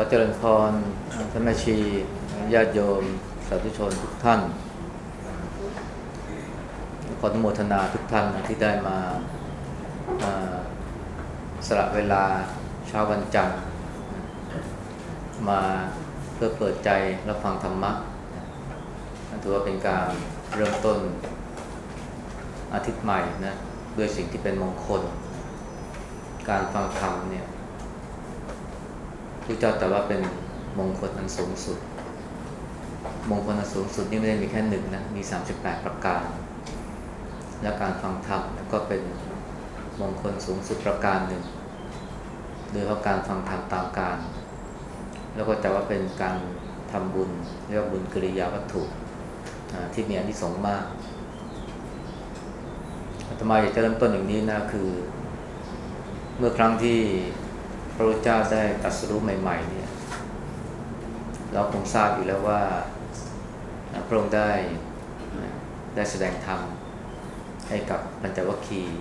ขอเจริญพรท่านแม่ชี ญาติโยม สาธุชนทุกท่าน ขออนุโมทนาทุกท่านที่ได้มาาสละเวลาเช้าวันจันทร์ มาเพื่อเปิดใจรับฟังธรรมะถือว่าเป็นการเริ่มต้นอาทิตย์ใหม่นะด้วยสิ่งที่เป็นมงคล การฟังธรรมเนี่ย พระเจ้าแต่ว่าเป็นมงคลอันสูงสุด มงคลอันสูงสุดนี่ไม่ได้มีแค่หนึ่งนะ มี 38 ประการ และการฟังธรรมก็เป็นมงคลสูงสุดประการหนึ่ง โดยเพราะการฟังธรรมตามการ แล้วก็จะว่าเป็นการทำบุญเรียกว่าบุญกิริยาวัตถุที่มีอานิสงส์มากอาตมาอยากจะเริ่มต้นอย่างนี้นะคือ เมื่อครั้งที่ ระพุทธเจ้าได้ตรัสรู้ใหม่ๆเนี่ยเราคงทราบอยู่แล้วว่าพระองค์ได้ได้แสดงธรรมให้กับปัญจวัคคีย์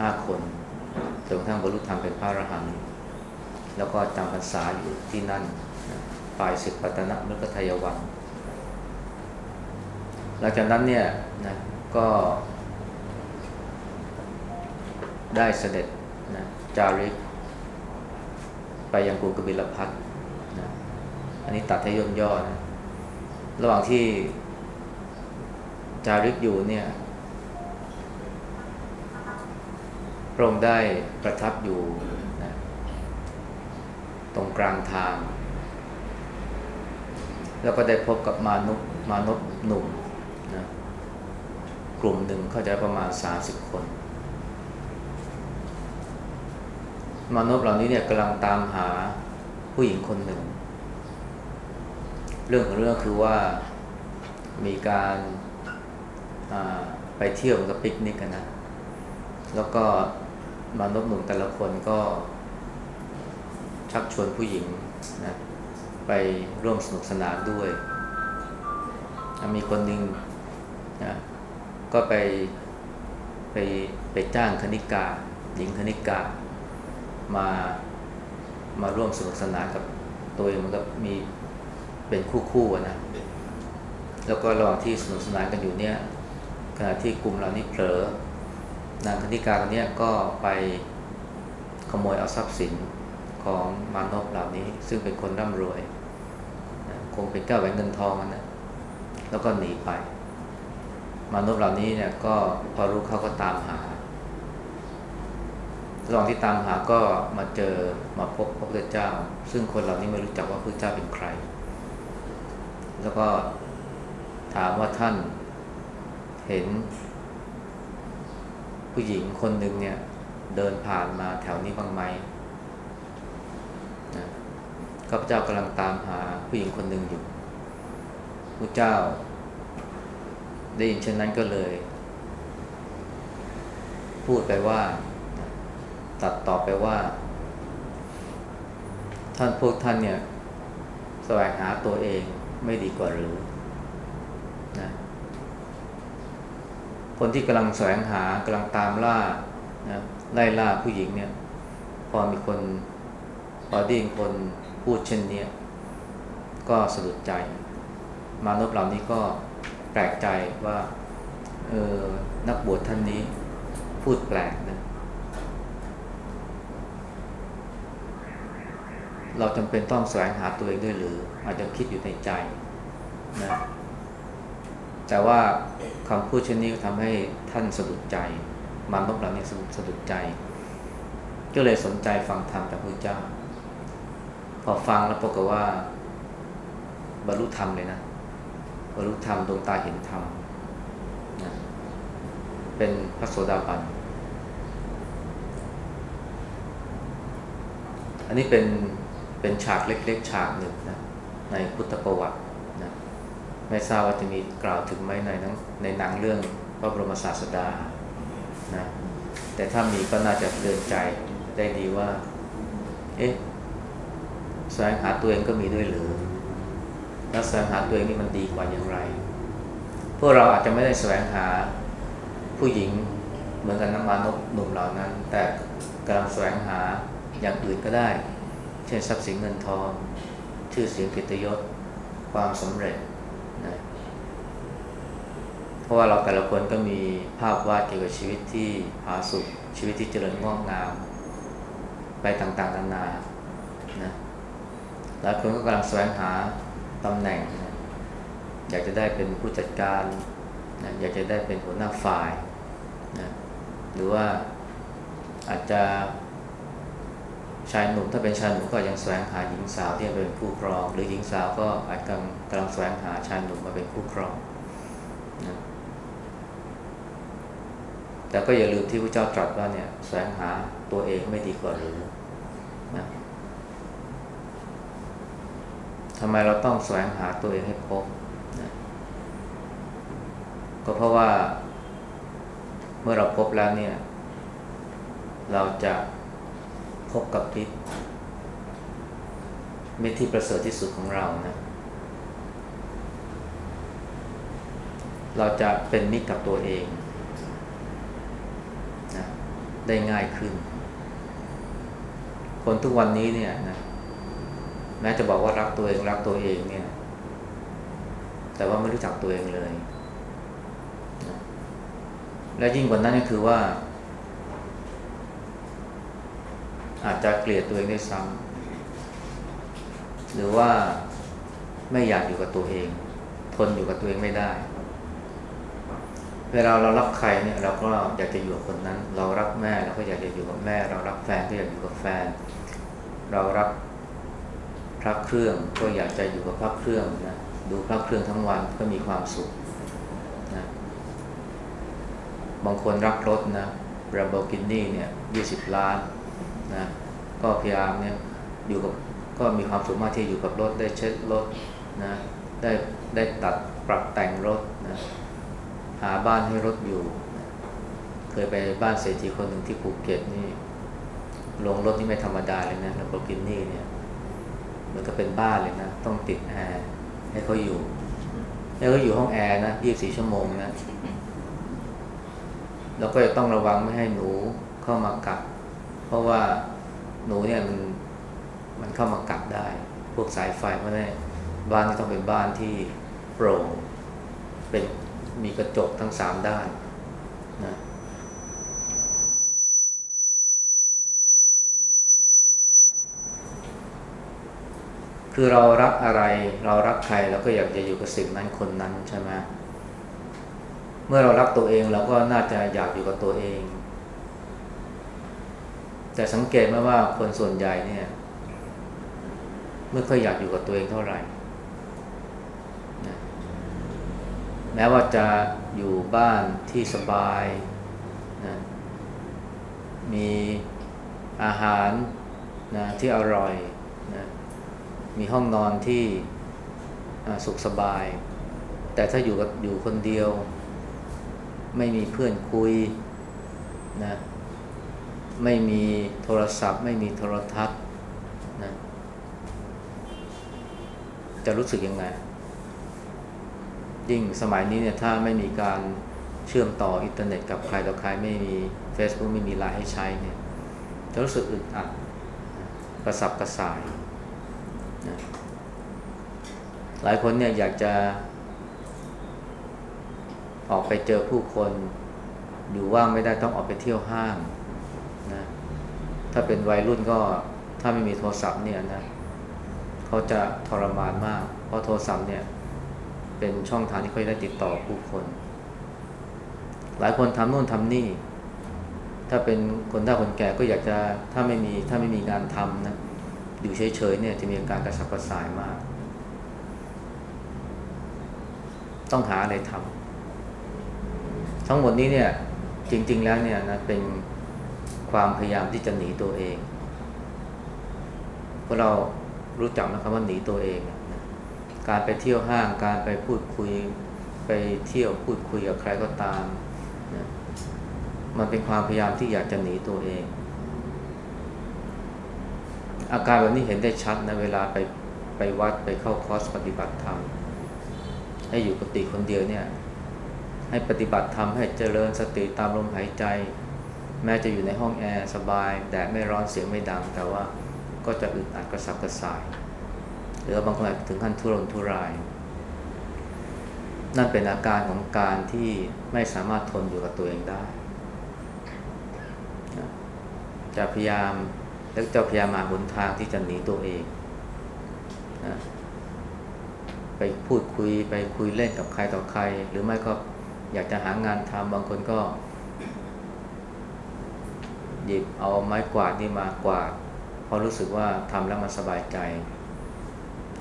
ห้าคนจนกระทั่งบรรลุธรรมเป็นพระอรหันต์แล้วก็จำพรรษาอยู่ที่นั่นฝ่ายสิบปัตนะมฤคทายวัน หลังจากนั้นเนี่ยนะก็ได้เสด็จนะจาริก ไปยังกรุงกบิลพัทนะอันนี้ตัดให้ย่นย่อนะระหว่างที่จาริกอยู่เนี่ยพระองค์ได้ประทับอยู่นะตรงกลางทาง แล้วก็ได้พบกับมานุษมานพหนุ่มนะกลุ่มหนึ่งเขาจะประมาณ 30 คน มานพเหล่านี้เนี่ยกำลังตามหาผู้หญิงคนหนึ่ง เรื่องของเรื่องคือว่ามีการไปเที่ยวกับปิกนิกกันนะ แล้วก็มานพหนุ่มแต่ละคนก็ ชักชวนผู้หญิงนะไปร่วมสนุกสนานด้วย มีคนหนึ่งนะก็ไปไปไปจ้างคณิกา หญิงคณิกา มามาร่วมสนุกสนานกับตัวเองมันก็มีเป็นคู่คู่นะ แล้วก็ระหว่างที่สนุกสนานกันอยู่เนี่ยขณะที่กลุ่มเรานี้เผลอนางคณิกาคนนี้ก็ไปขโมยเอาทรัพย์สินของมานพเหล่านี้ ซึ่งเป็นคนร่ำรวยคงเป็นเจ้าแหวนเงินทองนะแล้วก็หนีไป มานพเหล่านี้เนี่ยก็พอรู้เขาก็ตามหา ระหว่างที่ตามหาก็มาเจอมาพบพระพุทธเจ้า ซึ่งคนเหล่านี้ไม่รู้จักว่าพระพุทธเจ้าเป็นใคร แล้วก็ถามว่าท่านเห็น ผู้หญิงคนหนึ่งเนี่ย เดินผ่านมาแถวนี้บ้างไหมนะข้าพเจ้ากำลังตามหาผู้หญิงคนหนึ่งอยู่พระเจ้า ได้ยินเช่นนั้นก็เลย พูดไปว่า ตัดต่อไปว่า ท่านพวกท่านเนี่ยแสวงหาตัวเองไม่ดีกว่าหรือนะคนที่กำลังแสวงหากำลังตามล่านะไล่ล่าผู้หญิงเนี่ย พอมีคนพอด้ยินคนพูดเช่นนี้ก็สะดุดใจ มานพเหล่านี้ก็แปลกใจว่าเออนักบวชท่านนี้พูดแปลกนะ เราจำเป็นต้องแสวงหาตัวเองด้วยหรือ อาจจะคิดอยู่ในใจนะแต่ว่าคำพูดเช่นนี้ก็ทำให้ท่านสะดุดใจ มานพเหล่านี้สะดุดใจ ก็เลยสนใจฟังธรรมจากพระเจ้า พอฟังแล้วปรากฏว่า บรรลุธรรมเลยนะบรรลุธรรมดวงตาเห็นธรรมนะเป็นพระโสดาบันอันนี้เป็น เป็นฉากเล็กๆ ฉากหนึ่งนะในพุทธประวัตินะไม่ทราบว่าจะมีกล่าวถึงไหมในหนังในหนังเรื่องพระบรมศาสดานะแต่ถ้ามีก็น่าจะเตือนใจได้ดีว่า เอ๊ะแสวงหาตัวเองก็มีด้วยหรือแล้วแสวงหาตัวเองนี่มันดีกว่าอย่างไร พวกเราอาจจะไม่ได้แสวงหาผู้หญิงเหมือนกันน้ำมานกหนุ่มเหล่านั้น แต่กำลังแสวงหาอย่างอื่นก็ได้ เช่นทรัพย์สินเงินทอง ชื่อเสียงกิตยศ ความสำเร็จนะเพราะว่าเราแต่ละคนก็มีภาพวาดเกี่ยวกับชีวิตที่ผาสุกชีวิตที่เจริญงอกงาม ไปต่างๆนานานะหลายคนก็กำลังแสวงหาตำแหน่งนะอยากจะได้เป็นผู้จัดการนะอยากจะได้เป็นหัวหน้าฝ่ายนะหรือว่าอาจจะ ชายหนุ่มถ้าเป็นชายหนุ่มก็ยังแสวงหาหญิงสาวที่จะเป็นคู่ครอง หรือหญิงสาวก็อาจกำกำลังแสวงหาชายหนุ่มมาเป็นคู่ครองนะแต่ก็อย่าลืมที่พระเจ้าตรัสว่าเนี่ยแสวงหาตัวเองไม่ดีกว่าหรือนะทำไมเราต้องแสวงหาตัวเองให้พบนะก็เพราะว่าเมื่อเราพบแล้วเนี่ย เราจะ พบกับมิตรมิตรที่ประเสริฐที่สุดของเรานะ เราจะเป็นมิตรกับตัวเองนะได้ง่ายขึ้น คนทุกวันนี้เนี่ยนะแม้จะบอกว่ารักตัวเองรักตัวเองเนี่ย แต่ว่าไม่รู้จักตัวเองเลยนะและยิ่งกว่านั้นก็คือว่า อาจจะเกลียดตัวเองได้ซ้ำหรือว่าไม่อยากอยู่กับตัวเอง ทนอยู่กับตัวเองไม่ได้ เวลาเรารักใครเนี่ยเราก็อยากจะอยู่กับคนนั้น เรารักแม่เราก็อยากจะอยู่กับแม่ เรารักแฟนก็อยากอยู่กับแฟน เรารักพระเครื่องก็อยากจะอยู่กับพระเครื่องนะดูพระเครื่องทั้งวันก็มีความสุขนะบางคนรักรถนะ Lamborghini เนี่ย 20 ล้าน นะก็พยายามเนี่ยอยู่กับก็มีความสุขมากที่อยู่กับรถได้เช็ดรถนะได้ได้ตัดปรับแต่งรถนะหาบ้านให้รถอยู่นะเคยไปบ้านเศรษฐีคนหนึ่งที่ภูเก็ตนี่ลงรถนี่ไม่ธรรมดาเลยนะแล้วก็กินนี่เนี่ยเหมือนกับเป็นบ้านเลยนะ ต้องติดแอร์ให้เขาอยู่ แล้วก็อยู่ห้องแอร์นะ24ชั่วโมงนะแล้วก็จะต้องระวังไม่ให้หนูเข้ามากัด เพราะว่าหนูเนี่ยมันมันเข้ามากัดได้ พวกสายไฟเพราะนั่นบ้านที่ต้องเป็นบ้านที่โปร่งเป็นมีกระจกทั้งสามด้านนะคือเรารักอะไรเรารักใครเราก็อยากจะอยู่กับสิ่งนั้นคนนั้นใช่ไหมเมื่อเรารักตัวเองเราก็น่าจะอยากอยู่กับตัวเอง แต่สังเกตไหมว่าคนส่วนใหญ่เนี่ยไม่ค่อยอยากอยู่กับตัวเองเท่าไหร่นะแม้ว่าจะอยู่บ้านที่สบายนะมีอาหารนะที่อร่อยนะมีห้องนอนที่สุขสบาย แต่ถ้าอยู่กับอยู่คนเดียว ไม่มีเพื่อนคุยนะ ไม่มีโทรศัพท์ ไม่มีโทรทัศน์นะจะรู้สึกยังไง ยิ่งสมัยนี้เนี่ยถ้าไม่มีการเชื่อมต่ออินเทอร์เน็ตกับใครต่อใครไม่มี Facebook ไม่มีไลน์ให้ใช้เนี่ยจะรู้สึกอึดอัดกระสับกระส่ายนะหลายคนเนี่ยอยากจะ ออกไปเจอผู้คน อยู่ว่างไม่ได้ต้องออกไปเที่ยวห้าง ถ้าเป็นวัยรุ่นก็ถ้าไม่มีโทรศัพท์เนี่ยนะเขาจะทรมานมาก เพราะโทรศัพท์เนี่ย เป็นช่องทางที่เขาได้ติดต่อผู้คน หลายคนทำโน่นทำนี่ ถ้าเป็นคนถ้าคนแก่ก็อยากจะถ้าไม่มีถ้าไม่มีงานทำนะอยู่เฉยๆเนี่ยจะมีอาการกระสับกระส่ายมาก ต้องหาอะไรทำทั้งหมดนี้เนี่ยจริง ๆ แล้วเนี่ยนะเป็น ความพยายามที่จะหนีตัวเองเพราะเรารู้จักนะครับว่าหนีตัวเองนะการไปเที่ยวห้างการไปพูดคุย ไปเที่ยวพูดคุยกับใครก็ตามนะมันเป็นความพยายามที่อยากจะหนีตัวเอง อาการแบบนี้เห็นได้ชัดนะเวลาไปไปวัดไปเข้าคอร์สปฏิบัติธรรมให้อยู่ปฏิคนเดียวเนี่ย ให้ปฏิบัติธรรมให้เจริญสติตามลมหายใจ แม้จะอยู่ในห้องแอร์สบายแดดไม่ร้อนเสียงไม่ดัง แต่ว่าก็จะอึดอัดกระสับกระส่าย หรือบางคนอาจถึงขั้นทุรนทุราย นั่นเป็นอาการของการที่ไม่สามารถทนอยู่กับตัวเองได้ จะพยายามแล้วจะพยายามมาหนทางที่จะหนีตัวเองนะไปพูดคุยไปคุยเล่นกับใครต่อใคร หรือไม่ก็อยากจะหางานทำบางคนก็ หยิบเอาไม้กวาดนี่มากวาด เพราะรู้สึกว่าทำแล้วมันสบายใจ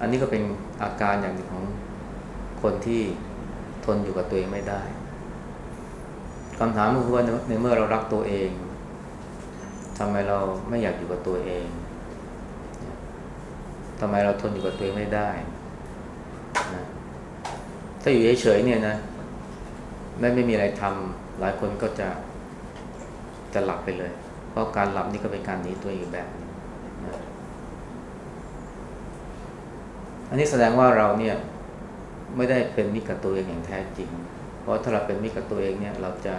อันนี้ก็เป็นอาการอย่างหนึ่งของคนที่ทนอยู่กับตัวเองไม่ได้คำถามก็คือว่าในเมื่อเรารักตัวเองทำไมเราไม่อยากอยู่กับตัวเองทำไมเราทนอยู่กับตัวเองไม่ได้นะถ้าอยู่เฉยๆเนี่ยนะไม่ไม่มีอะไรทำหลายคนก็จะจะหลับไปเลย ราะการหลับนี่ก็เป็นการหนีตัวเองแบบนึงอันนี้แสดงว่าเราเนี่ยไม่ได้เป็นมิตรกับตัวเองอย่างแท้จริง เพราะถ้าเราเป็นมิตรกับตัวเองเนี่ยเราจะ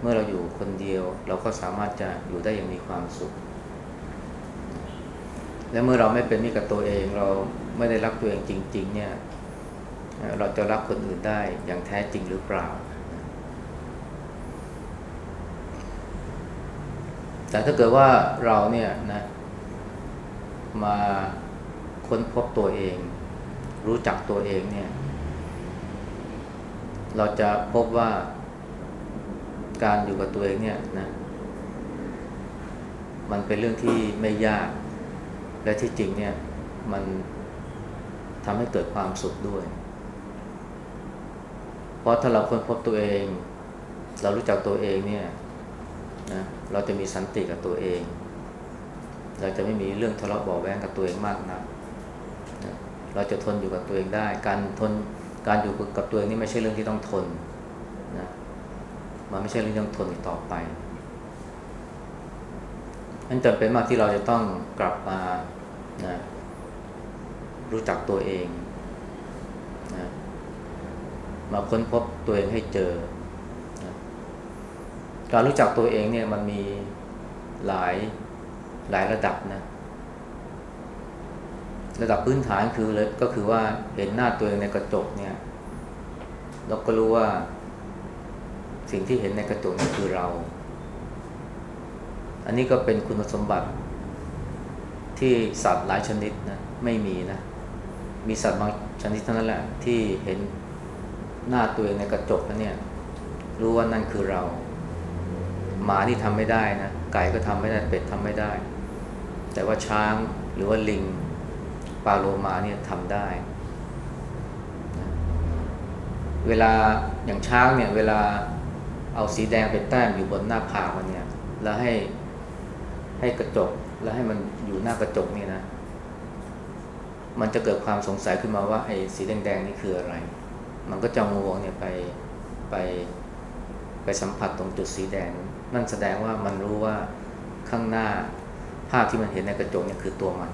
เมื่อเราอยู่คนเดียว เราก็สามารถจะอยู่ได้อย่างมีความสุข และเมื่อเราไม่เป็นมิตรกับตัวเอง เราไม่ได้รักตัวเองจริง ๆ เนี่ย เราจะรักคนอื่นได้อย่างแท้จริงหรือเปล่า แต่ถ้าเกิดว่าเราเนี่ยนะมาค้นพบตัวเอง รู้จักตัวเองเนี่ย เราจะพบว่าการอยู่กับตัวเองเนี่ยนะมันเป็นเรื่องที่ไม่ยาก และที่จริงเนี่ยมันทำให้เกิดความสุขด้วย เพราะถ้าเราค้นพบตัวเอง เรารู้จักตัวเองเนี่ยนะ เราจะมีสันติกับตัวเอง เราจะไม่มีเรื่องทะเลาะเบาแวงกับตัวเองมากนะเราจะทนอยู่กับตัวเองได้ การทนการอยู่กับตัวเองนี่ไม่ใช่เรื่องที่ต้องทนนะมันไม่ใช่เรื่องที่ต้องทนอีกต่อไปนั่นจำเป็นมากที่เราจะต้องกลับมานะรู้จักตัวเองนะมาค้นพบตัวเองให้เจอ การรู้จักตัวเองเนี่ยมันมีหลายหลายระดับนะ ระดับพื้นฐานคือเลยก็คือว่าเห็นหน้าตัวเองในกระจกเนี่ยเราก็รู้ว่าสิ่งที่เห็นในกระจกนี่คือเรา อันนี้ก็เป็นคุณสมบัติที่สัตว์หลายชนิดนะไม่มีนะ มีสัตว์บางชนิดเท่านั้นแหละที่เห็นหน้าตัวเองในกระจกแล้วเนี่ย รู้ว่านั่นคือเรา หมาที่ทำไม่ได้นะไก่ก็ทำไม่ได้เป็ดทำไม่ได้ แต่ว่าช้างหรือว่าลิงปลาโลมาเนี่ยทำได้ เวลาอย่างช้างเนี่ยเวลาเอาสีแดงไปแต้มอยู่บนหน้าผากมันเนี่ยแล้วให้ให้กระจกแล้วให้มันอยู่หน้ากระจกนี่นะ มันจะเกิดความสงสัยขึ้นมาว่าไอ้สีแดงๆนี่คืออะไร มันก็จะงวงเนี่ยไปไปไปสัมผัสตรงจุดสีแดงนั่น นั่นแสดงว่ามันรู้ว่าข้างหน้าภาพที่มันเห็นในกระจกเนี่ยคือตัวมัน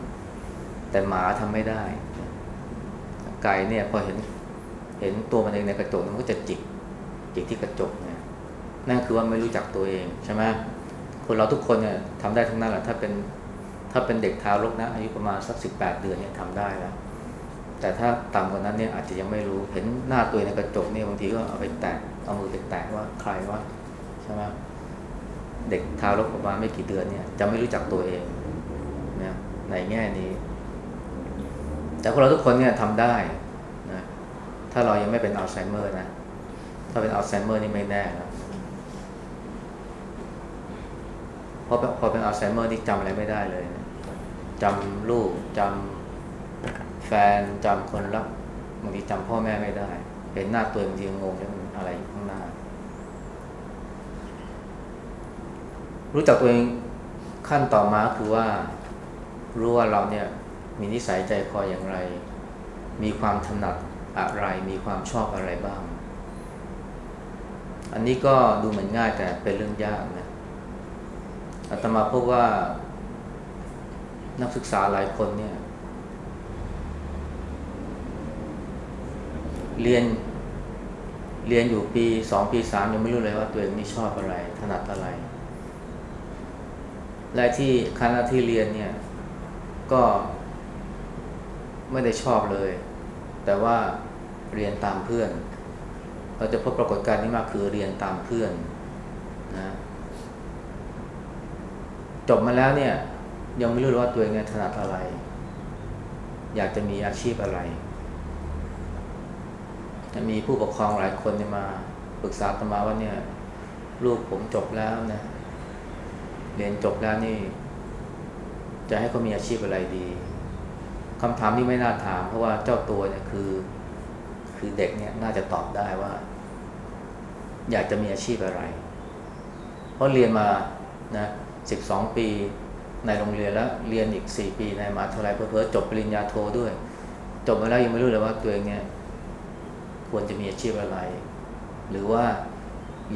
แต่หมาทำไม่ได้ไก่เนี่ยพอเห็นเห็นตัวมันเองในกระจกมันก็จะจิกจิกที่กระจกเนี่ยนั่นคือว่าไม่รู้จักตัวเองใช่ไหมคนเราทุกคนเนี่ยทำได้ทั้งนั้นแหละถ้าเป็นถ้าเป็นเด็กทารกนะอายุประมาณสักสิบแปดเดือนเนี่ยทำได้แล้วแต่ถ้าต่ำกว่านั้นเนี่ยอาจจะยังไม่รู้เห็นหน้าตัวในกระจกเนี่ยบางทีก็เอาไปแตะเอามือไปแตะว่าใครวะใช่ไหม เด็กทารกประมาณไม่กี่เดือนเนี่ยจะไม่รู้จักตัวเองนะในแง่นี้ แต่พวกเราทุกคนเนี่ยทำได้นะถ้าเรายังไม่เป็นอัลไซเมอร์นะถ้าเป็นอัลไซเมอร์นี่ไม่แน่นะพอพอเป็นอัลไซเมอร์นี่จำอะไรไม่ได้เลยนะจำลูกจำแฟนจำคนรักบางทีจำพ่อแม่ไม่ได้ เห็นหน้าตัวบางทีงงว่ามันอะไรอยู่ข้างหน้า รู้จักตัวเองขั้นต่อมาคือว่ารู้ว่าเราเนี่ยมีนิสัยใจคออย่างไร มีความถนัดอะไร มีความชอบอะไรบ้าง อันนี้ก็ดูเหมือนง่ายแต่เป็นเรื่องยากนะอาตมาพบว่านักศึกษาหลายคนเนี่ย เรียนเรียนอยู่ปีสองปีสามยังไม่รู้เลยว่าตัวเองนี่ชอบอะไร ถนัดอะไร และที่คณะที่เรียนเนี่ย ก็ไม่ได้ชอบเลย แต่ว่าเรียนตามเพื่อน เราจะพบปรากฏการณ์นี้มากคือเรียนตามเพื่อนนะจบมาแล้วเนี่ย ยังไม่รู้ว่าตัวเองถนัดอะไร อยากจะมีอาชีพอะไร จะมีผู้ปกครองหลายคนเนี่มาปรึกษาตมาว่าเนี่ย ลูกผมจบแล้วนะ เรียนจบแล้วนี่ จะให้เขามีอาชีพอะไรดีคำถามนี้ไม่น่าถาม เพราะว่าเจ้าตัวเนี่ยคือ คือเด็กเนี่ยน่าจะตอบได้ว่า อยากจะมีอาชีพอะไร เพราะเรียนมานะสิบสองปีในโรงเรียนแล้วเรียนอีกสี่ปีในมหาวิทยาลัยเพื่อจบปริญญาโทด้วย จบมาแล้วยังไม่รู้เลยว่าตัวเองเนี่ยควรจะมีอาชีพอะไร หรือว่า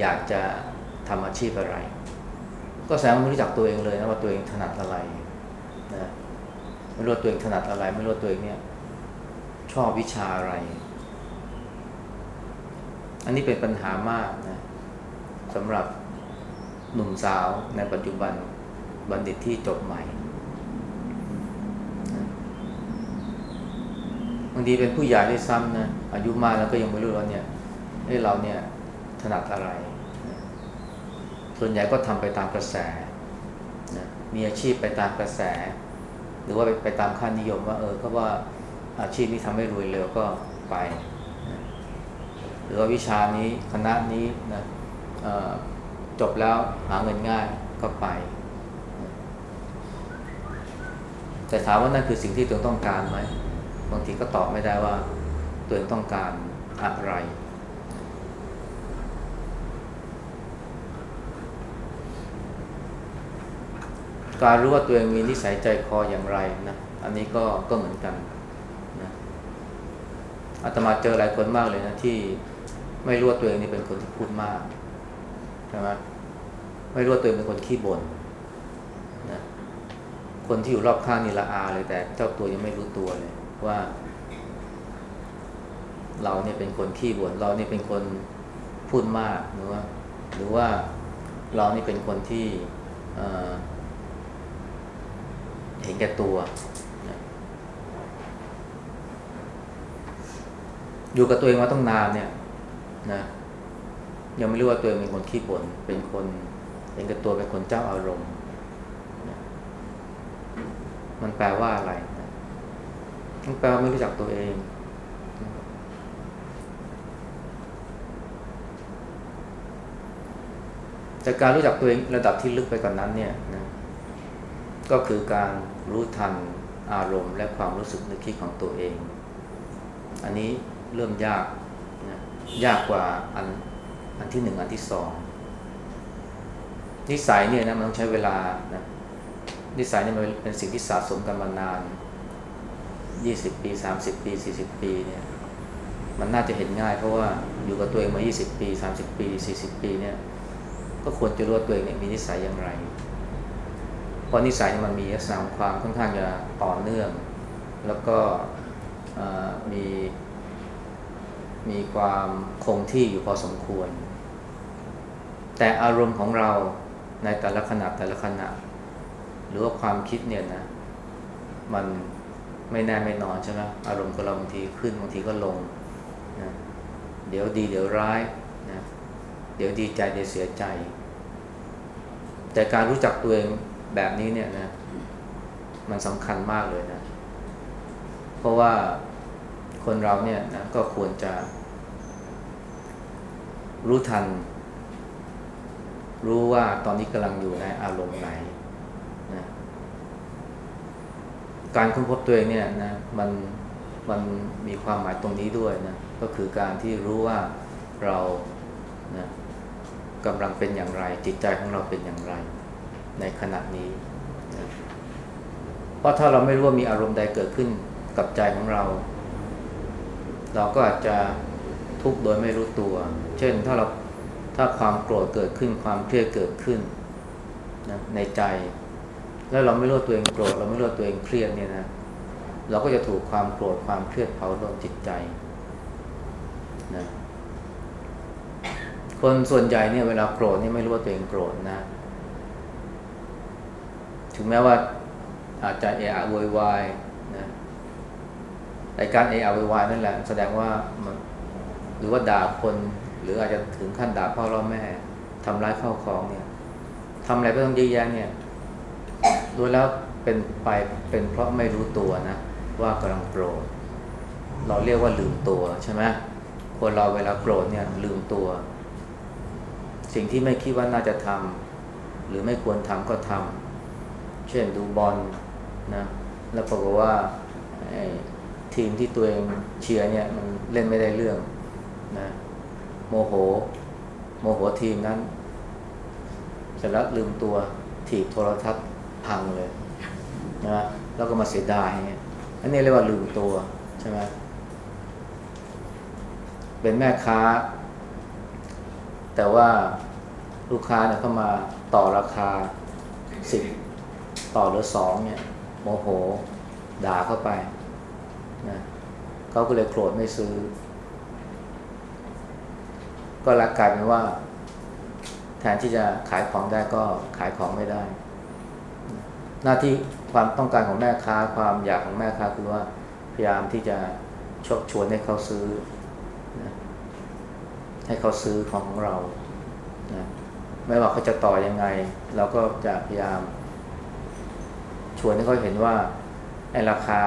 อยากจะทำอาชีพอะไร ก็แสดงว่าไม่รู้จักตัวเองเลยนะว่าตัวเองถนัดอะไรนะไม่รู้ตัวเองถนัดอะไร ไม่รู้ตัวเองเนี่ยชอบวิชาอะไร อันนี้เป็นปัญหามากนะสำหรับหนุ่มสาวในปัจจุบันบัณฑิตที่จบใหม่บางทีเป็นผู้ใหญ่ได้ซ้ำนะอายุมากแล้วก็ยังไม่รู้ว่าเนี่ยเราเนี่ยถนัดอะไร ส่วนใหญ่ก็ทำไปตามกระแสนะมีอาชีพไปตามกระแส หรือว่าไปไปตามค่านิยมว่าเออก็ว่าอาชีพนี้ทำให้รวยเร็วก็ไปนะหรือว่าวิชานี้คณะนี้นะจบแล้วหาเงินง่ายก็ไป แต่ถามว่านั่นคือสิ่งที่ตัวต้องการไหมบางทีก็ตอบไม่ได้ว่าตัวเองต้องการอะไร การรู้ว่าตัวเองมีนิสัยใจคออย่างไรนะอันนี้ก็ก็เหมือนกันนะอาตมาเจอหลายคนมากเลยนะที่ไม่รู้ว่าตัวเองนี่เป็นคนที่พูดมากใช่ไหมไม่รู้ว่าตัวเองเป็นคนขี้บ่นนะคนที่อยู่รอบข้างนี่ละอาเลยแต่ เจ้าตัวยังไม่รู้ตัวเลยว่า เราเนี่ยเป็นคนขี้บ่นเราเนี่ยเป็นคนพูดมากหรือว่า หรือว่าเรานี่เป็นคนที่ เห็นแก่ตัวอยู่กับตัวเองมาต้องนานเนี่ยนะยังไม่รู้ว่าตัวเองเป็นคนขี้บ่นเป็นคนเห็นแก่ตัวเป็นคนเจ้าอารมณ์มันแปลว่าอะไรมันแปลว่าไม่รู้จักตัวเองแต่การรู้จักตัวเองระดับที่ลึกไปกว่านนั้นเนี่ยนะ ก็คือการรู้ทันอารมณ์ และความรู้สึกนึกคิดของตัวเอง อันนี้เริ่มยากนะยากกว่าอันอันที่หนึ่งอันที่สองนิสัยเนี่ยนะมันต้องใช้เวลานะนิสัยเนี่ยมันเป็นสิ่งที่สะสมกันมานานยี่สิบปีสามสิบปีสี่สิบปีเนี่ยมันน่าจะเห็นง่ายเพราะว่าอยู่กับตัวเองมายี่สิบปีสามสิบปีสี่สิบปีเนี่ย ก็ควรจะรู้ตัวเองเนี่ยมีนิสัยอย่างไร เพราะนิสัยมันมีลักษณะความค่อนข้างจะต่อเนื่อง แล้วก็มีมีความคงที่อยู่พอสมควร แต่อารมณ์ของเราในแต่ละขณะแต่ละขณะ หรือว่าความคิดเนี่ยนะ มันไม่แน่ไม่นอนใช่ไหมอารมณ์ของเราบางทีขึ้นบางทีก็ลงนะเดี๋ยวดีเดี๋ยวร้ายนะเดี๋ยวดีใจเดี๋ยวเสียใจ แต่การรู้จักตัวเอง แบบนี้เนี่ยนะ มันสำคัญมากเลยนะ เพราะว่าคนเราเนี่ยนะก็ควรจะ รู้ทัน รู้ว่าตอนนี้กำลังอยู่ในอารมณ์ไหนการค้นพบตัวเองเนี่ยนะมันมันมีความหมายตรงนี้ด้วยนะ ก็คือการที่รู้ว่าเรานะกำลังเป็นอย่างไร จิตใจของเราเป็นอย่างไร ในขณะนี้นะเพราะถ้าเราไม่รู้ว่ามีอารมณ์ใดเกิดขึ้นกับใจของเรา เราก็อาจจะทุกข์โดยไม่รู้ตัว เช่นถ้าเราถ้าความโกรธเกิดขึ้นความเครียดเกิดขึ้นนะในใจ แล้วเราไม่รู้ตัวเองโกรธเราไม่รู้ตัวเองเครียดเนี่ยนะเราก็จะถูกความโกรธความเครียดเผาลนจิตใจนะคนส่วนใหญ่เนี่ยเวลาโกรธนี่ไม่รู้ว่าตัวเองโกรธนะ ถึงแม้ว่าอาจจะเอะอะโวยวายนะแต่การเอะอะโวยวายนั่นแหละ แสดงว่ามันหรือว่าด่าคนหรืออาจจะถึงขั้นด่าพ่อร่อแม่ทำร้ายข้าวของเนี่ยทำอะไรก็ต้องเยอะแยะเนี่ยดูแล้วเป็นไปเป็นเพราะไม่รู้ตัวนะว่ากำลังโกรธเราเรียกว่าลืมตัวใช่ไหมคนเราเวลาโกรธเนี่ยลืมตัว สิ่งที่ไม่คิดว่าน่าจะทำหรือไม่ควรทำก็ทำ เช่นดูบอลนะแล้วปรากฏว่าทีมที่ตัวเองเชียร์เนี่ยมันเล่นไม่ได้เรื่องนะโมโห โมโหทีมนั้น เสร็จแล้วลืมตัวถีบโทรทัศน์พังเลยนะแล้วก็มาเสียดายอย่างเงี้ยอันนี้เรียกว่าลืมตัวใช่ไหมเป็นแม่ค้า แต่ว่าลูกค้าเนี่ยเข้ามาต่อราคาสิบ ต่อเหลือสองเนี่ยโมโห ด่าเข้าไปนะเขาก็เลยโกรธไม่ซื้อ ก็รักกลายเป็นว่า แทนที่จะขายของได้ก็ขายของไม่ได้ หน้าที่ความต้องการของแม่ค้า ความอยากของแม่ค้าคือว่าพยายามที่จะชกชวนให้เขาซื้อนะให้เขาซื้อของของเรานะไม่ว่าเขาจะต่อยังไง เราก็จะพยายาม ชวนให้เขาเห็นว่าไอ้ราคา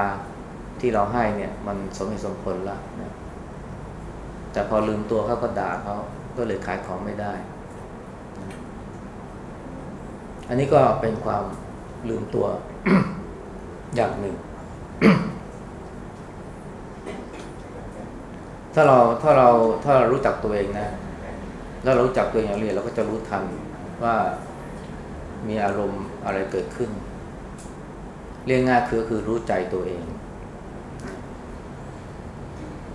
ที่เราให้เนี่ย มันสมเหตุสมผลละนะแต่พอลืมตัวเขาก็ด่าเขาก็เลยขายของไม่ได้ อันนี้ก็เป็นความลืมตัวอย่างหนึ่ง ถ้าเราถ้าเราถ้าเรารู้จักตัวเองนะ แล้วเรารู้จักตัวเองอย่างละเอียดเราก็จะรู้ทันว่ามีอารมณ์อะไรเกิดขึ้น เรียกง่ายคือคือรู้ใจตัวเอง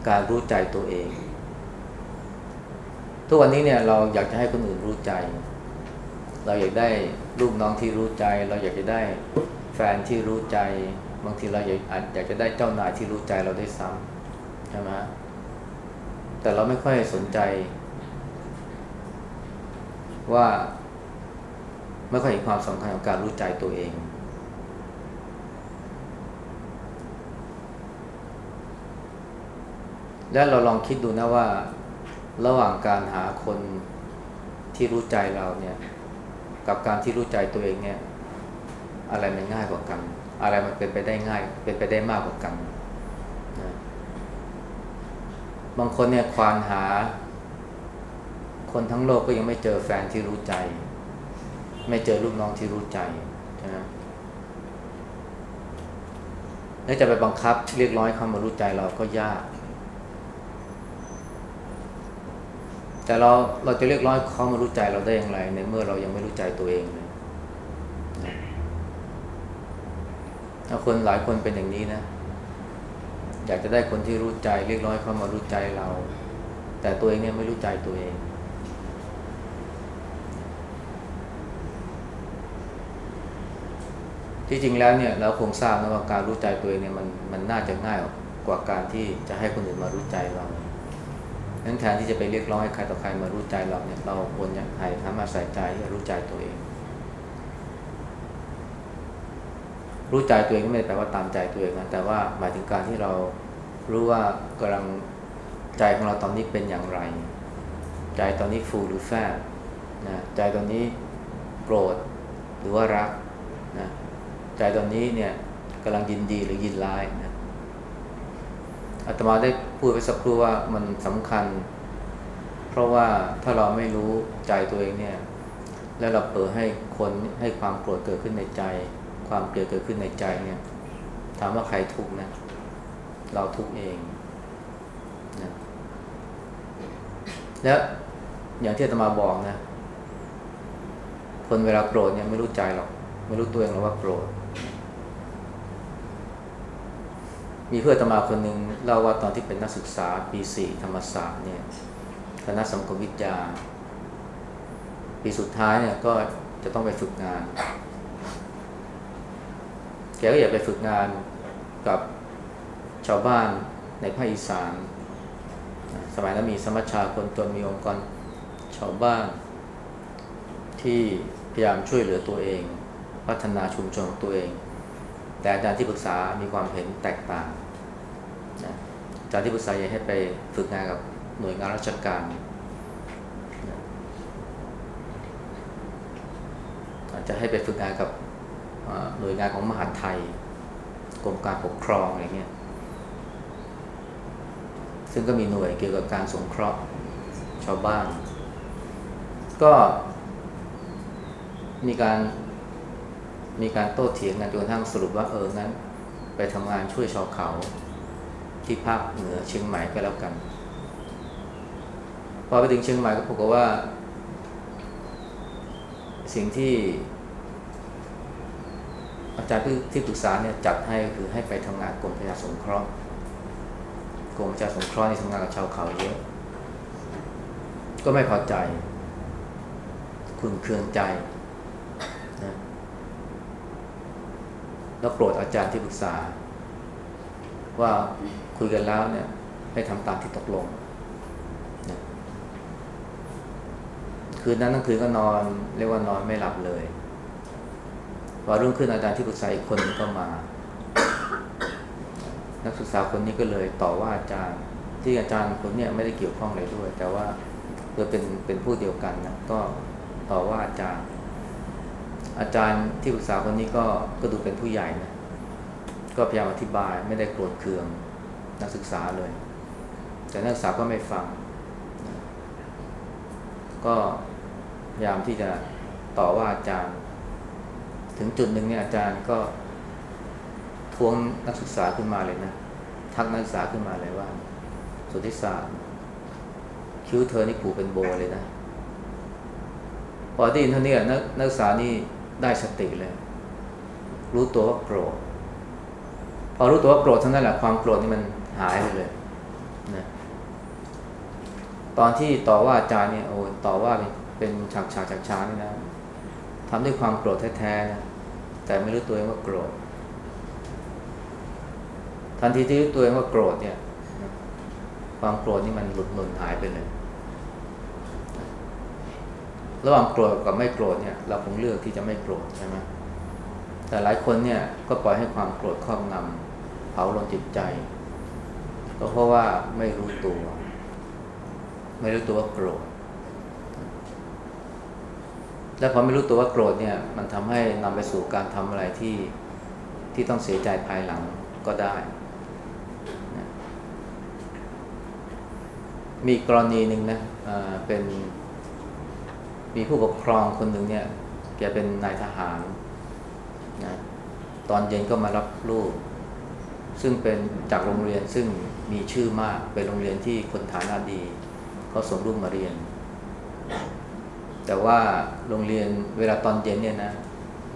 การรู้ใจตัวเอง ทุกวันนี้เนี่ยเราอยากจะให้คนอื่นรู้ใจ เราอยากได้ลูกน้องที่รู้ใจ เราอยากจะได้แฟนที่รู้ใจ บางทีเราอยากอาจอยากจะได้เจ้านายที่รู้ใจเราได้ซ้ำใช่ไหมแต่เราไม่ค่อยสนใจ ว่าไม่ค่อยเห็นความสำคัญของการรู้ใจตัวเอง แล้วเราลองคิดดูนะว่าระหว่างการหาคนที่รู้ใจเราเนี่ย กับการที่รู้ใจตัวเองเนี่ย อะไรมันง่ายกว่ากัน อะไรมันเป็นไปได้ง่าย เป็นไปได้มากกว่ากันนะบางคนเนี่ยควานหา คนทั้งโลกก็ยังไม่เจอแฟนที่รู้ใจ ไม่เจอลูกน้องที่รู้ใจใช่ไหมแล้วจะไปบังคับเรียกร้อยเขามารู้ใจเราก็ยาก แต่เราเราจะเรียกร้อยเขามารู้ใจเราได้อย่างไร ในเมื่อเรายังไม่รู้ใจตัวเองเลยถ้าคนหลายคนเป็นอย่างนี้นะ อยากจะได้คนที่รู้ใจ เรียกร้อยเขามารู้ใจเรา แต่ตัวเองเนี่ยไม่รู้ใจตัวเอง ที่จริงแล้วเนี่ยเราคงทราบนะว่าการรู้ใจตัวเองเนี่ยมันมันน่าจะง่ายกว่าการที่จะให้คนอื่นมารู้ใจเรา นั้นแทนที่จะไปเรียกร้องให้ใครต่อใครมารู้ใจเราเนี่ยเราควรจะให้ทำมาใส่ใจที่จะรู้ใจตัวเอง รู้ใจตัวเองไม่ได้แปลว่าตามใจตัวเองนะแต่ว่าหมายถึงการที่เรารู้ว่ากำลังใจของเราตอนนี้เป็นอย่างไร ใจตอนนี้ฟูหรือแฟบนะใจตอนนี้โกรธหรือว่ารักนะใจตอนนี้เนี่ยกำลังยินดีหรือยินร้ายนะ อาตมาได้พูดไปสักครู่ว่ามันสำคัญ เพราะว่าถ้าเราไม่รู้ใจตัวเองเนี่ย แล้วเราเปิดให้คนให้ความโกรธเกิดขึ้นในใจ ความเกลียดเกิดขึ้นในใจเนี่ย ถามว่าใครทุกข์นะ เราทุกข์เองนะแล้วอย่างที่อาตมาบอกนะ คนเวลาโกรธเนี่ยไม่รู้ใจหรอก ไม่รู้ตัวเองหรอกว่าโกรธ มีเพื่อนตมาคนหนึ่งเล่าว่าตอนที่เป็นนักศึกษาปีสี่ธรรมศาสตร์เนี่ยคณะสังคมวิทยา ปีสุดท้ายเนี่ยก็จะต้องไปฝึกงาน แกก็อยากไปฝึกงานกับชาวบ้านในภาคอีสาน สมัยนั้นมีสมัชชาคนจนมีองค์กรชาวบ้าน ที่พยายามช่วยเหลือตัวเอง พัฒนาชุมชนของตัวเอง แต่อาจารย์ที่ปรึกษามีความเห็นแตกต่าง จารย์ที่ปรึกษาอยให้ไปฝึกงานกับหน่วยงานราชการอาจจะให้ไปฝึกงานกับหน่วยงานของมหาดไทยกรมการปกครองอะไรเงี้ยซึ่งก็มีหน่วยเกี่ยวกับการสงเคราะห์ชาวบ้าน ก็ มีการมีการโต้เถียงกันจนกระทั่งสรุปว่าเอองั้น ไปทำงานช่วยชาวเขา ที่ภาคเหนือเชียงใหม่ก็แล้วกัน พอไปถึงเชียงใหม่ก็ปรากฏว่า สิ่งที่อาจารย์ที่ปรึกษาเนี่ยจัดให้ก็คือให้ไปทำงานกรมประชาสงเคราะห์กรมประชาสงเคราะห์นี่ทำงานกับชาวเขาเยอะ ก็ไม่พอใจคุณเคืองใจนะแล้วโกรธอาจารย์ที่ปรึกษา ว่า คุยกันแล้วเนี่ยให้ทำตามที่ตกลงนะคืนนั้นทั้งคืนก็นอน เรียกว่านอนไม่หลับเลยพอรุ่งขึ้นอาจารย์ที่ปรึกษาอีกคนก็มา นักศึกษาคนนี้ก็เลยต่อว่าอาจารย์ที่อาจารย์คนเนี้ยไม่ได้เกี่ยวข้องอะไรด้วย แต่ว่าเพื่อเป็นเป็นผู้เดียวกันนะก็ต่อว่าอาจารย์ อาจารย์ที่ปรึกษาคนนี้ก็ก็ดูเป็นผู้ใหญ่นะก็พยายามอธิบายไม่ได้โกรธเคือง นักศึกษาเลย แต่นักศึกษาก็ไม่ฟังนะก็พยายามที่จะต่อว่าอาจารย์ ถึงจุดหนึ่งเนี่ยอาจารย์ก็ทวงนักศึกษาขึ้นมาเลยนะ ทักนักศึกษาขึ้นมาเลยว่า สุทธิศาสตร์คิ้วเธอนี่ผูกเป็นโบเลยนะ พอได้ยินเท่านี้นักนักศึกษานี่ได้สติเลย รู้ตัวว่าโกรธพอรู้ตัวว่าโกรธเท่านั้นแหละความโกรธนี่มัน หายไปเลยนะตอนที่ต่อว่าอาจารย์เนี่ยโอ้ต่อว่าเป็นฉากฉากฉากฉากนี่นะทำด้วยความโกรธแท้ๆนะแต่ไม่รู้ตัวเองว่าโกรธ ทันทีที่รู้ตัวเองว่าโกรธเนี่ยความโกรธนี่มันหลุดหล่นหายไปเลยระหว่างโกรธกับไม่โกรธเนี่ย เราคงเลือกที่จะไม่โกรธใช่ไหมแต่หลายคนเนี่ยก็ปล่อยให้ความโกรธครอบงำเผาลนจิตใจ ก็เพราะว่าไม่รู้ตัว ไม่รู้ตัวว่าโกรธและพอไม่รู้ตัวว่าโกรธเนี่ย มันทำให้นำไปสู่การทำอะไรที่ที่ต้องเสียใจภายหลังก็ได้ มีกรณีหนึ่งนะอ่าเป็น มีผู้ปกครองคนหนึ่งเนี่ยแกเป็นนายทหารนะตอนเย็นก็มารับลูก ซึ่งเป็นจากโรงเรียนซึ่ง มีชื่อมากเป็นโรงเรียนที่คนฐานะดีเขาส่งลูกมาเรียน แต่ว่าโรงเรียนเวลาตอนเย็นเนี่ยนะ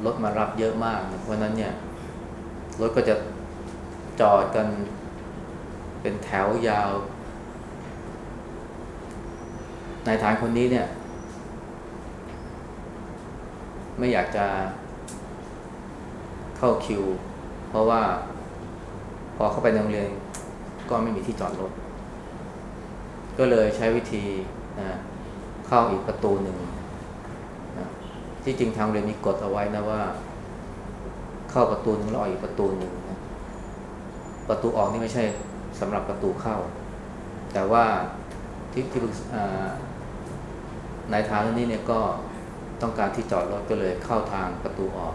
รถมารับเยอะมากเพราะนั้นเนี่ยรถก็จะจอดกันเป็นแถวยาว นายทหารคนนี้เนี่ย ไม่อยากจะเข้าคิว เพราะว่าพอเข้าไปในโรงเรียน ก็ไม่มีที่จอดรถ ก็เลยใช้วิธีนะเข้าอีกประตูหนึ่งนะที่จริงทางเรียนมีกฎเอาไว้นะว่า เข้าประตูหนึ่งแล้วออกอีกประตูหนึ่งนะประตูออกนี่ไม่ใช่สำหรับประตูเข้า แต่ว่าที่ที่ปรึกนายทารท่านนี้เนี่ยก็ต้องการที่จอดรถก็เลยเข้าทางประตูออก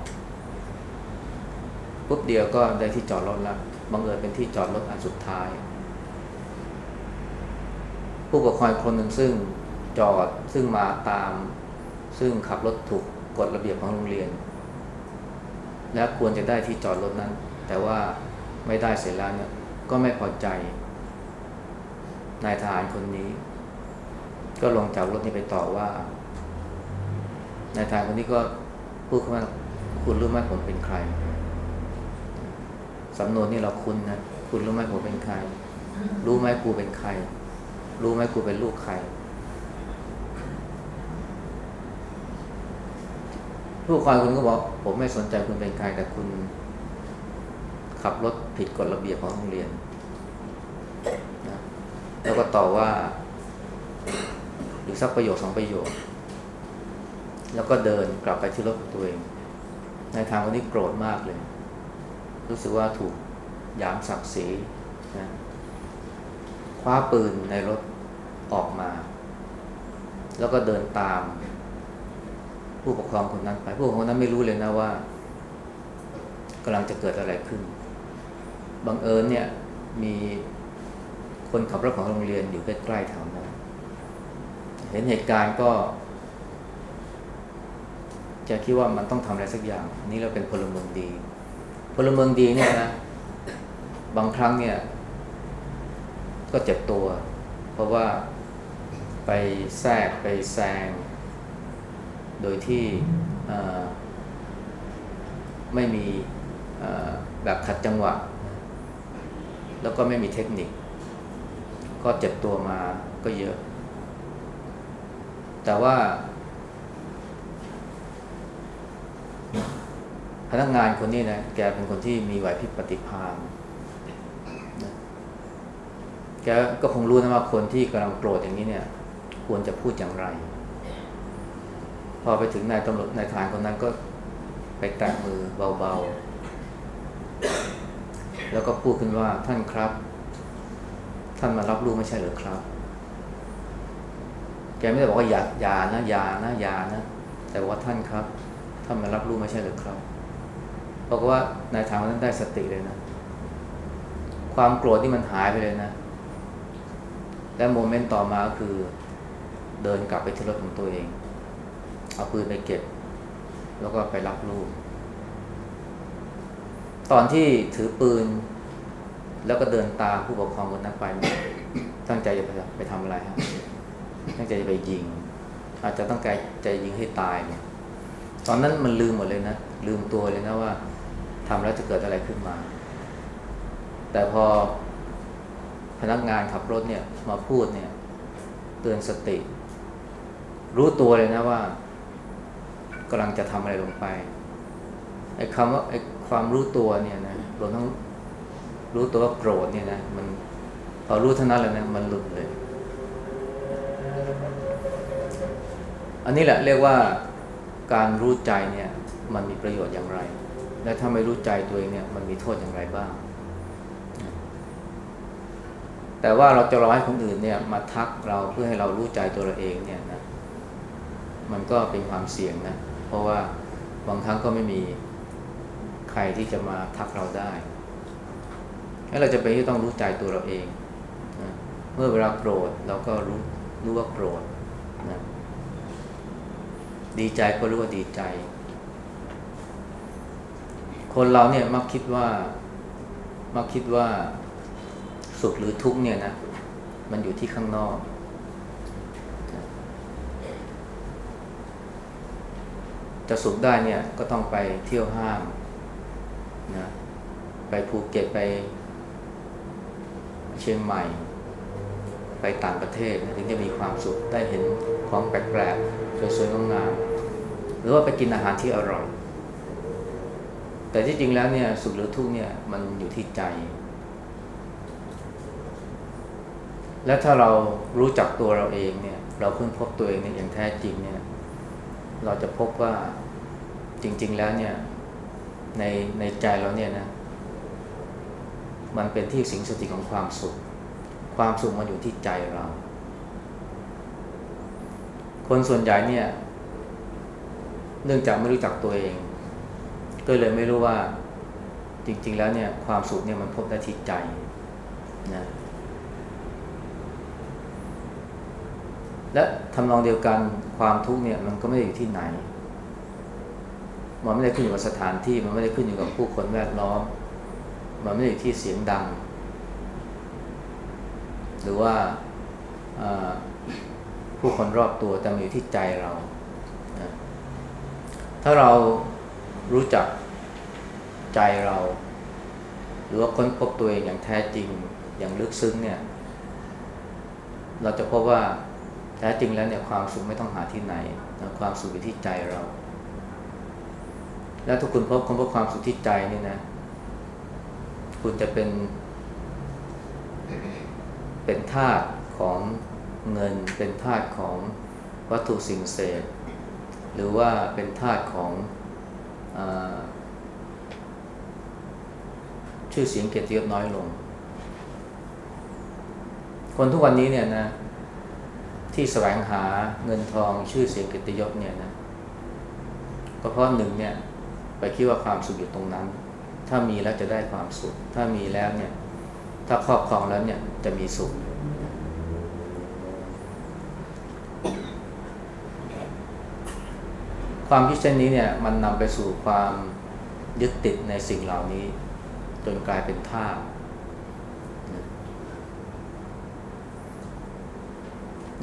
ปุ๊บเดียวก็ได้ที่จอดรถแล้ว บังเอิญเป็นที่จอดรถอันสุดท้าย ผู้ปกครองคนหนึ่งซึ่งจอดซึ่งมาตาม ซึ่งขับรถถูกกฎระเบียบของโรงเรียน และควรจะได้ที่จอดรถนั้น แต่ว่าไม่ได้เสร็จแล้วเนี่ยก็ไม่พอใจนายทหารคนนี้ ก็ลงจากรถนี้ไปต่อว่านายทหารคนนี้ก็พูดขึ้นว่าคุณรู้ไหมผมเป็นใคร สำนวนนี่เราคุ้นนะ คุณรู้ไหมผมเป็นใคร รู้ไหมกูเป็นใคร รู้ไหมกูเป็นลูกใครผู้ปกครองคุณก็บอก ผมไม่สนใจคุณเป็นใครแต่คุณขับรถผิดกฎระเบียบของโรงเรียนนะแล้วก็ต่อว่าหรือสักประโยคสองประโยคแล้วก็เดินกลับไปที่รถของตัวเอง ในทางคนนี้โกรธมากเลย รู้สึกว่าถูกหยามศักดิ์ศรีนะคว้าปืนในรถออกมา แล้วก็เดินตาม ผู้ปกครองคนนั้นไป ผู้ปกครองคนนั้นไม่รู้เลยนะว่ากำลังจะเกิดอะไรขึ้น บังเอิญเนี่ยมีคนขับรถของโรงเรียนอยู่ใกล้ๆแถวนั้น เห็นเหตุการณ์ก็ จะคิดว่ามันต้องทำอะไรสักอย่าง นี่เราเป็นพลเมืองดี พลเมืองดีเนี่ยนะ บางครั้งเนี่ย ก็เจ็บตัว เพราะว่าไปแทรกไปแซง โดยที่ไม่มีแบบขัดจังหวะ แล้วก็ไม่มีเทคนิค ก็เจ็บตัวมาก็เยอะ แต่ว่า พนักงานคนนี้นะแกเป็นคนที่มีไหวพริบปฏิภาณนะแกก็คงรู้นะว่าคนที่กำลังโกรธอย่างนี้เนี่ย ควรจะพูดอย่างไร พอไปถึงนายตำรวจนายทหารคนนั้นก็ไปแตะมือเบาๆ แล้วก็พูดขึ้นว่าท่านครับ ท่านมารับลูกไม่ใช่หรือครับ แกไม่ได้บอกว่าอย่าอย่านะอย่านะอย่านะ แต่ว่าท่านครับ ท่านมารับลูกไม่ใช่หรือครับ บอกว่านายทหารนั้นได้สติเลยนะ ความโกรธที่มันหายไปเลยนะ และโมเมนต์ต่อมาก็คือเดินกลับไปที่รถของตัวเอง เอาปืนไปเก็บ แล้วก็ไปรับลูก ตอนที่ถือปืน แล้วก็เดินตามผู้ปกครองคนนั้นไป ตั้งใจจะไปไปทำอะไรฮะ ตั้งใจจะไปยิง อาจจะต้องการใจยิงให้ตายเนี่ย ตอนนั้นมันลืมหมดเลยนะ ลืมตัวเลยนะว่า ทำแล้วจะเกิดอะไรขึ้นมา แต่พอพนักงานขับรถเนี่ยมาพูดเนี่ย เตือนสติ รู้ตัวเลยนะว่ากำลังจะทำอะไรลงไปไอ้คำว่าไอ้ความรู้ตัวเนี่ยนะรวมทั้งรู้ตัวว่าโกรธเนี่ยนะมันพอรู้เท่านั้นแล้วนะมันหลุดเลย อันนี้แหละเรียกว่าการรู้ใจเนี่ย มันมีประโยชน์อย่างไร และถ้าไม่รู้ใจตัวเองเนี่ยมันมีโทษอย่างไรบ้าง แต่ว่าเราจะรอให้คนอื่นเนี่ยมาทักเราเพื่อให้เรารู้ใจตัวเราเองเนี่ยนะมันก็เป็นความเสี่ยงนะ เพราะว่าบางครั้งก็ไม่มีใครที่จะมาทักเราได้แล้วเราจะไปที่ต้องรู้ใจตัวเราเองนะเมื่อเวลาโกรธเราก็รู้รู้ว่าโกรธนะดีใจก็รู้ว่าดีใจ คนเราเนี่ยมักคิดว่ามักคิดว่าสุขหรือทุกข์เนี่ยนะมันอยู่ที่ข้างนอก จะสุขได้เนี่ยก็ต้องไปเที่ยวห้างนะไปภูเก็ตไป เชียงใหม่ ไปต่างประเทศถึงจะมีความสุขได้เห็นของแปลกๆสวยๆงามๆหรือว่าไปกินอาหารที่อร่อย แต่ที่จริงแล้วเนี่ยสุขหรือทุกข์เนี่ยมันอยู่ที่ใจ และถ้าเรารู้จักตัวเราเองเนี่ย เราเพิ่งพบตัวเองเนี่ยอย่างแท้จริงเนี่ย เราจะพบว่าจริง ๆ แล้วเนี่ยในในใจเราเนี่ยนะ มันเป็นที่สิงสถิตของความสุข ความสุขมันอยู่ที่ใจเรา คนส่วนใหญ่เนี่ย เนื่องจากไม่รู้จักตัวเอง ก็เลยไม่รู้ว่าจริง ๆ แล้วเนี่ยความสุขเนี่ยมันพบได้ที่ใจนะและทำนองเดียวกันความทุกข์เนี่ยมันก็ไม่ได้อยู่ที่ไหน มันไม่ได้ขึ้นอยู่กับสถานที่ มันไม่ได้ขึ้นอยู่กับผู้คนแวดล้อม มันไม่ได้อยู่ที่เสียงดัง หรือว่าผู้คนรอบตัวแต่มันอยู่ที่ใจเรานะถ้าเรารู้จัก ใจเรา หรือว่าค้นพบตัวเองอย่างแท้จริงอย่างลึกซึ้งเนี่ย เราจะพบว่าแท้จริงแล้วเนี่ยความสุขไม่ต้องหาที่ไหนความสุขอยู่ที่ใจเรา แล้วทุกคนพบคนพบความสุขที่ใจนี่นะ คุณจะเป็น เป็นทาสของเงิน เป็นทาสของวัตถุสิ่งเสพหรือว่าเป็นทาสของอ ชื่อเสียงเกียรติยศน้อยลง คนทุกวันนี้เนี่ยนะ ที่แสวงหาเงินทองชื่อเสียงเกียรติยศเนี่ยนะก็เพราะหนึ่งเนี่ยไปคิดว่าความสุขอยู่ตรงนั้น ถ้ามีแล้วจะได้ความสุข ถ้ามีแล้วเนี่ย ถ้าครอบครองแล้วเนี่ยจะมีสุข ความคิดเช่นนี้เนี่ยมันนำไปสู่ความยึดติดในสิ่งเหล่านี้ จนกลายเป็นท่าส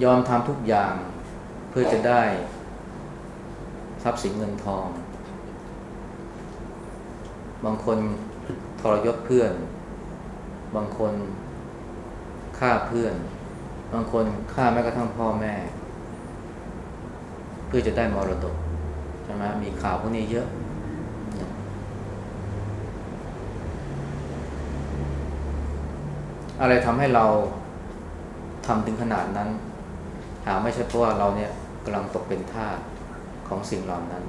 ยอมทำทุกอย่างเพื่อจะได้ทรัพย์สินเงินทอง บางคนทรยศเพื่อน บางคนฆ่าเพื่อน บางคนฆ่าแม้กระทั่งพ่อแม่ เพื่อจะได้มรดกใช่ไหมมีข่าวพวกนี้เยอะ อะไรทำให้เราทำถึงขนาดนั้น หาไม่ใช่เพราะว่าเราเนี่ยกำลังตกเป็นทาสของสิ่งเหล่านั้น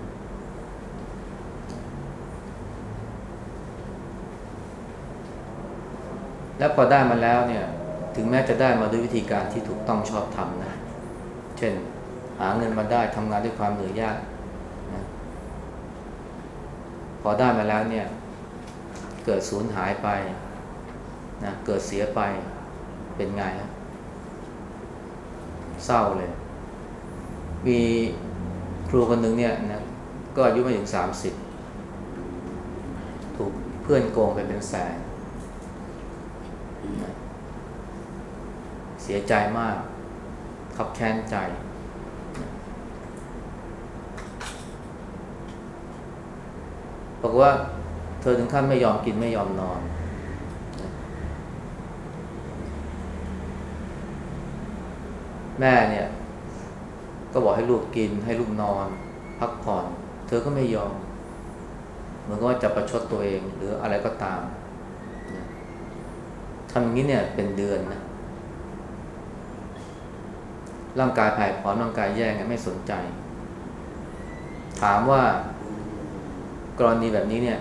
แล้วพอได้มาแล้วเนี่ยถึงแม้จะได้มาด้วยวิธีการที่ถูกต้องชอบทำนะ เช่น หาเงินมาได้ทำงานด้วยความเหนื่อยยากนะพอได้มาแล้วเนี่ย เกิดสูญหายไป นะเกิดเสียไปเป็นไงฮะเศร้าเลย มีครูคนหนึ่งเนี่ยนะก็อายุไม่ถึงสามสิบถูกเพื่อนโกงไปเป็นแสนนะเสียใจมากขับแค้นใจ บอกว่าเธอถึงขั้นไม่ยอมกินไม่ยอมนอน แม่เนี่ย ก็บอกให้ลูกกิน ให้ลูกนอน พักผ่อน เธอก็ไม่ยอม เหมือนกับว่าจะประชดตัวเองหรืออะไรก็ตามทำอย่างนี้เนี่ยเป็นเดือนนะร่างกายผ่ายผอมร่างกายแย่ไงไม่สนใจ ถามว่ากรณีแบบนี้เนี่ย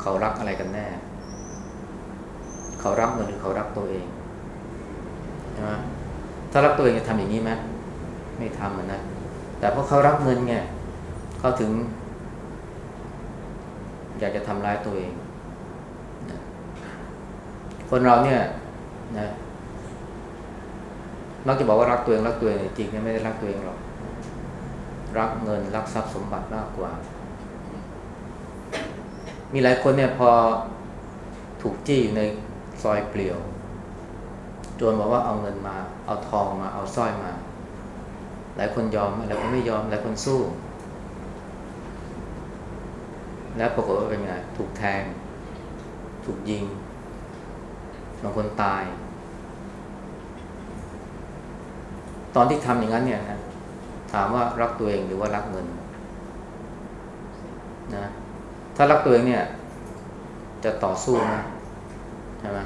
เขารักอะไรกันแน่ เขารักเงินหรือเขารักตัวเองใช่ไหม ถ้ารักตัวเองจะทำอย่างนี้ไหมไม่ทำมันนะ แต่เพราะเขารักเงินไงเขาถึง อยากจะทำร้ายตัวเองนะคนเราเนี่ยนะมักจะบอกว่ารักตัวเองรักตัวเองจริงๆไม่ได้รักตัวเองหรอก รักเงิน รักทรัพย์สมบัติมากกว่า มีหลายคนเนี่ยพอถูกจี้อยู่ในซอยเปลี่ยว รบอกว่าเอาเงินมา เอาทองมา เอาสร้อยมา หลายคนยอมหลายคนไม่ยอมหลายคนสู้ แล้วปรากฏว่าเป็นไงถูกแทง ถูกยิงบางคนตาย ตอนที่ทำอย่างนั้นเนี่ยนะถามว่ารักตัวเองหรือว่ารักเงินนะถ้ารักตัวเองเนี่ย จะต่อสู้นะใช่ไหม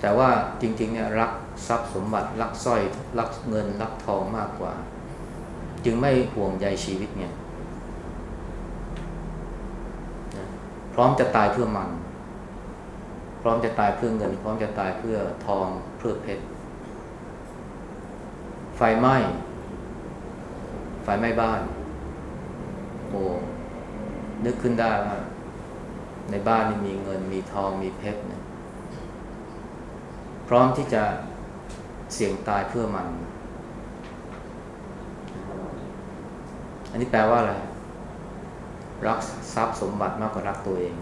แต่ว่าจริงๆเนี่ยรักทรัพย์สมบัติรักสร้อยรักเงินรักทองมากกว่า จึงไม่ห่วงใยชีวิตเนี่ยนะพร้อมจะตายเพื่อมัน พร้อมจะตายเพื่อเงิน พร้อมจะตายเพื่อทองเพื่อเพชรไฟไหม้ไฟไหม้บ้านโอ้นึกขึ้นได้ว่าในบ้านนี่มีเงินมีทองมีเพชรนะ พร้อมที่จะเสี่ยงตายเพื่อมัน อันนี้แปลว่าอะไร รักทรัพย์สมบัติมากกว่ารักตัวเอง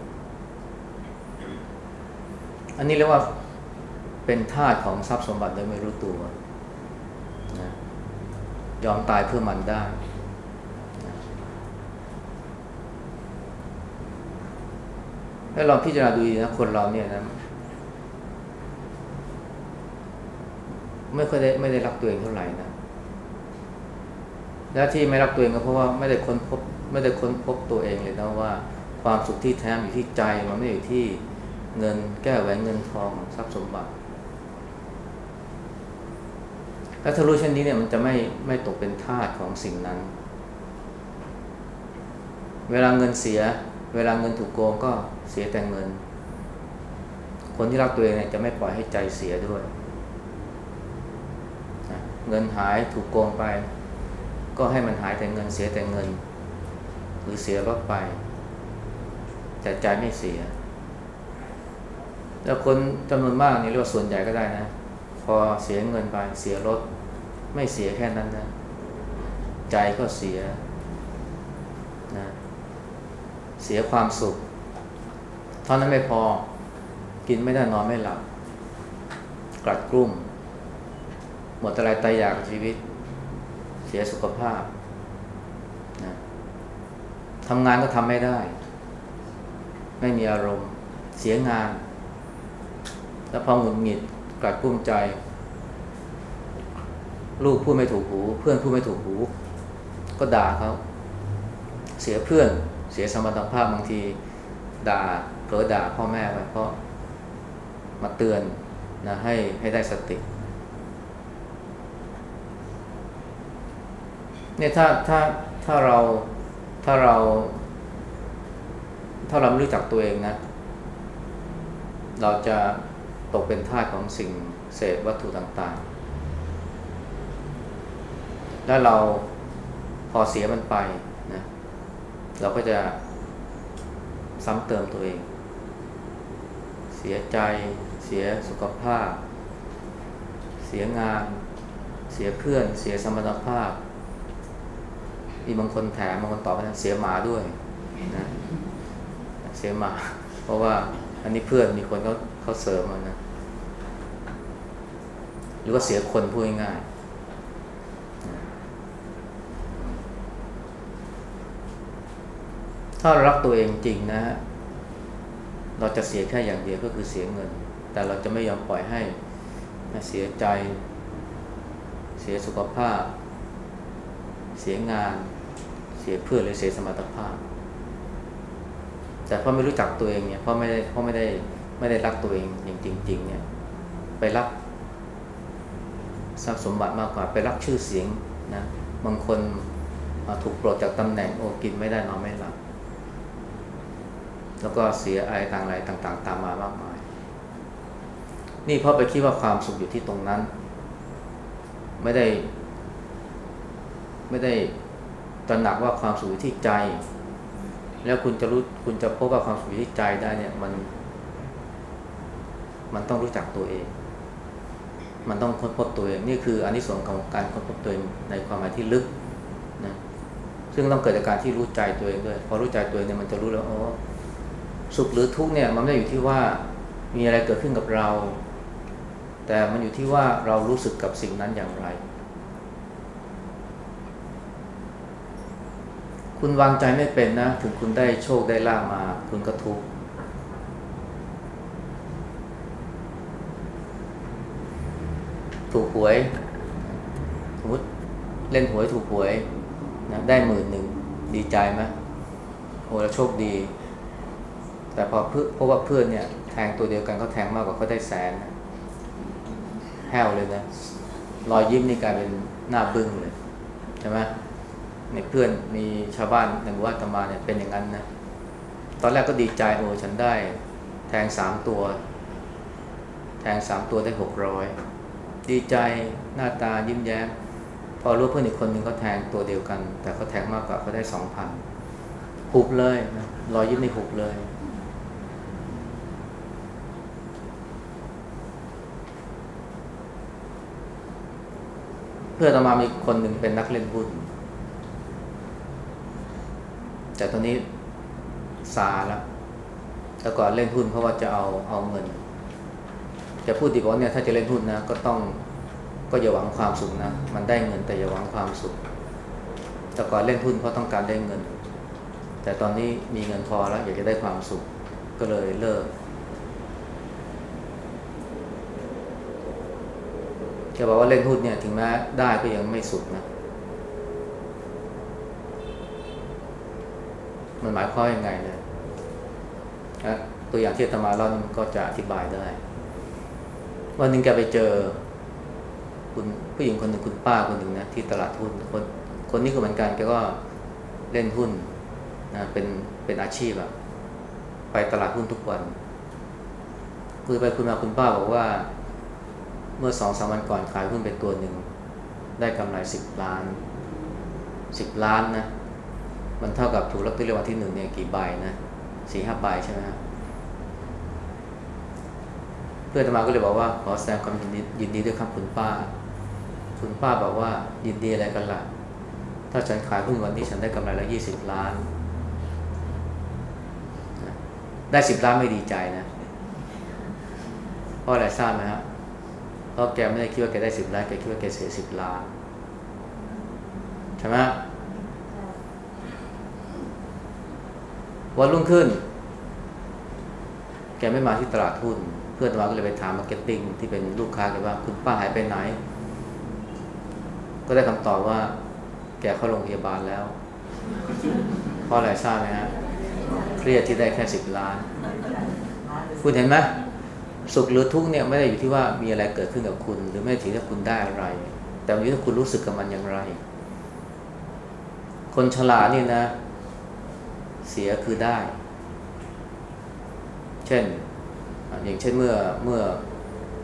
อันนี้เรียกว่าเป็นทาสของทรัพย์สมบัติโดยไม่รู้ตัวนะยอมตายเพื่อมันได้ถ้าเราพิจารณาดูนะคนเราเนี่ยนะ ไม่ค่อยได้ไม่ได้รักตัวเองเท่าไหร่นะและที่ไม่รักตัวเองก็เพราะว่าไม่ได้ค้นพบไม่ได้ค้นพบตัวเองเลยนะว่าความสุขที่แท้อยู่ที่ใจมันไม่อยู่ที่เงินแก้แหวนเงินทองทรัพย์สมบัติแล้วถ้ารู้เช่นนี้เนี่ยมันจะไม่ไม่ตกเป็นทาสของสิ่งนั้น เวลาเงินเสีย เวลาเงินถูกโกงก็เสียแต่เงิน คนที่รักตัวเองเนี่ยจะไม่ปล่อยให้ใจเสียด้วย เงินหายถูกโกงไป ก็ให้มันหายแต่เงินเสียแต่เงิน หรือเสียรถไป แต่ใจไม่เสีย แล้วคนจำนวนมากนี่เรียกว่าส่วนใหญ่ก็ได้นะ พอเสียเงินไปเสียรถ ไม่เสียแค่นั้นนะ ใจก็เสียนะเสียความสุข เท่านั้นไม่พอกินไม่ได้นอนไม่หลับกลัดกลุ้ม หมดอะไรตายอยากชีวิต เสียสุขภาพนะทำงานก็ทำไม่ได้ ไม่มีอารมณ์ เสียงาน แล้วพอหงุดหงิดกลัดกุ้มใจ ลูกพูดไม่ถูกหู เพื่อนพูดไม่ถูกหู ก็ด่าเขาเสียเพื่อนเสียสมรรถภาพบางทีด่าเผลอด่าพ่อแม่ไปเพราะมาเตือนนะให้ให้ได้สติ เนี่ยถ้าถ้าถ้าเราถ้าเรา ถ้าเราไม่รู้จักตัวเองนะ เราจะตกเป็นทาสของสิ่งเสพวัตถุต่างๆ แล้วเราพอเสียมันไปนะเราก็จะซ้ำเติมตัวเอง เสียใจ เสียสุขภาพ เสียงาน เสียเพื่อน เสียสมรรถภาพ มีบางคนแถมบางคนตอบว่าเสียหมาด้วยนะเสียหมา เพราะว่าอันนี้เพื่อนมีคนเขาเขาเสริมมานะ หรือว่าเสียคนพูดง่ายถ้ารักตัวเองจริงนะฮะเราจะเสียแค่อย่างเดียวก็คือเสียเงิน แต่เราจะไม่ยอมปล่อยให้เสียใจ เสียสุขภาพ เสียงาน สียเพื่อนหรือเสียสมรรถภาพ แต่พราะไม่รู้จักตัวเองเนี่ยพราะไม่ได้พราะไม่ได้ไม่ได้รักตัวเองอย่างจริง ๆ เนี่ย ไปรักทรัพย์สมบัติมากกว่าไปรักชื่อเสียงนะบางคนถูกปลดจากตำแหน่งโอ้กินไม่ได้นอนไม่หลับแล้วก็เสียอะไรต่างๆต่าง ๆ ตามมามากมาย นี่เพราะไปคิดว่าความสุขอยู่ที่ตรงนั้น ไม่ได้ ไม่ได้ ตระหนักว่าความสุขที่ใจ แล้วคุณจะรู้คุณจะพบว่าความสุขที่ใจได้เนี่ยมัน มันต้องรู้จักตัวเอง มันต้องค้นพบตัวเองนี่คืออันนี้ส่วนของการค้นพบตัวเองในความหมายที่ลึกนะซึ่งต้องเกิดจากการที่รู้ใจตัวเองด้วยพอรู้ใจตัวเองเนี่ยมันจะรู้แล้วอ๋อสุขหรือทุกข์เนี่ยมันไม่ได้อยู่ที่ว่ามีอะไรเกิดขึ้นกับเรา แต่มันอยู่ที่ว่าเรารู้สึกกับสิ่งนั้นอย่างไร คุณวางใจไม่เป็นนะ ถึงคุณได้โชคได้ลาบมา คุณก็ทุกข์ถูกหวยสมมติเล่นหวยถูกหวยนะได้หมื่นหนึ่งดีใจไหมโอ้แล้วโชคดี แต่พอเพื่อเพราะว่าเพื่อนเนี่ยแทงตัวเดียวกันเขาแทงมากกว่าเขาได้แสนนะแห้วเลยนะรอยยิ้มนี่กลายเป็นหน้าบึ้งเลยใช่ไหม ในเพื่อนมีชาวบ้านในหมู่บ้านตมาเนี่ยเป็นอย่างนั้นนะตอนแรกก็ดีใจโอ้ฉันได้ แทงสามตัว แทงสามตัวได้หกร้อยดีใจหน้าตายิ้มแย้ม พอรู้เพื่อนอีกคนหนึ่งเขาแทงตัวเดียวกัน แต่เขาแทงมากกว่าเขาได้สองพันหุบเลยนะรอยยิ้มในหุบเลย เพื่อนตมามีคนหนึ่งเป็นนักเล่นหุ้น แต่ตอนนี้ซาแล้วแต่ก่อนเล่นหุ้นเพราะว่าจะเอาเอาเงิน จะพูดดีกว่าเนี่ยถ้าจะเล่นหุ้นนะก็ต้องก็อย่าหวังความสุขนะ มันได้เงินแต่อย่าหวังความสุข แต่ก่อนเล่นหุ้นเพราะต้องการได้เงิน แต่ตอนนี้มีเงินพอแล้วอยากจะได้ความสุขก็เลยเลิกจะบอกว่าเล่นหุ้นเนี่ยถึงแม้ได้ก็ยังไม่สุขนะ มันหมายความยังไงเนี่ยตัวอย่างที่อาตมาเล่านี่มันก็จะอธิบายได้ วันหนึ่งแกไปเจอ คุณผู้หญิงคนหนึ่งคุณป้าคนหนึ่งนะที่ตลาดหุ้นคนคนนี้ก็เหมือนกันแกก็เล่นหุ้นนะเป็นเป็นอาชีพอะไปตลาดหุ้นทุกวันคุยไปคุยมาคุณป้าบอกว่า เมื่อสองสามวันก่อนขายหุ้นไปตัวหนึ่งได้กำไรสิบล้านสิบล้านนะ มันเท่ากับถูกลอตเตอรี่รางวัลที่หนึ่งเนี่ยกี่ใบนะสี่ห้าใบใช่ไหมเพื่อนอาตมาก็เลยบอกว่าขอแสดงความยินดีด้วยครับคุณป้า คุณป้าบอกว่ายินดีอะไรกันล่ะ ถ้าฉันขายหุ้นวันนี้ฉันได้กำไรละยี่สิบล้าน ได้สิบล้านไม่ดีใจนะเพราะอะไรทราบไหมฮะเพราะแกไม่ได้คิดว่าแกได้สิบล้านแกคิดว่าแกเสียสิบล้านใช่ไหม วันรุ่งขึ้น แกไม่มาที่ตลาดหุ้น เพื่อนมาก็เลยไปถาม marketing ที่เป็นลูกค้าแกว่าคุณป้าหายไปไหน ก็ได้คำตอบว่า แกเข้าโรงพยาบาลแล้วเพราะอะไรทราบไหมฮะเครียดที่ได้แค่สิบล้าน คุณเห็นไหมสุขหรือทุกข์เนี่ยไม่ได้อยู่ที่ว่ามีอะไรเกิดขึ้นกับคุณ หรือไม่ถือว่าคุณได้อะไร แต่อยู่ที่คุณรู้สึกกับมันอย่างไร คนฉลาดนี่นะ เสียคือได้ เช่น อย่างเช่นเมื่อเมื่อ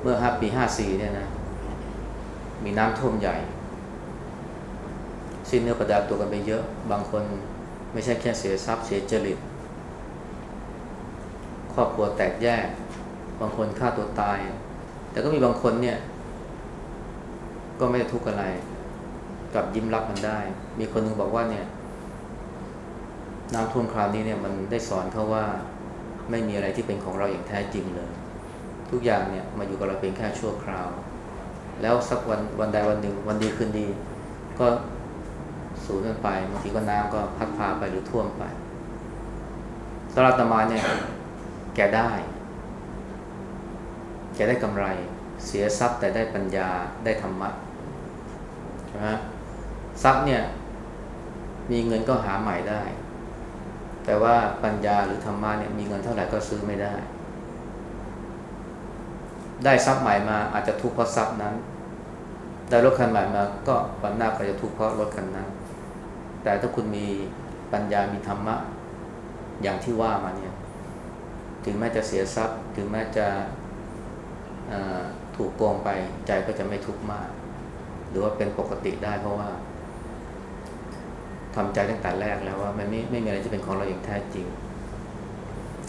เมื่อห้าปีห้าสี่เนี่ยนะ มีน้ำท่วมใหญ่ สิ้นเนื้อประดาตัวกันไปเยอะ บางคนไม่ใช่แค่เสียทรัพย์เสียจริต ครอบครัวแตกแยก บางคนฆ่าตัวตาย แต่ก็มีบางคนเนี่ย ก็ไม่ได้ทุกข์อะไร กลับยิ้มรับมันได้ มีคนหนึงบอกว่าเนี่ย น้ำท่วมคราวนี้เนี่ยมันได้สอนเขาว่าไม่มีอะไรที่เป็นของเราอย่างแท้จริงเลย ทุกอย่างเนี่ยมาอยู่กับเราเพียงแค่ชั่วคราว แล้วสักวันวันใดวันหนึ่ง วันดีคืนดี ก็สูญกันไปบางทีก็น้ำก็พัดพาไปหรือท่วมไปสำหรับอาตมาเนี่ยแกได้ แกได้กำไร เสียทรัพย์แต่ได้ปัญญาได้ธรรมะใช่ไหมทรัพย์เนี่ยมีเงินก็หาใหม่ได้ แต่ว่าปัญญาหรือธรรมะเนี่ยมีเงินเท่าไหร่ก็ซื้อไม่ได้ ได้ทรัพย์ใหม่มาอาจจะทุกข์เพราะทรัพย์นั้น ได้รถคันใหม่มาก็วันหน้าก็จะทุกข์เพราะรถคันนั้น แต่ถ้าคุณมีปัญญามีธรรมะอย่างที่ว่ามาเนี่ย ถึงแม้จะเสียทรัพย์ ถึงแม้จะถูกโกงไปใจก็จะไม่ทุกข์มาก หรือว่าเป็นปกติได้เพราะว่า ทำใจตั้งแต่แรกแล้วว่ามันไม่ไม่มีอะไรที่เป็นของเราอย่างแท้จริง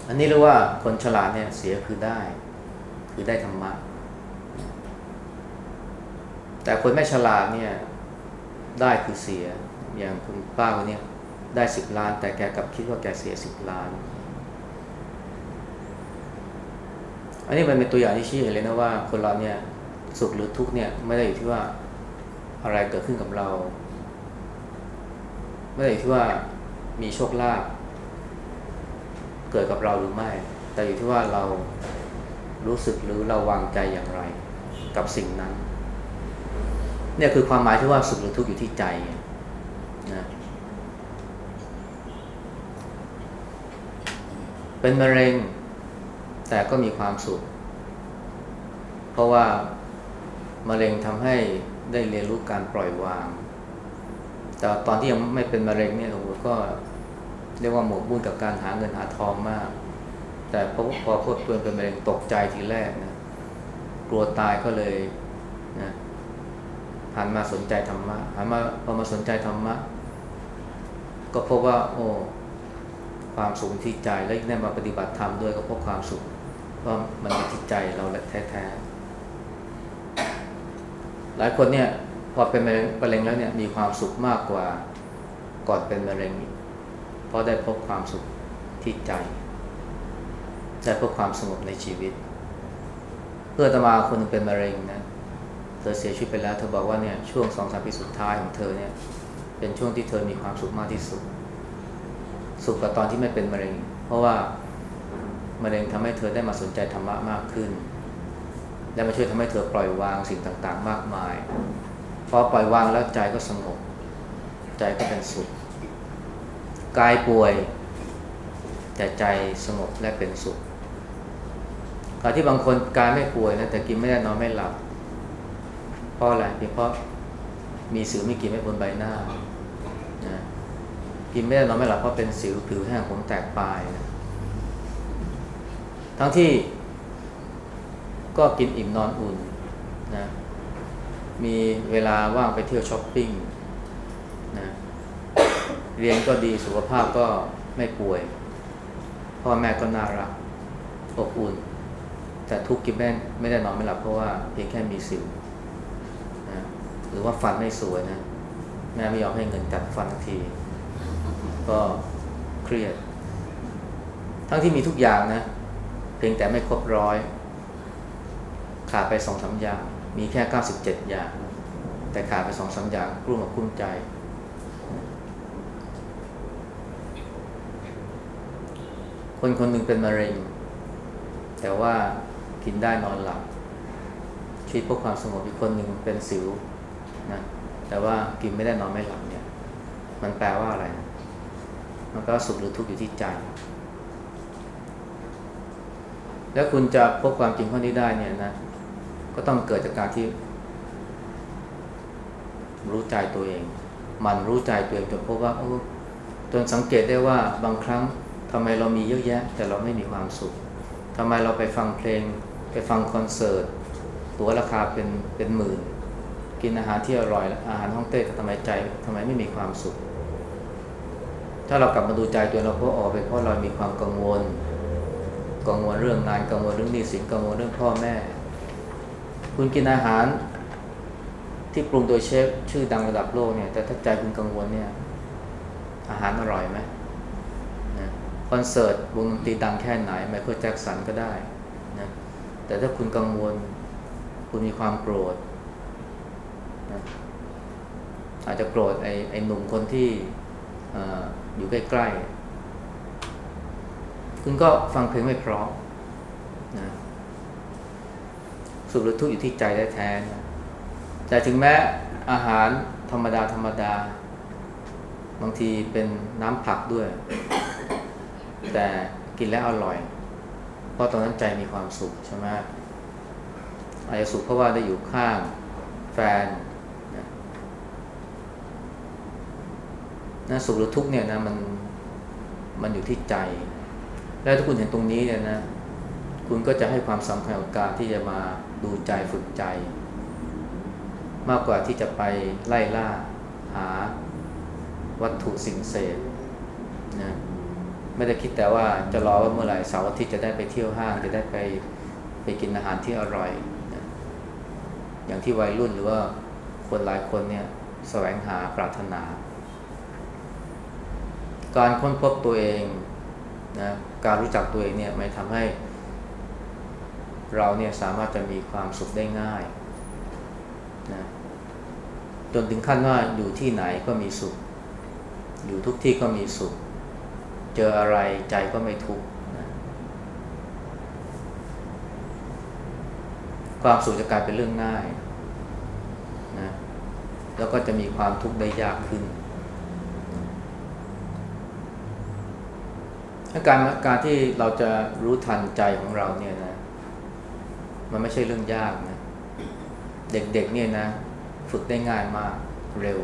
อันนี้เรียกว่าคนฉลาดเนี่ยเสียคือได้ คือได้ธรรมะ แต่คนไม่ฉลาดเนี่ยได้คือเสีย อย่างคุณป้าคนนี้ได้สิบล้าน แต่แกกลับคิดว่าแกเสียสิบล้าน อันนี้มันเป็นตัวอย่างที่ชี้เห็นเลยนะว่า คนเราเนี่ยสุขหรือทุกข์เนี่ยไม่ได้อยู่ที่ว่าอะไรเกิดขึ้นกับเรา ไม่ได้อยู่ที่ว่ามีโชคลาภเกิดกับเราหรือไม่ แต่อยู่ที่ว่าเรารู้สึกหรือเราวางใจอย่างไรกับสิ่งนั้น เนี่ยคือความหมายที่ว่าสุขหรือทุกข์อยู่ที่ใจนะเป็นมะเร็ง แต่ก็มีความสุข เพราะว่ามะเร็งทำให้ได้เรียนรู้การปล่อยวาง แต่ตอนที่ยังไม่เป็นมะเร็งเนี่ยโอ้โหก็เรียกว่าหมกมุ่นกับการหาเงินหาทองมาก แต่พอพอพบตัวเป็นมะเร็งตกใจทีแรกนะกลัวตายก็เลยนะหันมาสนใจธรรมะหันมาพอมาสนใจธรรมะ ก็พบว่า โอ้ความสุขที่ใจแล้วได้มาปฏิบัติธรรมด้วยก็พบความสุขว่ามันอยู่ที่ใจเราและแท้ๆหลายคนเนี่ย พอเป็นมะเร็งแล้วเนี่ยมีความสุขมากกว่าก่อนเป็นมะเร็งเพราะได้พบความสุขที่ใจได้พบความสงบในชีวิต เพื่อตมาคนนึงเป็นมะเร็งนะเธอเสียชีวิตไปแล้วเธอบอกว่าเนี่ยช่วงสองสามปีสุดท้ายของเธอเนี่ยเป็นช่วงที่เธอมีความสุขมากที่สุด สุขกว่าตอนที่ไม่เป็นมะเร็ง เพราะว่ามะเร็งทำให้เธอได้มาสนใจธรรมะมากขึ้น และมาช่วยทำให้เธอปล่อยวางสิ่งต่างๆ มากมาย อปล่อยวางแล้วใจก็สงบ ใจก็เป็นสุขกายป่วย แต่ใจสงบและเป็นสุขการที่บางคนกายไม่ป่วยนะแต่กินไม่ได้นอนไม่หลับเพราะอะไรเพราะมีสิวไม่กินไม่บนใบหน้านะกินไม่ได้นอนไม่หลับเพราะเป็นสิวผิวแห้งผมแตกปลายนะทั้งที่ก็กินอิ่มนอนอุ่นนะ มีเวลาว่างไปเที่ยวช้อปปิ้งนะเรียนก็ดีสุขภาพก็ไม่ป่วย พ่อแม่ก็น่ารักอบอุ่น แต่ทุกข์กินแม่ไม่ได้นอนไม่หลับเพราะว่าเพียงแค่มีสิวนะหรือว่าฟันไม่สวยนะแม่ไม่ยอมให้เงินจัดฟันทันทีก็เครียด ทั้งที่มีทุกอย่างนะ เพียงแต่ไม่ครบร้อย ขาดไปสองสาอย่าง มีแค่เก้าสิบเจ็ดอย่าง แต่ขาดไปสองสาอย่างกลุ้มกับกลุ้มใจ คนคนหนึ่งเป็นมะเร็ง แต่ว่ากินได้นอนหลับชีวิตพวกความสงบอีกคนหนึ่งเป็นสิวนะแต่ว่ากินไม่ได้นอนไม่หลับเนี่ย มันแปลว่าอะไรนะมันก็สุขหรือทุกข์อยู่ที่ใจ แล้วคุณจะพบความจริงข้อนี้ได้เนี่ยนะ ก็ต้องเกิดจากการที่รู้ใจตัวเองมันรู้ใจตัวเองจนพบว่าโอ้จนสังเกตได้ว่าบางครั้งทำไมเรามีเยอะแยะ แต่เราไม่มีความสุขทำไมเราไปฟังเพลง ไปฟังคอนเสิร์ตตั๋วราคาเป็นเป็นหมื่น กินอาหารที่อร่อยอาหารฮ่องเต้ทำไมใจทำไมไม่มีความสุข ถ้าเรากลับมาดูใจตัวเราเพราะออกไปเพราะเรามีความกังวล กังวลเรื่องงานกังวลเรื่องหนี้สินกังวลเรื่องพ่อแม่ คุณกินอาหารที่ปรุงโดยเชฟชื่อดังระดับโลกเนี่ย แต่ถ้าใจคุณกังวลเนี่ย อาหารอร่อยไหมนะคอนเสิร์ตวงดนตรีดังแค่ไหนไมเคิลแจ็คสันก็ได้นะแต่ถ้าคุณกังวล คุณมีความโกรธนะอาจจะโกรธไอ้ไอ้หนุ่มคนที่ออยู่ใกล้ๆ คุณก็ฟังเพลงไม่เพราะนะ สุขหรือทุกข์อยู่ที่ใจแท้ๆนะแต่ถึงแม้อาหารธรรมดาธรรมดา บางทีเป็นน้ำผักด้วย แต่กินแล้วอร่อย เพราะตอนนั้นใจมีความสุขใช่ไหมอาจจะสุขเพราะว่าได้อยู่ข้างแฟนนะนะสุขหรือทุกข์เนี่ยนะมันมันอยู่ที่ใจ แล้วถ้าคุณเห็นตรงนี้เนี่ยนะ คุณก็จะให้ความสำคัญกับการที่จะมา ดูใจฝึกใจ มากกว่าที่จะไปไล่ล่าหาวัตถุสิ่งเสพนะไม่ได้คิดแต่ว่าจะรอว่าเมื่อไหร่เสาร์อาทิตย์จะได้ไปเที่ยวห้างจะได้ไปไปกินอาหารที่อร่อยนะอย่างที่วัยรุ่นหรือว่าคนหลายคนเนี่ยแสวงหาปรารถนา การค้นพบตัวเองนะการรู้จักตัวเองเนี่ยมันทำให้ เราเนี่ยสามารถจะมีความสุขได้ง่ายนะจนถึงขั้นว่าอยู่ที่ไหนก็มีสุข อยู่ทุกที่ก็มีสุข เจออะไรใจก็ไม่ทุกข์นะความสุขจะกลายเป็นเรื่องง่ายนะแล้วก็จะมีความทุกข์ได้ยากขึ้นการการที่เราจะรู้ทันใจของเราเนี่ยนะ มันไม่ใช่เรื่องยากนะ เด็กๆเนี่ยนะ ฝึกได้ง่ายมากเร็ว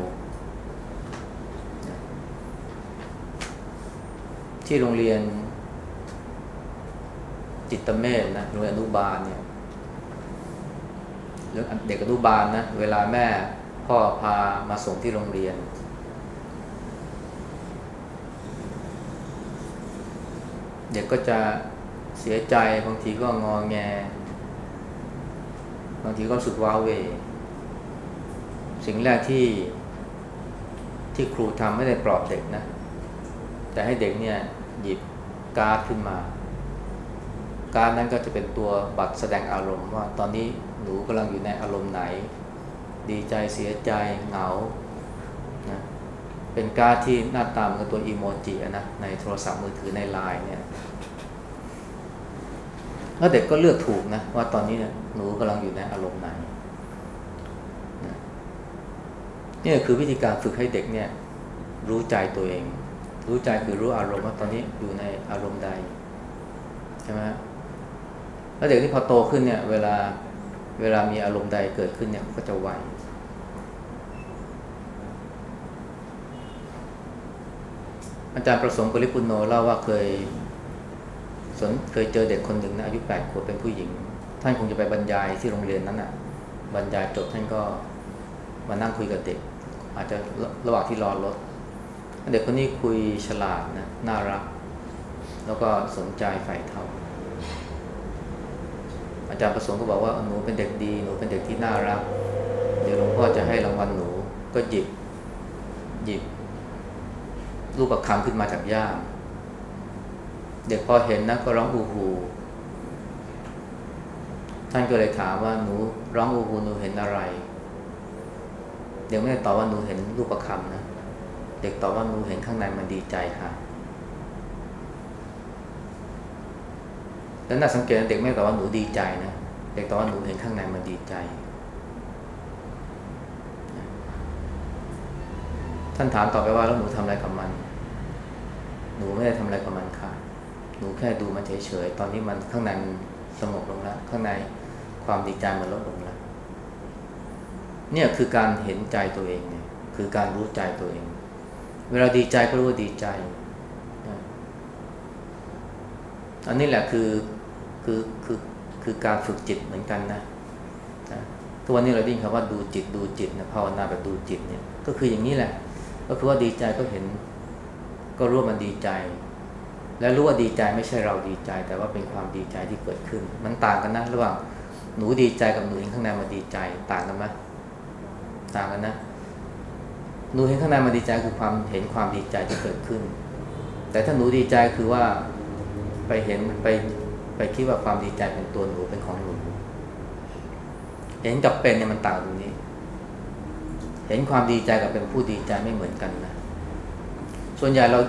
ที่โรงเรียน จิตเมธนะโรงเรียนอนุบาลเนี่ยเรื่องเด็กอนุบาลนะ เวลาแม่พ่อพามาส่งที่โรงเรียน เด็กก็จะเสียใจบางทีก็งอแง บางทีก็สึกว้าเว สิ่งแรกที่ที่ครูทำไม่ได้ปลอบเด็กนะ แต่ให้เด็กเนี่ยหยิบการ์ดขึ้นมา การ์ดนั้นก็จะเป็นตัวบัตรแสดงอารมณ์ว่าตอนนี้หนูกำลังอยู่ในอารมณ์ไหน ดีใจเสียใจเหงานะเป็นการ์ดที่หน้าตาเหมือนตัวอีโมจินะในโทรศัพท์มือถือในไลน์เนี่ย แล้วเด็กก็เลือกถูกนะว่าตอนนี้เนี่ยหนูกำลังอยู่ในอารมณ์ไหนนะนี่คือวิธีการฝึกให้เด็กเนี่ย รู้ใจตัวเอง รู้ใจคือรู้อารมณ์ว่าตอนนี้อยู่ในอารมณ์ใดใช่ไหมแล้วเด็กที่พอโตขึ้นเนี่ย เวลาเวลามีอารมณ์ใดเกิดขึ้นเนี่ยก็จะไวอาจารย์ประสงค์ปริปุโนเล่าว่าเคย สนเคยเจอเด็กคนหนึ่งนะอายุแปดขวบเป็นผู้หญิง ท่านคงจะไปบรรยายที่โรงเรียนนั้นอะ บรรยายจบท่านก็มานั่งคุยกับเด็ก อาจจะระหว่างที่รอรถเด็กคนนี้คุยฉลาดนะน่ารัก แล้วก็สนใจใฝ่ธรรมอาจารย์ประสงค์ก็บอกว่าหนูเป็นเด็กดีหนูเป็นเด็กที่น่ารัก เดี๋ยวหลวงพ่อจะให้รางวัลหนูก็หยิบหยิบลูกประคำขึ้นมาจากย่าม เด็กพอเห็นนะก็ร้องอูฮูท่านก็เลยถามว่าหนูร้องอูฮูหนูเห็นอะไร เด็กไม่ได้ตอบว่าหนูเห็นลูกประคำนะ เด็กตอบว่าหนูเห็นข้างในมันดีใจค่ะแล้วน่าสังเกตเด็กไม่ได้ตอบว่าหนูดีใจนะเด็กตอบว่าหนูเห็นข้างในมันดีใจ ท่านถามต่อไปว่าแล้วหนูทำอะไรกับมัน หนูไม่ได้ทำอะไรกับมันค่ะ หนูแค่ดูมันเฉยๆ ตอนนี้มันข้างในมันสงบลงแล้ว ข้างในความดีใจมันลดลงแล้ว เนี่ยคือการเห็นใจตัวเองเนี่ย คือการรู้ใจตัวเอง เวลาดีใจก็รู้ว่าดีใจ อันนี้แหละคือคือคือคือการฝึกจิตเหมือนกันนะนะทุกวันนี้เราได้ยินคำว่าดูจิตดูจิตนะภาวนาแบบดูจิตเนี่ย ก็คืออย่างนี้แหละ ก็คือว่าดีใจก็เห็น ก็รู้ว่ามันดีใจ และรู้ว่าดีใจไม่ใช่เราดีใจ แต่ว่าเป็นความดีใจที่เกิดขึ้น มันต่างกันนะระหว่างหนูดีใจกับหนูเห็นข้างในมันดีใจต่างกันไหมต่างกันนะหนูเห็นข้างในมันดีใจคือความเห็นความดีใจที่เกิดขึ้น แต่ถ้าหนูดีใจคือว่าไปเห็นไปไปคิดว่าความดีใจเป็นตัวหนูเป็นของหนูเห็นกับเป็นเนี่ยมันต่างตรงนี้ เห็นความดีใจกับเป็นผู้ดีใจไม่เหมือนกันนะส่วนใหญ่เรา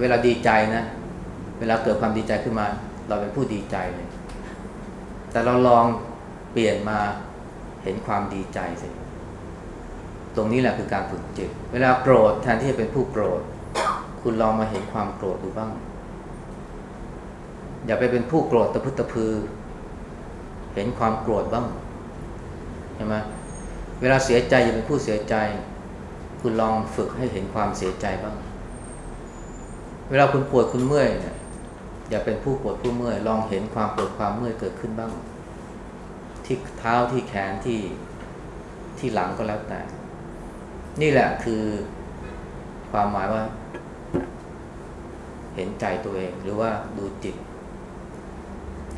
เวลาดีใจนะ เวลาเกิดความดีใจขึ้นมา เราเป็นผู้ดีใจเลย แต่เราลองเปลี่ยนมาเห็นความดีใจสิตรงนี้แหละคือการฝึกจิต เวลาโกรธแทนที่จะเป็นผู้โกรธ คุณลองมาเห็นความโกรธดูบ้าง อย่าไปเป็นผู้โกรธตะพึตะพือ เห็นความโกรธบ้างใช่ไหมเวลาเสียใจอย่าเป็นผู้เสียใจ คุณลองฝึกให้เห็นความเสียใจบ้าง เวลาคุณปวดคุณเมื่อยเนี่ย อย่าเป็นผู้ปวดผู้เมื่อย ลองเห็นความปวดความเมื่อยเกิดขึ้นบ้าง ที่เท้าที่แขนที่ที่หลังก็แล้วแต่ นี่แหละคือความหมายว่า เห็นใจตัวเอง หรือว่าดูจิต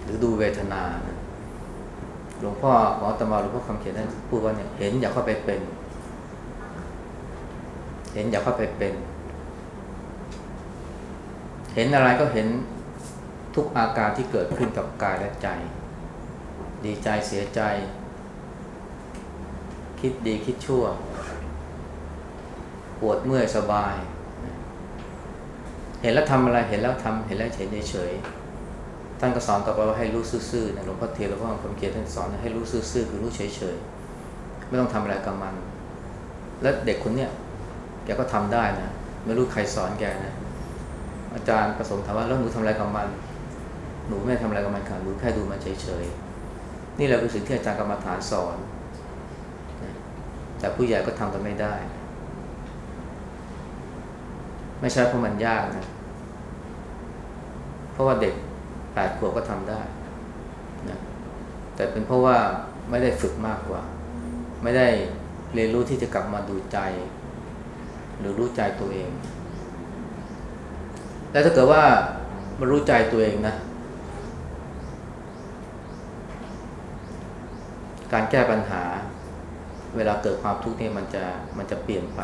หรือดูเวทนานะหลวงพ่อของอตมาหลวงพ่อคำเขียนท่านพูดว่าเนี่ยเห็นอย่าเข้าไปเป็น เห็นอย่าเข้าไปเป็น เห็นอะไรก็เห็น ทุกอาการที่เกิดขึ้นกับกายและใจ ดีใจเสียใจ คิดดีคิดชั่ว ปวดเมื่อยสบาย เห็นแล้วทำอะไรเห็นแล้วทำเห็นแล้วเฉยเฉยท่านก็สอนต่อไปว่าให้รู้ซื่อๆนะหลวงพ่อเทียนหลวงพ่อคำเขียนท่านสอนให้รู้ซื่อๆคือรู้เฉยเฉยๆไม่ต้องทำอะไรกับมัน แล้วเด็กคนเนี้ยแกก็ทำได้นะไม่รู้ใครสอนแกนะอาจารย์ประสงค์ถามว่าแล้วหนูทำอะไรกับมัน หนูไม่ทำอะไรกับมันค่ะหนูแค่ดูมันเฉยๆนี่แหละคือสิ่งที่อาจารย์กรรมฐานสอน แต่ผู้ใหญ่ก็ทำกันไม่ได้ ไม่ใช่เพราะมันยากนะ เพราะว่าเด็กแปดขวบก็ทำได้นะแต่เป็นเพราะว่าไม่ได้ฝึกมากกว่า ไม่ได้เรียนรู้ที่จะกลับมาดูใจ หรือรู้ใจตัวเอง แล้วถ้าเกิดว่ามารู้ใจตัวเองนะ การแก้ปัญหา เวลาเกิดความทุกข์เนี่ยมันจะมันจะเปลี่ยนไป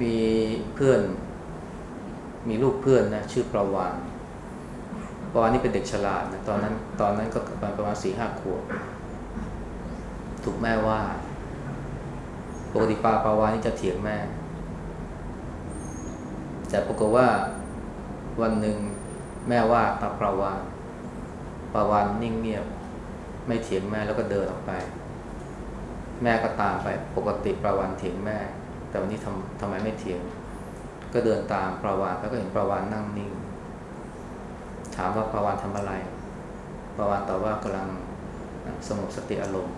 มีเพื่อน มีลูกเพื่อนนะชื่อประวานประวานนี่เป็นเด็กฉลาดนะตอนนั้นตอนนั้นก็ประมาณสี่ห้าขวบถูกแม่ว่าปกติปาปาวานนี่จะเถียงแม่ แต่ปรากฏว่าวันหนึ่งแม่ว่าปาปาวาน ปาวานนิ่งเงียบ ไม่เถียงแม่แล้วก็เดินออกไป แม่ก็ตามไปปกติปาวานเถียงแม่ แต่วันนี้ทำทำไมไม่เถียง ก็เดินตามปาวานแล้วก็เห็นปาวานนั่งนิ่ง ถามว่าปาวานทำอะไรปาวานตอบว่ากำลังสงบสติอารมณ์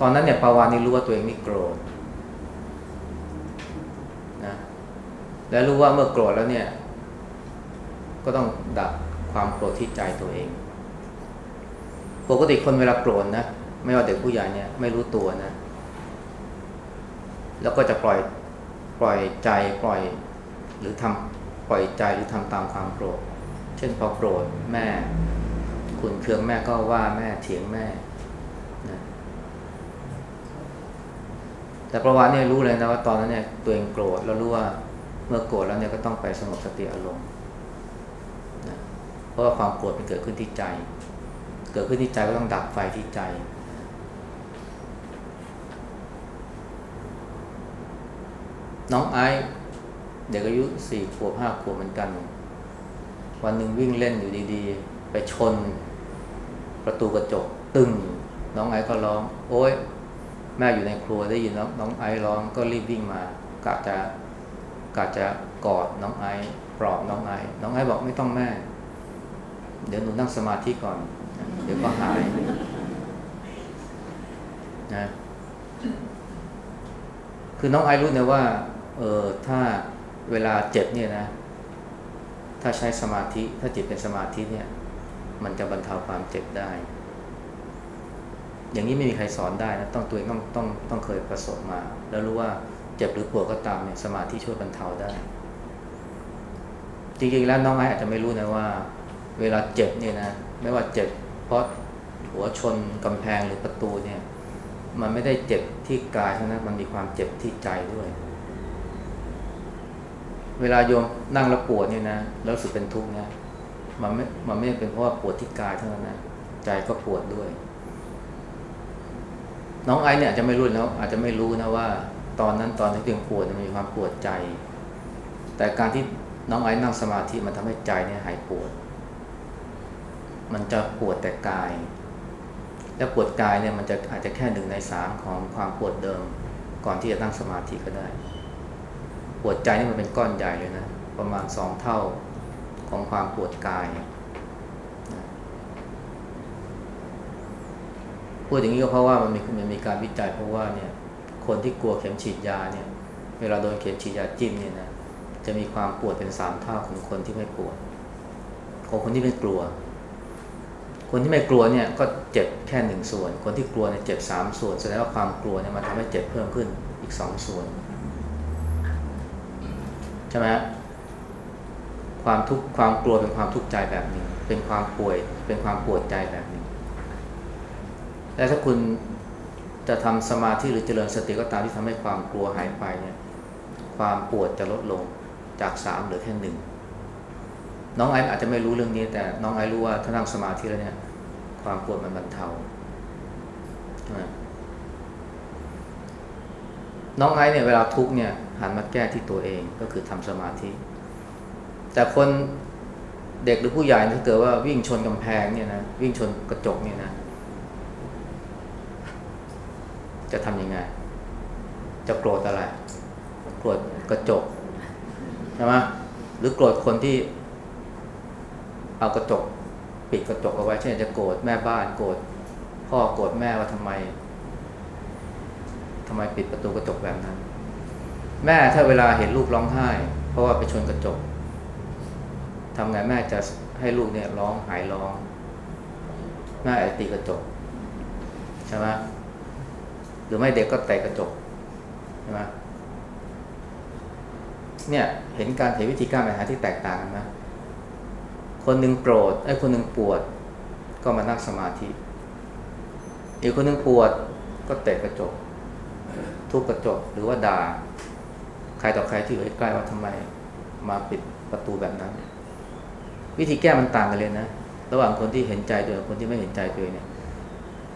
ตอนนั้นเนี่ยปาวานนี่รู้ว่าตัวเองนี่โกรธนะแล้วรู้ว่าเมื่อโกรธแล้วเนี่ย ก็ต้องดับความโกรธที่ใจตัวเอง ปกติคนเวลาโกรธนะ ไม่ว่าเด็กผู้ใหญ่เนี่ยไม่รู้ตัวนะ แล้วก็จะปล่อยปล่อยใจปล่อยหรือทำปล่อยใจหรือทำตามความโกรธ เช่นพอโกรธแม่ขุนเคืองแม่ก็ว่าแม่เถียงแม่นะแต่ประวัติเนี่ยรู้เลยนะว่าตอนนั้นเนี่ยตัวเองโกรธแล้วรู้ว่าเมื่อโกรธแล้วเนี่ยก็ต้องไปสงบสติอารมณ์ เพราะว่าความโกรธมันเกิดขึ้นที่ใจ เกิดขึ้นที่ใจก็ต้องดับไฟที่ใจ น้องไอซ์เด็กอายุสี่ขวบห้าขวบเหมือนกัน วันหนึ่งวิ่งเล่นอยู่ดีๆ ไปชน ประตูกระจกตึงน้องไอซ์ก็ร้อง โอ๊ยแม่อยู่ในครัวได้ยินน้องน้องไอซ์ร้องก็รีบวิ่งมากะจะกะจะกอดน้องไอซ์ปลอบน้องไอซ์น้องไอซ์บอกไม่ต้องแม่ เดี๋ยวหนูนั่งสมาธิก่อน เดี๋ยวก็หายนะคือน้องไอรู้นะว่า เออถ้าเวลาเจ็บเนี่ยนะ ถ้าใช้สมาธิ ถ้าจิตเป็นสมาธิเนี่ย มันจะบรรเทาความเจ็บได้ อย่างนี้ไม่มีใครสอนได้นะ ต้องตัวเองต้องต้องต้องเคยประสบมา แล้วรู้ว่าเจ็บหรือปวดก็ตามเนี่ยสมาธิช่วยบรรเทาได้ จริงๆแล้วน้องไออาจจะไม่รู้นะว่า เวลาเจ็บเนี่ยนะไม่ว่าเจ็บเพราะหัวชนกำแพงหรือประตูเนี่ย มันไม่ได้เจ็บที่กายเท่านั้นมันมีความเจ็บที่ใจด้วย เวลาโยมนั่งแล้วปวดเนี่ยนะแล้วรู้สึกเป็นทุกข์นะมันไม่มันไม่ได้เป็นเพราะว่าปวดที่กายเท่านั้นนะใจก็ปวดด้วย น้องไอเนี่ยอาจจะไม่รู้แล้วอาจจะไม่รู้นะว่า ตอนนั้นตอนที่ตัวเองปวดมันมีความปวดใจ แต่การที่น้องไอนั่งสมาธิมันทำให้ใจเนี่ยหายปวด มันจะปวดแต่กาย และปวดกายเนี่ยมันจะอาจจะแค่หนึ่งในสามของความปวดเดิม ก่อนที่จะนั่งสมาธิก็ได้ ปวดใจนี่มันเป็นก้อนใหญ่เลยนะ ประมาณสองเท่าของความปวดกายพูดอย่างนี้ก็เพราะว่ามันมีมันมีการวิจัยเพราะว่าเนี่ยคนที่กลัวเข็มฉีดยาเนี่ย เวลาโดนเข็มฉีดยาจิ้มเนี่ยนะจะมีความปวดเป็นสามเท่าของคนที่ไม่ปวดของคนที่ไม่กลัว คนที่ไม่กลัวเนี่ยก็เจ็บแค่หนึ่งส่วน คนที่กลัวเนี่ยเจ็บสามส่วน แสดงว่าความกลัวเนี่ยมันทำให้เจ็บเพิ่มขึ้นอีกสองส่วนใช่ไหมความทุกข์ความกลัวเป็นความทุกข์ใจแบบหนึ่งเป็นความป่วย เป็นความปวดใจแบบหนึ่งและถ้าคุณจะทำสมาธิหรือเจริญสติก็ตามที่ทำให้ความกลัวหายไปเนี่ยความปวดจะลดลงจากสามเหลือแค่หนึ่ง น้องไอซ์อาจจะไม่รู้เรื่องนี้ แต่น้องไอซ์รู้ว่าถ้านั่งสมาธิแล้วเนี่ย ความปวดมันบรรเทาน้องไอซ์เนี่ยเวลาทุกข์เนี่ยหันมาแก้ที่ตัวเองก็คือทำสมาธิ แต่คนเด็กหรือผู้ใหญ่ถ้าเกิดว่าวิ่งชนกำแพงเนี่ยนะวิ่งชนกระจกเนี่ยนะ จะทำยังไง จะโกรธอะไรโกรธกระจกใช่ไหมหรือโกรธคนที่ เอากระจกปิดกระจกเอาไว้เช่นจะโกรธแม่บ้านโกรธพ่อโกรธแม่ว่าทำไมทำไมปิดประตูกระจกแบบนั้น แม่ถ้าเวลาเห็นลูกร้องไห้ เพราะว่าไปชนกระจกทำไงแม่จะให้ลูกเนี่ยร้องหายร้องแม่อาจจะตีกระจกใช่ไหมหรือไม่เด็กก็เตะกระจกใช่ไหมเนี่ยเห็นการเห็นวิธีการบริหาที่แตกต่างกันไหม คนหนึ่งโกรธไอ้คนหนึ่งปวด ก็มานั่งสมาธิ อีกคนหนึ่งปวดก็เตะกระจก ทุบกระจกหรือว่าด่า ใครต่อใครที่อยู่ใกล้ว่าทำไมมาปิดประตูแบบนั้น วิธีแก้มันต่างกันเลยนะ ระหว่างคนที่เห็นใจตัวคนที่ไม่เห็นใจตัวเนี่ย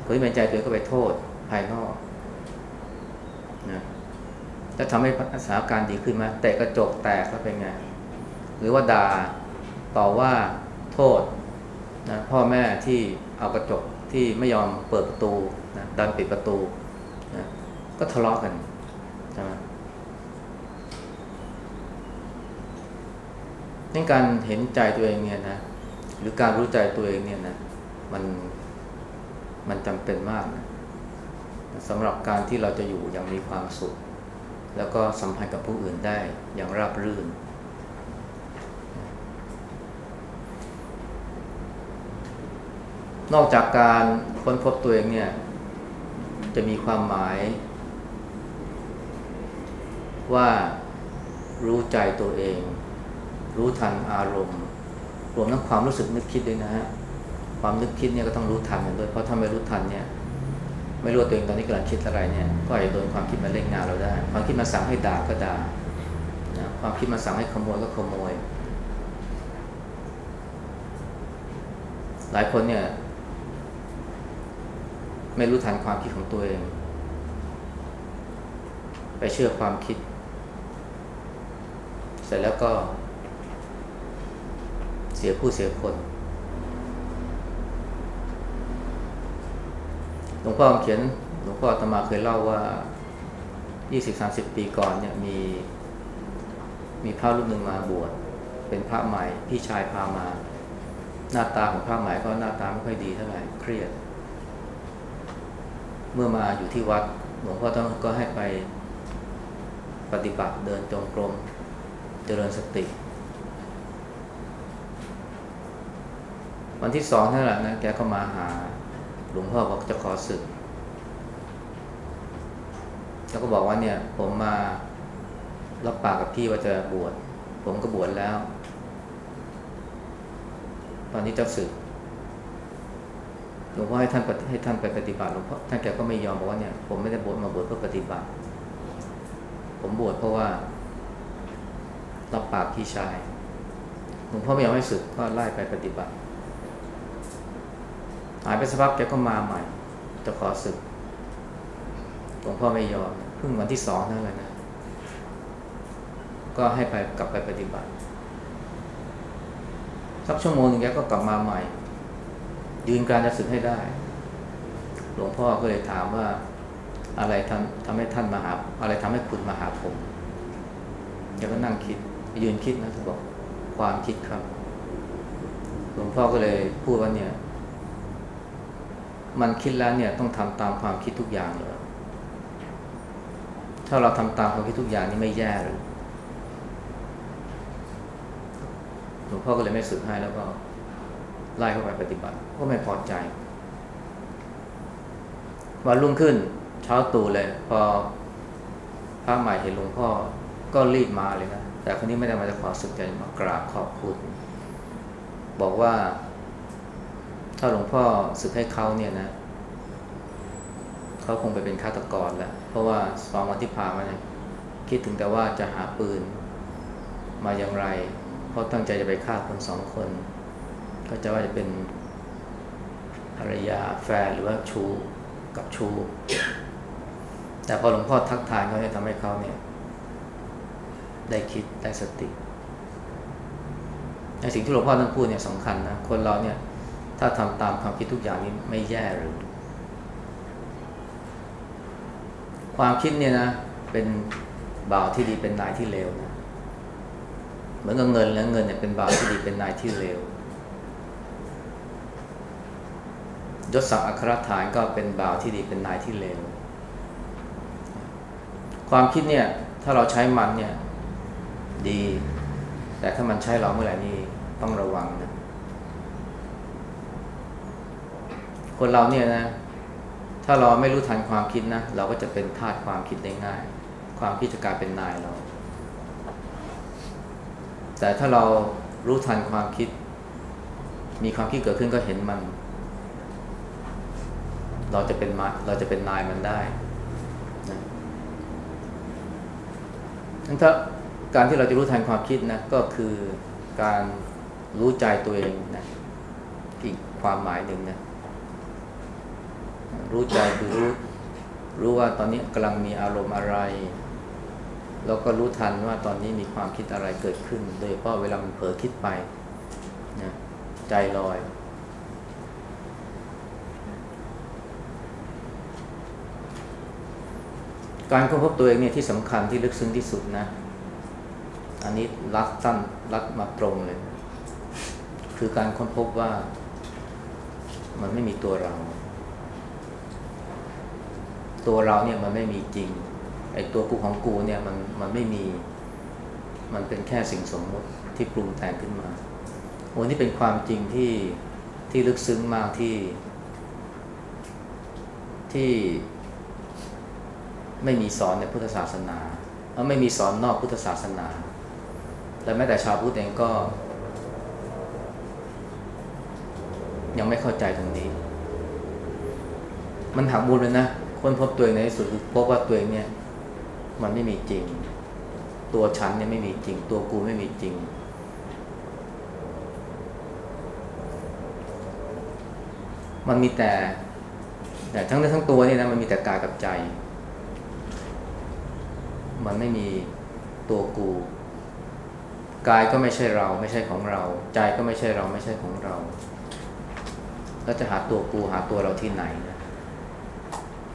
คนที่ไม่เห็นใจตัวก็ไปโทษภายนอกนะจะทำให้สถานการณ์ดีขึ้นไหมเตะกระจกแตกแล้วเป็นไง หรือว่าด่า ต่อว่าโทษนะพ่อแม่ที่เอากระจกที่ไม่ยอมเปิดประตูนะดันปิดประตูนะก็ทะเลาะกันใช่ไหมนี่การเห็นใจตัวเองเนี่ยนะหรือการรู้ใจตัวเองเนี่ยนะมันมันจำเป็นมากนะสำหรับการที่เราจะอยู่อย่างมีความสุข แล้วก็สัมพันธ์กับผู้อื่นได้อย่างราบรื่น นอกจากการค้นพบตัวเองเนี่ย จะมีความหมาย ว่ารู้ใจตัวเอง รู้ทันอารมณ์ รวมทั้งความรู้สึกนึกคิดด้วยนะฮะความนึกคิดเนี่ยก็ต้องรู้ทันกันด้วย เพราะถ้าไม่รู้ทันเนี่ย ไม่รู้ตัวเองตอนนี้กำลังคิดอะไรเนี่ย ก็อาจจะโดนความคิดมาเล่นงานเราได้ ความคิดมาสั่งให้ด่าก็ด่านะความคิดมาสั่งให้ขโมยก็ขโมย หลายคนเนี่ย ไม่รู้ทันความคิดของตัวเอง ไปเชื่อความคิด เสร็จแล้วก็ เสียผู้เสียคนหลวงพ่อเขียนหลวงพ่ออาตมาเคยเล่าว่า 20-30 ปีก่อนเนี่ยมี มีพระรูปหนึ่งมาบวชเป็นพระใหม่พี่ชายพามา หน้าตาของพระใหม่ก็หน้าตาไม่ค่อยดีเท่าไหร่เครียด เมื่อมาอยู่ที่วัดหลวงพ่อต้องก็ให้ไปปฏิบัติเดินจงกรมเจริญสติ วันที่สองนั่นแหละนะแกก็มาหาหลวงพ่อบอกจะขอศึกแล้วก็บอกว่าเนี่ย ผมมารับปากกับพี่ว่าจะบวชผมก็บวชแล้ว ตอนนี้จะศึก หลวงพ่อให้ท่านให้ท่านไปปฏิบัติหลวงพ่อท่านแกก็ไม่ยอมบอกว่าเนี่ยผมไม่ได้บวชมาบวชเพื่อปฏิบัติ ผมบวชเพราะว่ารับปากพี่ชายหลวงพ่อไม่ยอมให้ศึกก็ไล่ไปปฏิบัติ หายไปสักพักแกก็มาใหม่จะขอศึกหลวงพ่อไม่ยอมเพิ่งวันที่สองนั่นแหละนะก็ให้ไปกลับไปปฏิบัติสักชั่วโมงหนึงแกก็กลับมาใหม่ ยืนการจะศึกให้ได้ หลวงพ่อก็เลยถามว่าอะไรทำทำให้ท่านมาหา อะไรทำให้คุณมาหาผมแกก็นั่งคิด ยืนคิดนะจะบอกความคิดครับ หลวงพ่อก็เลยพูดว่าเนี่ย มันคิดแล้วเนี่ยต้องทำตามความคิดทุกอย่างเลยถ้าเราทำตามความคิดทุกอย่างนี่ไม่แย่เลยหลวงพ่อก็เลยไม่สึกให้แล้วก็ ไล่เข้าไปปฏิบัติ ก็ไม่พอใจ วันรุ่งขึ้นเช้าตู่เลย พอพระใหม่เห็นหลวงพ่อก็รีบมาเลยนะ แต่คนนี้ไม่ได้มาจะขอสึกใจมากราบขอบคุณ บอกว่า ถ้าหลวงพ่อสึกให้เขาเนี่ยนะเขาคงไปเป็นฆาตกรแล้ว เพราะว่าสองวันที่ผ่านมาเนี่ยคิดถึงแต่ว่าจะหาปืน มาอย่างไร เพราะตั้งใจจะไปฆ่าคนสองคน ก็จะว่าจะเป็นภรรยาแฟนหรือว่าชูกับชู แต่พอหลวงพ่อทักทายเขาเนี่ยทำให้เขาเนี่ย ได้คิดได้สติในสิ่งที่หลวงพ่อท่านพูดเนี่ยสำคัญนะคนเราเนี่ย ถ้าทำตามความคิดทุกอย่างนี้ไม่แย่หรือ ความคิดเนี่ยนะเป็นบ่าวที่ดีเป็นนายที่เลวนะเหมือนกับเงินแล้วเงินเนี่ยเป็นบ่าวที่ดีเป็นนายที่เลว ยศศักดิ์อัครฐานก็เป็นบ่าวที่ดีเป็นนายที่เลวความคิดเนี่ยถ้าเราใช้มันเนี่ยดี แต่ถ้ามันใช้เราเมื่อไหร่นี่ต้องระวังนะคนเราเนี่ยนะ ถ้าเราไม่รู้ทันความคิดนะ เราก็จะเป็นทาสความคิดได้ง่าย ความคิดจะกลายเป็นนายเรา แต่ถ้าเรารู้ทันความคิด มีความคิดเกิดขึ้นก็เห็นมัน เราจะเป็นมาเราจะเป็นนายมันได้นะถ้าการที่เราจะรู้ทันความคิดนะก็คือการรู้ใจตัวเองนะอีกความหมายหนึ่งนะรู้ใจคือรู้รู้ว่าตอนนี้กำลังมีอารมณ์อะไร แล้วก็รู้ทันว่าตอนนี้มีความคิดอะไรเกิดขึ้น โดยเฉพาะเวลามันเผลอคิดไปนะใจลอย การค้นพบตัวเองเนี่ยที่สำคัญที่ลึกซึ้งที่สุดนะ อันนี้รัดสั้นรัดมาตรงเลย คือการค้นพบว่า มันไม่มีตัวเรา ตัวเราเนี่ยมันไม่มีจริงไอ้ตัวกูของกูเนี่ยมันมันไม่มี มันเป็นแค่สิ่งสมมติที่ปรุงแต่งขึ้นมาโอ้นี่เป็นความจริงที่ที่ลึกซึ้งมากที่ที่ ไม่มีสอนในพุทธศาสนาแล้วไม่มีสอนนอกพุทธศาสนา และแม้แต่ชาวพุทธเองก็ ยังไม่เข้าใจตรงนี้ มันหักมุมเลยนะคนพบตัวเองในที่สุดคือพบว่าตัวเองเนี่ย มันไม่มีจริง ตัวฉันเนี่ยไม่มีจริง ตัวกูไม่มีจริง มันมีแต่ แต่ทั้งเนื้อทั้งตัวนี่นะมันมีแต่กายกับใจ มันไม่มีตัวกูกายก็ไม่ใช่เราไม่ใช่ของเรา ใจก็ไม่ใช่เราไม่ใช่ของเรา แล้วจะหาตัวกูหาตัวเราที่ไหนนะ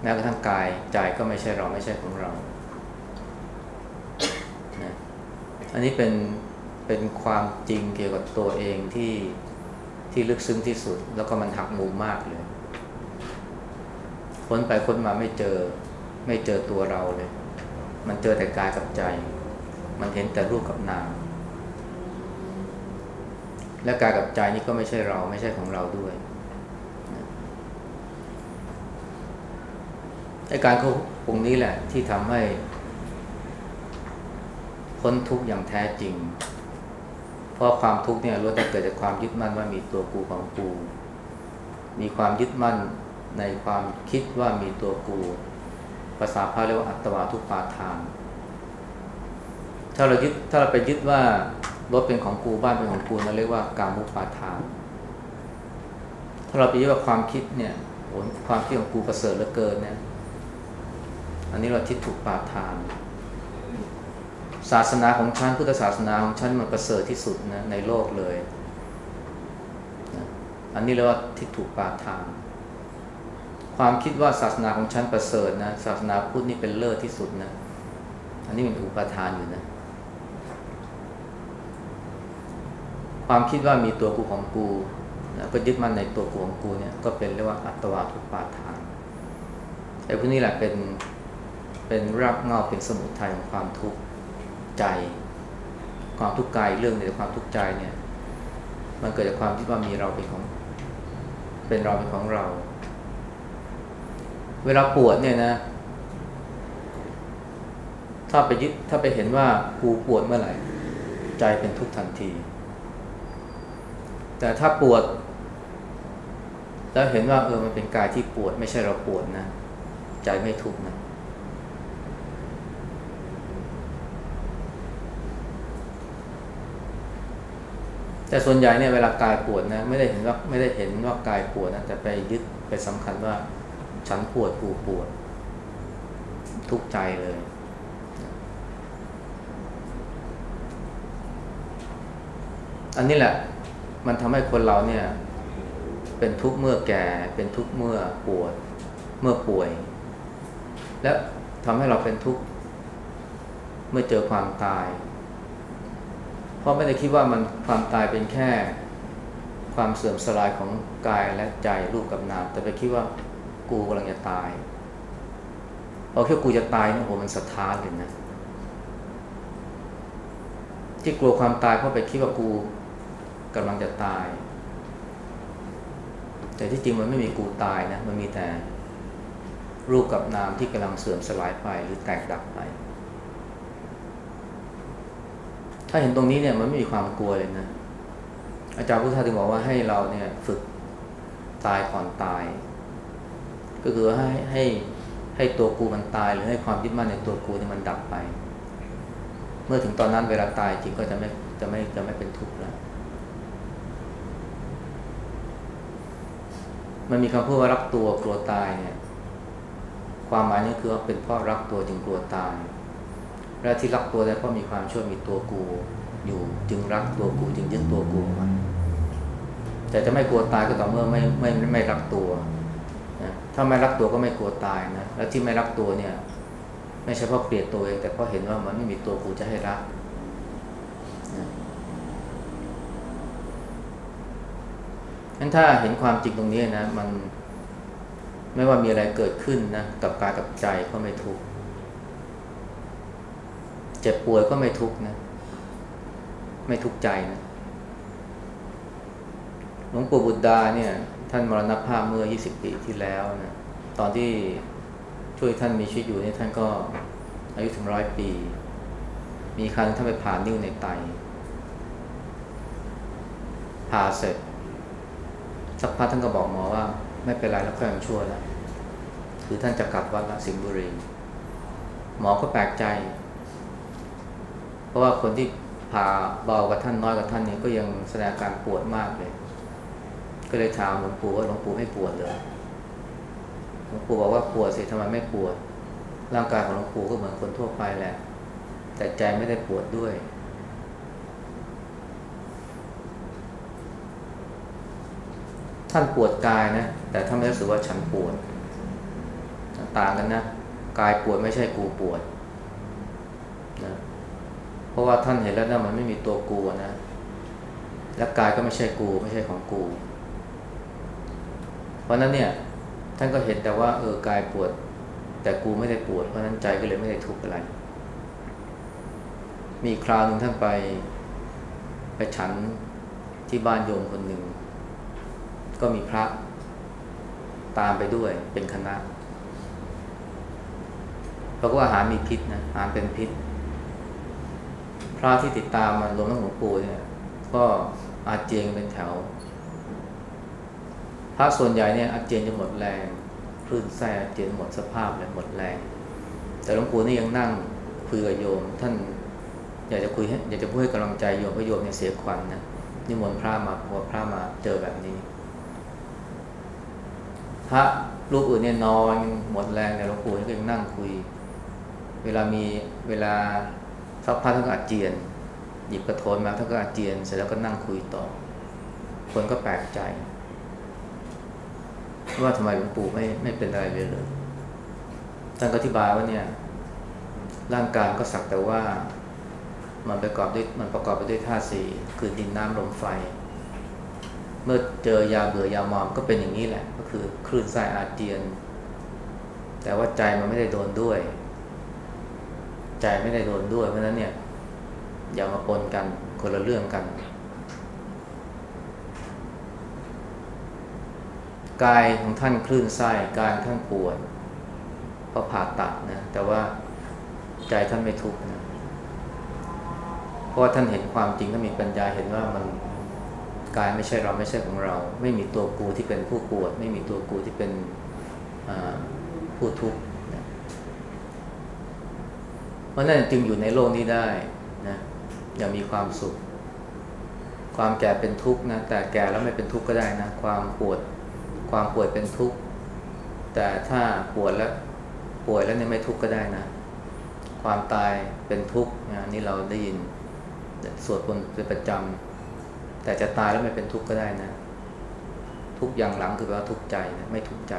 แม้กระทั่งกายใจก็ไม่ใช่เราไม่ใช่ของเรานะอันนี้เป็นเป็นความจริงเกี่ยวกับตัวเองที่ที่ลึกซึ้งที่สุด แล้วก็มันหักมุมมากเลยค้นไปค้นมาไม่เจอไม่เจอตัวเราเลย มันเจอแต่กายกับใจ มันเห็นแต่รูปกับนาม และกายกับใจนี่ก็ไม่ใช่เราไม่ใช่ของเราด้วยไอ้การเขาปรุงนี้แหละ ที่ทำให้พ้นทุกข์อย่างแท้จริง เพราะความทุกข์เนี่ยล้วนแต่เกิดจากความยึดมั่นว่ามีตัวกูของกู มีความยึดมั่นในความคิดว่ามีตัวกู ภาษาพาเรียกว่าอัตวาทุปาทาน ถ้าเรายึดถ้าเราไปยึดว่ารถเป็นของกูบ้านเป็นของกูนั่นเรียกว่าการมุปาทาน ถ้าเราไปยึดว่าความคิดเนี่ยโอ้ความคิดของกูประเสริฐเหลือเกินเนี่ยอันนี้เราทิฏฐุปาทาน ศาสนาของฉันพุทธศาสนาของฉันมันประเสริฐที่สุดนะในโลกเลย อันนี้เรียกว่าทิฏฐุปาทาน ความคิดว่าศาสนาของฉันประเสริฐนะศาสนาพุทธนี่เป็นเลิศที่สุดนะ อันนี้เป็นอุปทานอยู่นะ ความคิดว่ามีตัวกูของกูนะก็ยึดมั่นในตัวกูของกูเนี่ยก็เป็นเรียกว่าอัตวาทุปาทานไอ้พวกนี้แหละเป็นเป็นรากเงาเป็นสมุทัยของความทุกข์ใจ ความทุกข์กายเรื่องในความทุกข์ใจเนี่ย มันเกิดจากความที่ว่ามีเราเป็นของ เป็นเราเป็นของเรา เวลาปวดเนี่ยนะ ถ้าไปยึดถ้าไปเห็นว่ากูปวดเมื่อไหร่ ใจเป็นทุกข์ทันที แต่ถ้าปวด แล้วเห็นว่าเออมันเป็นกายที่ปวด ไม่ใช่เราปวดนะ ใจไม่ทุกข์นะแต่ส่วนใหญ่เนี่ยเวลากายปวดนะไม่ได้เห็นว่าไม่ได้เห็นว่ากายปวดนะแต่ไปยึดไปสำคัญว่า ฉันปวดกูปวด ทุกใจเลย อันนี้แหละ มันทำให้คนเราเนี่ย เป็นทุกข์เมื่อแก่ เป็นทุกข์เมื่อปวด เมื่อป่วย และทำให้เราเป็นทุกข์เมื่อเจอความตาย เพราะไม่ได้คิดว่ามันความตายเป็นแค่ความเสื่อมสลายของกายและใจรูปกับนาม แต่ไปคิดว่า กูกำลังจะตายเอาแค่กูจะตายเนี่ยโหมันสะท้านเลยนะ ที่กลัวความตายเพราะไปคิดว่ากูกำลังจะตาย แต่ที่จริงมันไม่มีกูตายนะ มันมีแต่รูปกับนามที่กำลังเสื่อมสลายไปหรือแตกดับไป ถ้าเห็นตรงนี้เนี่ยมันไม่มีความกลัวเลยนะ อาจารย์พุทธาถึงบอกว่าให้เราเนี่ยฝึกตายก่อนตาย ก็คือให้ให้ให้ตัวกูมันตาย หรือให้ความยึดมั่นในตัวกูนี่มันดับไป เมื่อถึงตอนนั้นเวลาตายจริงก็จะไม่จะไม่จะไม่เป็นทุกข์แล้วมันมีคำพูดว่ารักตัวกลัวตายเนี่ย ความหมายนี่คือว่าเป็นเพราะรักตัวจึงกลัวตายและที่รักตัวได้เพราะมีความชื่อมีตัวกูอยู่จึงรักตัวกูจึงยึดตัวกูมันแต่จะไม่กลัวตายก็ต่อเมื่อไม่ไม่ไม่รักตัว ถ้าไม่รักตัวก็ไม่กลัวตายนะและที่ไม่รักตัวเนี่ย ไม่ใช่เพราะเกลียดตัวเองแต่เพราะเห็นว่ามันไม่มีตัวกูจะให้รักนะงั้นถ้าเห็นความจริงตรงนี้นะ มันไม่ว่ามีอะไรเกิดขึ้นนะกับกายกับใจก็ไม่ทุกข์เจ็บป่วยก็ไม่ทุกข์นะ ไม่ทุกข์ใจนะหลวงปู่บุตรดาเนี่ย ท่านมรณภาพเมื่อ 20 ปีที่แล้วนะตอนที่ช่วยท่านมีชีวิตอยู่เนี่ยท่านก็อายุถึงร้อยปี มีครั้งท่านไปผ่านิ้วในไตผ่าเสร็จ สักพักท่านก็บอกหมอว่า ไม่เป็นไรแล้วก็ยังชั่วแล้วคือท่านจะกลับวัดละสิงห์บุรีหมอก็แปลกใจ เพราะว่าคนที่ผ่าเบากว่าท่านน้อยกว่าท่านเนี่ยก็ยังแสดงอาการปวดมากเลย ก็เลยถามหลวงปู่ว่าหลวงปู่ไม่ปวดเลยหลวงปู่บอกว่าปวดสิทำไมไม่ปวด ร่างกายของหลวงปู่ก็เหมือนคนทั่วไปแหละ แต่ใจไม่ได้ปวดด้วย ท่านปวดกายนะ แต่ท่านไม่รู้สึกว่าฉันปวด ต่างกันนะ กายปวดไม่ใช่กูปวดนะเพราะว่าท่านเห็นแล้วนะมันไม่มีตัวกูนะและกายก็ไม่ใช่กูไม่ใช่ของกู ราะนั้นเนี่ยท่านก็เห็นแต่ว่าเออกายปวด แต่กูไม่ได้ปวด เพราะนั้นใจก็เลยไม่ได้ทุกข์อะไร มีคราวหนึ่งท่านไป ไปฉันที่บ้านโยมคนหนึ่ง ก็มีพระตามไปด้วยเป็นคณะเพราะว่าอาหารมีพิษนะอาหารเป็นพิษ พระที่ติดตามมารวมทั้งหลวงปู่เนี่ย ก็อาเจียนเป็นแถว ระส่วนใหญ่เนี่ยอาเจียนจะหมดแรงคลื่นไส้อาเจียนหมดสภาพเลยหมดแรง แต่หลวงปู่นี่ยังนั่งคุยกับโยม ท่านอยากจะคุยให้อยากจะพูดให้กำลังใจโยมเพราะโยมเนี่ยเสียขวัญนนะนิมนต์พระมาพอพระมาเจอแบบนี้ พระรูปอื่นเนี่ยนอนหมดแรงแต่หลวงปู่นี่ก็ยังนั่งคุย เวลามีเวลาสักพักท่านก็อาเจียน หยิบกระโถนมาท่านก็อาเจียน เสร็จแล้วก็นั่งคุยต่อ คนก็แปลกใจ ว่าทำไมหลวงปู่ไม่ไม่เป็นอะไรเลยเลยท่านก็อธิบายว่าเนี่ย ร่างกายก็สักแต่ว่ามันประกอบด้วยมันประกอบไปด้วยธาตุสี่คือดินน้ำลมไฟ เมื่อเจอยาเบื่อยามอมก็เป็นอย่างนี้แหละ ก็คือคลื่นไส้อาเจียน แต่ว่าใจมันไม่ได้โดนด้วย ใจไม่ได้โดนด้วยเพราะฉะนั้นเนี่ย อย่ามาปนกันคนละเรื่องกัน กายของท่านคลื่นไส้กายท่านปวดเพราะผ่าตัดนะ แต่ว่าใจท่านไม่ทุกข์นะเพราะว่าท่านเห็นความจริงท่านมีปัญญาเห็นว่ามันกายไม่ใช่เราไม่ใช่ของเรา ไม่มีตัวกูที่เป็นผู้ปวด ไม่มีตัวกูที่เป็นผู้ทุกข์นะเพราะนั่นจึงอยู่ในโลกนี้ได้นะอย่างมีความสุข ความแก่เป็นทุกข์นะแต่แก่แล้วไม่เป็นทุกข์ก็ได้นะ ความปวด ความป่วยเป็นทุกข์ แต่ถ้าปวดแล้วป่วยแล้วเนี่ยไม่ทุกข์ก็ได้นะ ความตายเป็นทุกข์นะนี่เราได้ยินสวดบนเป็นประจำแต่จะตายแล้วไม่เป็นทุกข์ก็ได้นะ ทุกอย่างหลังคือแปลว่าทุกข์ใจนะไม่ทุกข์ใจ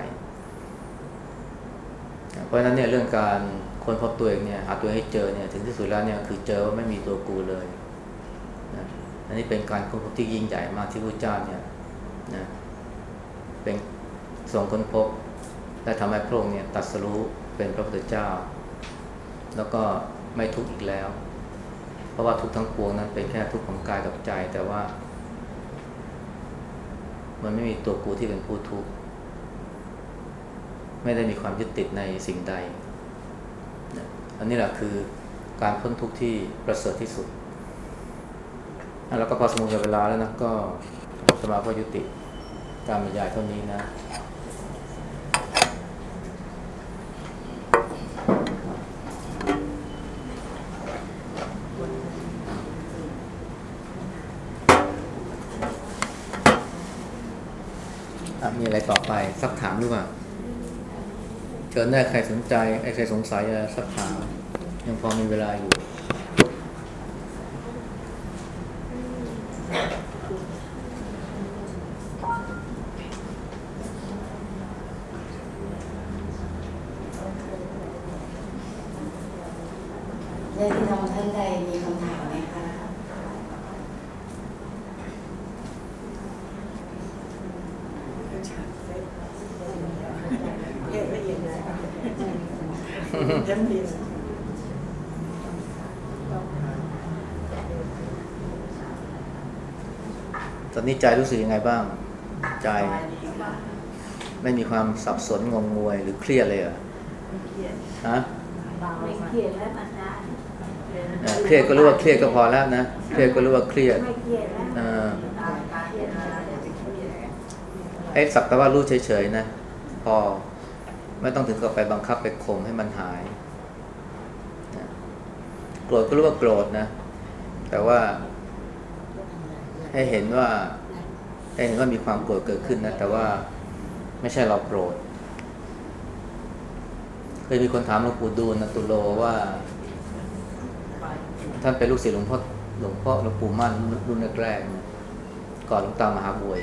เพราะฉะนั้นเนี่ยเรื่องการคนพบตัวเองเนี่ยหาตัวให้เจอเนี่ยถึงที่สุดแล้วเนี่ยคือเจอว่าไม่มีตัวกูเลยนะอันนี้เป็นการค้นพบที่ยิ่งใหญ่มากที่พระเจ้าเนี่ยนะ เป็นทรงค้นพบ และทำให้พระองค์เนี่ยตัดสรู้เป็นพระพุทธเจ้า แล้วก็ไม่ทุกข์อีกแล้ว เพราะว่าทุกข์ทั้งปวงนั้นเป็นแค่ทุกข์ของกายกับใจ แต่ว่า มันไม่มีตัวกูที่เป็นผู้ทุกข์ไม่ได้มีความยึดติดในสิ่งใด อันนี้แหละคือการพ้นทุกข์ที่ประเสริฐที่สุด แล้วก็พอสมุนเวลาแล้วนะก็สมาก็ยุติ การบรรยายเท่านี้นะ มีอะไรต่อไปสักถามหรือเปล่าเชิญได้ใครสนใจใครสงสัยอะไรสักถามยังพอมีเวลาอยู่ ญาติพี่น้องท่านใดมีคำถามไหมคะ เรียนละเอียดเลยค่ะเต็มที่เลย ตอนนี้ ใจรู้สึกยังไงบ้าง ใจสบายดีค่ะไม่มีความสับสนงงงวยหรือเครียดเลยเหรอไม่เครียดฮะเบาไม่ค่ะเครียดแล้วอาจารย์เออเครียดก็รู้ว่าเครียดก็พอแล้วนะ เครียดก็รู้ว่าเครียดไม่เครียดแล้วเออตายตายเครียดนะเดี๋ยวจะเครียดไอ้สักแต่ว่ารู้เฉยๆนะ พอไม่ต้องถึงกับไปบังคับไปข่มให้มันหายนะโกรธก็รู้ว่าโกรธนะ แต่ว่าให้เห็นว่าให้ เห็นว่ามีความโกรธเกิดขึ้นนะ แต่ว่าไม่ใช่เราโกรธเคยมีคนถามหลวงปู่ดูลนะตุโลว่า ท่านเป็นลูกศิษย์หลวงพ่อหลวงพ่อหลวงปู่มั่นรุ่นแรกๆก่อนหลวงตามหาบวย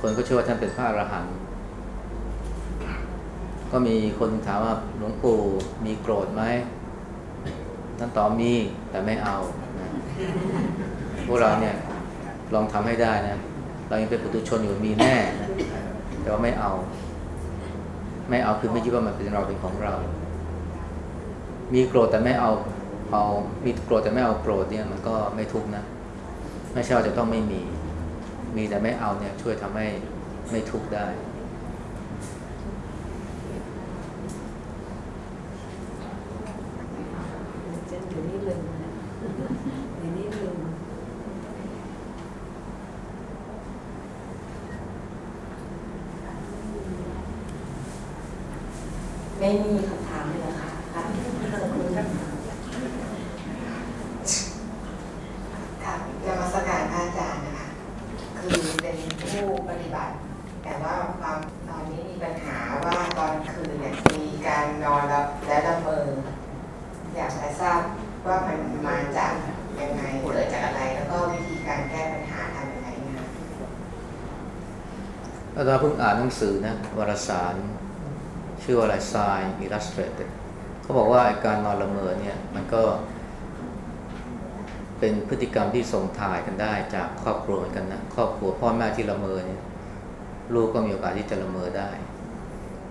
คนก็เชื่อว่าท่านเป็นพระอรหันต์ก็มีคนถามว่าหลวงปู่มีโกรธไหมท่านตอบมีแต่ไม่เอานะพวกเราเนี่ยลองทำให้ได้นะ เรายังเป็นปุถุชนอยู่มีแน่นะแต่ว่าไม่เอา ไม่เอาคือไม่คิดว่ามันเป็นเราเป็นของเรา มีโกรธแต่ไม่เอาเอามีโกรธแต่ไม่เอาโกรธเนี่ยมันก็ไม่ทุกข์นะไม่ใช่ว่าจะต้องไม่มี มีแต่ไม่เอาเนี่ยช่วยทำให้ไม่ทุกข์ได้ เจนเดี๋ยวนี้ลืมนะเดี๋ยวนี้ลืม ไม่มีคำถามเลยเหรอค่ะค่ะขอบคุณค่ะ ค่ะนมัสการพระอาจารย์นะคะ คือเป็นผู้ปฏิบัติ แต่ว่าความตอนนี้มีปัญหาว่าตอนคืนเนี่ยมีการนอนแล้วและละเมออยากจะทราบว่ามันมาจากยังไงเกิดจากอะไร แล้วก็วิธีการแก้ปัญหาทำยังไงนะคะ อาตมาเพิ่งอ่านหนังสือนะ วารสาร ชื่อว่าอะไร Sign Illustrated เขาบอกว่าการนอนละเมอเนี่ยมันก็ เป็นพฤติกรรมที่ส่งถ่ายกันได้จากครอบครัวเหมือนกันนะครอบครัวพ่อแม่ที่ละเมอเนี่ยลูกก็มีโอกาสที่จะละเมอได้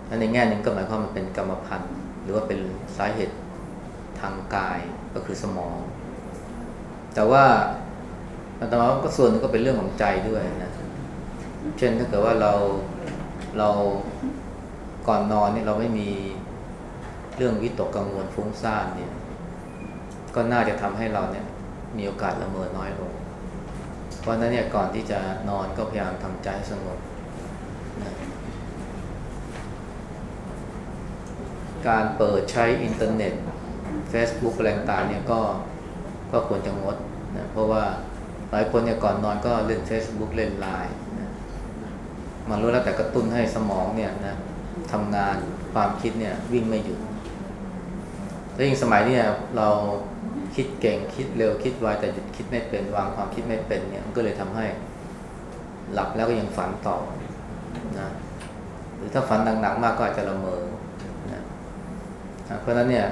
และในแง่หนึ่งก็หมายความมันเป็นกรรมพันธุ์ หรือว่าเป็นสาเหตุทางกายก็คือสมอง แต่ว่าอาตมาก็ส่วนหนึงก็เป็นเรื่องของใจด้วยนะ เช่นถ้าเกิดว่าเรา เราก่อนนอนเนี่ยเราไม่มีเรื่องวิตกกังวลฟุ้งซ่านเนี่ยก็น่าจะทำให้เราเนี่ยมีโอกาสละเมอน้อยลง เพราะนั้นเนี่ยก่อนที่จะนอนก็พยายามทำใจให้สงบนะการเปิดใช้อินเทอร์เน็ต Facebook อะไรต่างเนี่ยก็ก็ควรจะงดนะเพราะว่าหลายคนเนี่ยก่อนนอนก็เล่น Facebook เล่นไลน์ มันรู้แล้วแต่กระตุ้นให้สมองเนี่ยนะทำงานความคิดเนี่ยวิ่งไม่หยุดแล้วยิ่งสมัยนี่ยเราคิดเก่งคิดเร็วคิดไวแต่หยุดคิดไม่เป็นวางความคิดไม่เป็นเนี่ยมันก็เลยทำให้หลับแล้วก็ยังฝันต่อนะหรือถ้าฝันหนักๆมากก็อาจจะละเมอนะอะเพราะฉะนั้นเนี่ย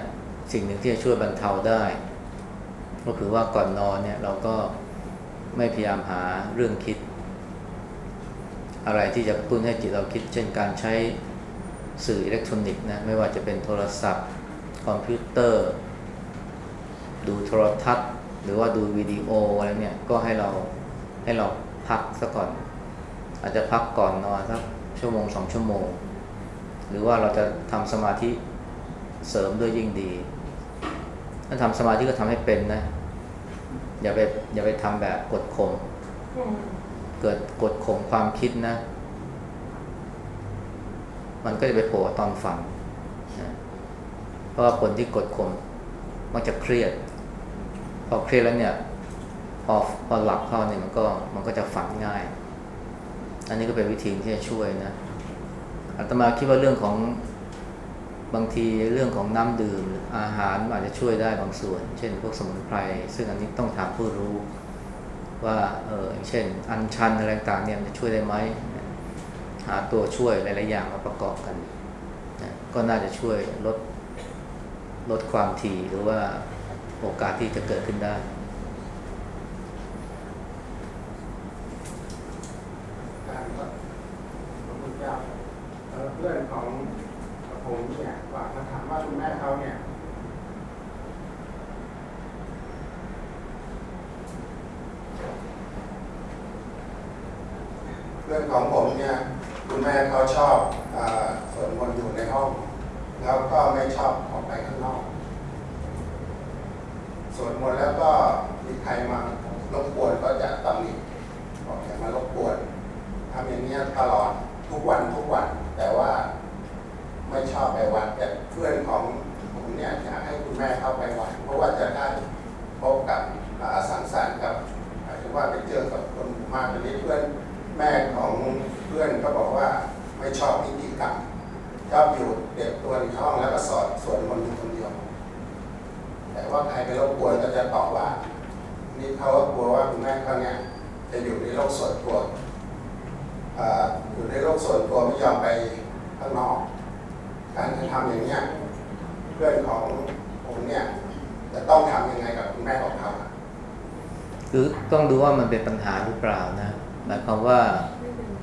สิ่งหนึ่งที่จะช่วยบรรเทาได้ ก็คือว่าก่อนนอนเนี่ยเราก็ไม่พยายามหาเรื่องคิด อะไรที่จะกระตุ้นให้จิตเราคิด เช่นการใช้สื่ออิเล็กทรอนิกส์นะไม่ว่าจะเป็นโทรศัพท์ คอมพิวเตอร์ ดูโทรทัศน์ หรือว่าดูวิดีโออะไรเนี่ยก็ให้เราให้เราพักซะก่อน อาจจะพักก่อนนอนสักชั่วโมงสองชั่วโมง หรือว่าเราจะทำสมาธิเสริมด้วยยิ่งดี ถ้าทำสมาธิก็ทำให้เป็นนะ อย่าไปอย่าไปทำแบบกดข่ม เกิดกดข่มความคิดนะ มันก็จะไปโผล่ตอนฝันนะเพราะว่าคนที่กดข่มมักจะเครียด พอเครียดแล้วเนี่ย พอพอหลับเข้าเนี่ยมันก็มันก็จะฝันง่าย อันนี้ก็เป็นวิธีที่จะช่วยนะอาตมาคิดว่าเรื่องของบางทีเรื่องของน้ำดื่มออาหารอาจจะช่วยได้บางส่วน เช่น พวกสมุนไพรซึ่งอันนี้ต้องถามผู้รู้ ว่าเออเช่น อัญชันอะไรต่างเนี่ยจะช่วยได้ไหมหาตัวช่วยหลายๆอย่างมาประกอบกันนะก็น่าจะช่วยลดลดความถี่หรือว่าโอกาสที่จะเกิดขึ้นได้ การก็พระพุทธเจ้าเอ่อเพื่อนของผมเนี่ยฝากมาถามว่าคุณแม่เขาเนี่ย เพื่อนของผมเนี่ยคุณแม่เขาชอบอาสวดมนต์อยู่ในห้อง แล้วก็ไม่ชอบออกไปข้างนอก สวดมนต์แล้วก็มีใครมารบกวนก็จะตำหนิบอกอย่ามารบกวนทำอย่างนี้ยตลอดทุกวันทุกวัน แต่ว่าไม่ชอบไปวัดแต่เพื่อนของผมเนี่ยอยากให้คุณแม่เข้าไปวัดเพราะว่าจะได้พบกับอ่าสังสรรค์กับหมายถึงว่าไปเจอกับคนหมู่มากทีนี้เพื่อนแม่ของเพื่อนก็บอกว่าไม่ชอบพิธีกรรมชอบอยู่เด็กตัวในห้องแล้วก็สอนสวดมนต์อยู่คนเดียว แต่ว่าใครไปรบกวนก็จะตอบว่า นี่เขาก็กลัวว่าคุณแม่เขาเนี่ยจะอยู่ในโลกส่วนตัวอ่าอยู่ในโลกส่วนตัวไม่ยอมไปข้างนอก การจะทำอย่างเนี้ยเพื่อนของผมเนี่ยจะต้องทำยังไงกับคุณแม่ของเขา คือต้องดูว่ามันเป็นปัญหาหรือเปล่านะหมายความว่า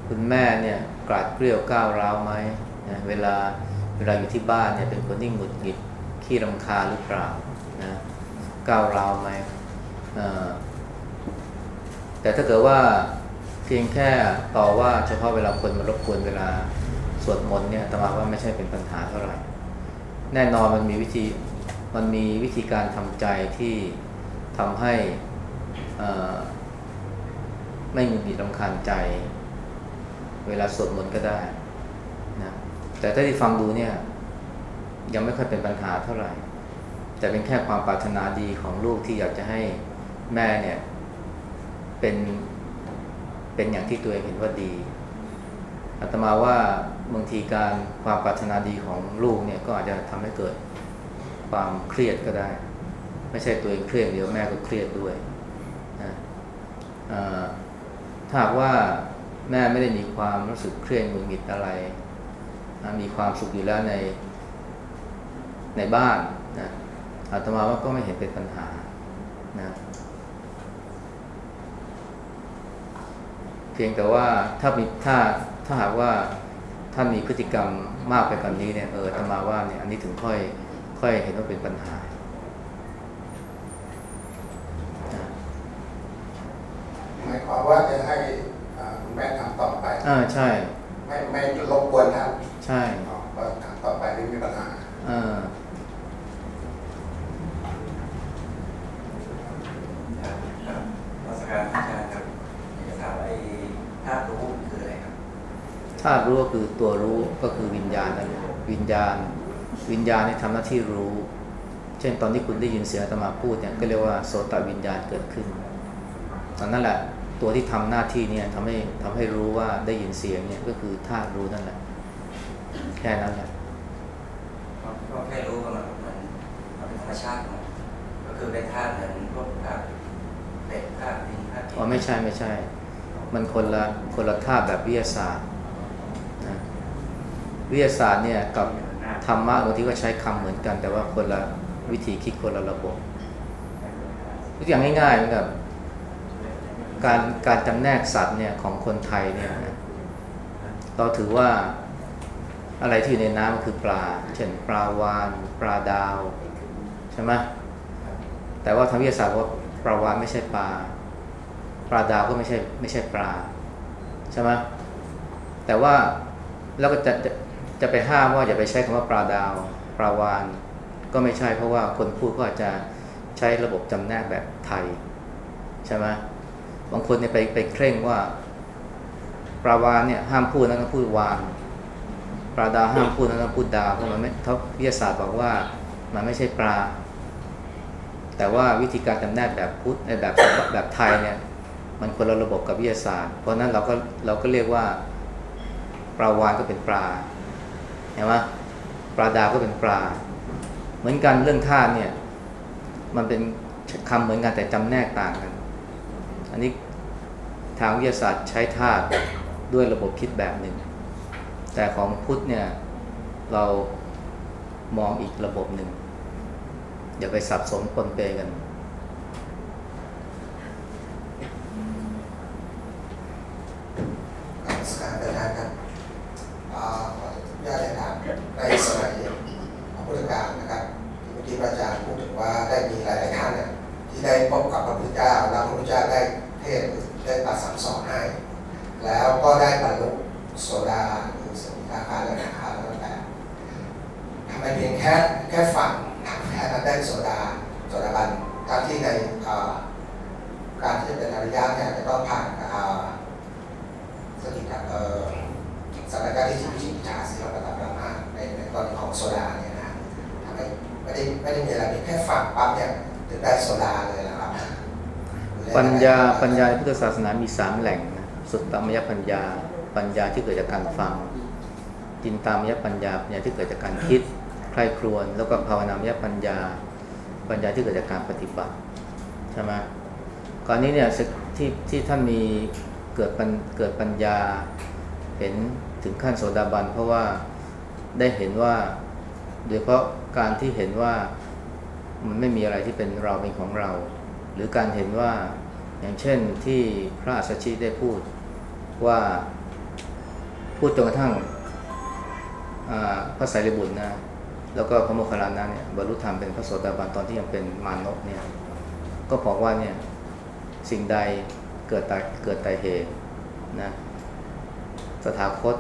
คุณแม่เนี่ยกราด เกลียวก้าวร้าวไหมนะเวลาเวลาอยู่ที่บ้านเนี่ยเป็นคนที่หงุดหงิดขี้รำคาหรือเปล่านะก้าวร้าวไหมแต่ถ้าเกิดว่าเพียงแค่ต่อว่าเฉพาะเวลาคนมารบกวนเวลาสวดมนต์เนี่ยตมาว่าไม่ใช่เป็นปัญหาเท่าไหร่ แน่นอนมันมีวิธีมันมีวิธีการทำใจที่ทำให้ไม่หงุดหงิดรำคาญใจ เวลาสวดมนต์ก็ได้นะแต่ถ้าที่ฟังดูเนี่ย ยังไม่ค่อยเป็นปัญหาเท่าไหร่ แต่เป็นแค่ความปรารถนาดีของลูกที่อยากจะให้แม่เนี่ย เป็นเป็นอย่างที่ตัวเองเห็นว่าดีอาตมาว่าบางทีการความปรารถนาดีของลูกเนี่ยก็อาจจะทำให้เกิดความเครียดก็ได้ ไม่ใช่ตัวเองเครียดเดียวแม่ก็เครียดด้วยนะถ้าหากว่า แม่ไม่ได้มีความรู้สึกเครียดหงุดหงิดอะไรนะมีความสุขอยู่แล้วในในบ้านนะอาตมาว่าก็ไม่เห็นเป็นปัญหานะเพียงแต่ว่าถ้ามีถ้าถ้าหากว่าท่านมีพฤติกรรมมากไปกว่านนี้เนี่ยเอออาตมาว่าเนี่ยอันนี้ถึงค่อยค่อยเห็นว่าเป็นปัญหาหมายความว่าจะให้ คุณแม่ทำต่อไปอ่าใช่ ไม่ไม่รบกวนท่านใช่อ๋อก็ทำต่อไปไม่มีปัญหาอ่าครับครับนมัสการอาจารย์ครับอยากจะถามไอ้ธาตุรู้คืออะไรครับธาตุรู้ก็คือตัวรู้ก็คือวิญญาณนั่นแหละวิญญาณ วิญญาณนี่ทำหน้าที่รู้ เช่นตอนที่คุณได้ยินเสียงอาตมาพูดเนี่ยก็เรียกว่าโสตวิญญาณเกิดขึ้นตอนนั้นแหละ ตัวที่ทำหน้าที่เนี่ยทำให้ทำให้รู้ว่าได้ยินเสียงเนี่ยก็คือธาตุรู้นั่นแหละ แค่นั้นแหละก็แค่รู้ว่ามันเหมือนมันเป็นธรรมชาติของมันก็คือเป็นธาตุเหมือนพวกธาตุเหล็กธาตุดินธาตุอ๋อไม่ใช่ไม่ใช่ มันคนละคนละธาตุแบบวิทยาศาสตร์นะวิทยาศาสตร์เนี่ยกับธรรมะบางทีก็ใช้คำเหมือนกัน แต่ว่าคนละวิธีคิดคนละระบบตัวอย่างง่ายๆเหมือนกับ การการจำแนกสัตว์เนี่ยของคนไทยเนี่ยเราถือว่าอะไรที่อยู่ในน้ำก็คือปลา เช่นปลาวานปลาดาว ใช่ไหมแต่ว่าทางวิทยาศาสตร์ว่าปลาวานไม่ใช่ปลา ปลาดาวก็ไม่ใช่ไม่ใช่ปลา ใช่ไหมแต่ว่าเราก็จะจะจะไปห้ามว่าอย่าไปใช้คำว่าปลาดาว ปลาวานก็ไม่ใช่เพราะว่าคนพูดก็อาจจะใช้ระบบจำแนกแบบไทย ใช่ไหม บางคนเนี่ยไปไปเคร่งว่าปลาวานเนี่ยห้ามพูดนั้นต้องพูดวานปลาดาห้ามพูดนั้นต้องพูดดาเพราะมันไม่เขาวิทยาศาสตร์บอกว่ามันไม่ใช่ปลา แต่ว่าวิธีการจำแนกแบบพุทธแบบแบบไทยเนี่ยมันคนละระบบกับวิทยาศาสตร์ เพราะนั้นเราก็เราก็เรียกว่าปลาวานก็เป็นปลาเห็นไหมปลาดาวก็เป็นปลา เหมือนกันเรื่องธาตุเนี่ย มันเป็นคำเหมือนกันแต่จำแนกต่างกัน อันนี้ ทางวิทยาศาสตร์ใช้ธาตุด้วยระบบคิดแบบหนึ่ง แต่ของพุทธเนี่ยเรามองอีกระบบหนึ่งอย่าไปสับสนปนเปกันการสการประธานครับอ่าขออนุญาตจะถามในสมัยพระพุทธการนะครับที่เมื่อกี้พระอาจารย์พูดถึงว่าได้มีหลายๆท่านเนี่ยที่ได้พบกับพระพุทธเจ้าแล้วพระพุทธเจ้าได้เทศ ได้ตัดสั่งสอนให้ แล้วก็ได้บรรลุโสดาหรือสกิทาคาแล้วนะคะแล้วแต่ทำไมเพียงแค่แค่ฝังทำแค่นั้นได้โสดาโสดาบันทั้งที่ในการที่จะเป็นอริยะเนี่ยจะต้องผ่านสกิทาสัมมาการณ์ที่จิตวิจิตรชาสิเราประดับประมาในในกรณีของโซดาเนี่ยนะทำไมไม่ได้ไม่ได้มีอะไรแค่ฝังปั๊บเนี่ยถึงได้โซดาเลยนะ ปัญญาปัญญาในพุทธศาสนามีสามแหล่งนะสุตตมยปัญญา ปัญญาที่เกิดจากการฟังจินตามยปัญญาปัญญาที่เกิดจากการคิดใคร่ครวญแล้วก็ภาวนามยปัญญา ปัญญาที่เกิดจากการปฏิบัติใช่ไหมก่อนนี้เนี่ยที่ที่ท่านมีเกิดปัญเกิดปัญญาเห็นถึงขั้นโสดาบัน เพราะว่าได้เห็นว่า โดยเฉพาะการที่เห็นว่ามันไม่มีอะไรที่เป็นเราเป็นของเรา หรือการเห็นว่าอย่างเช่นที่พระอัสสชิได้พูดว่าพูดจนกระทั่งพระไตรปิบุตรนะแล้วก็พระโมคคัลลานะเนี่ยบรรลุธรรมเป็นพระโสดาบันตอนที่ยังเป็นมานพเนี่ยก็บอกว่าเนี่ยสิ่งใดเกิดแต่เกิดแต่เหตุนะสถาคต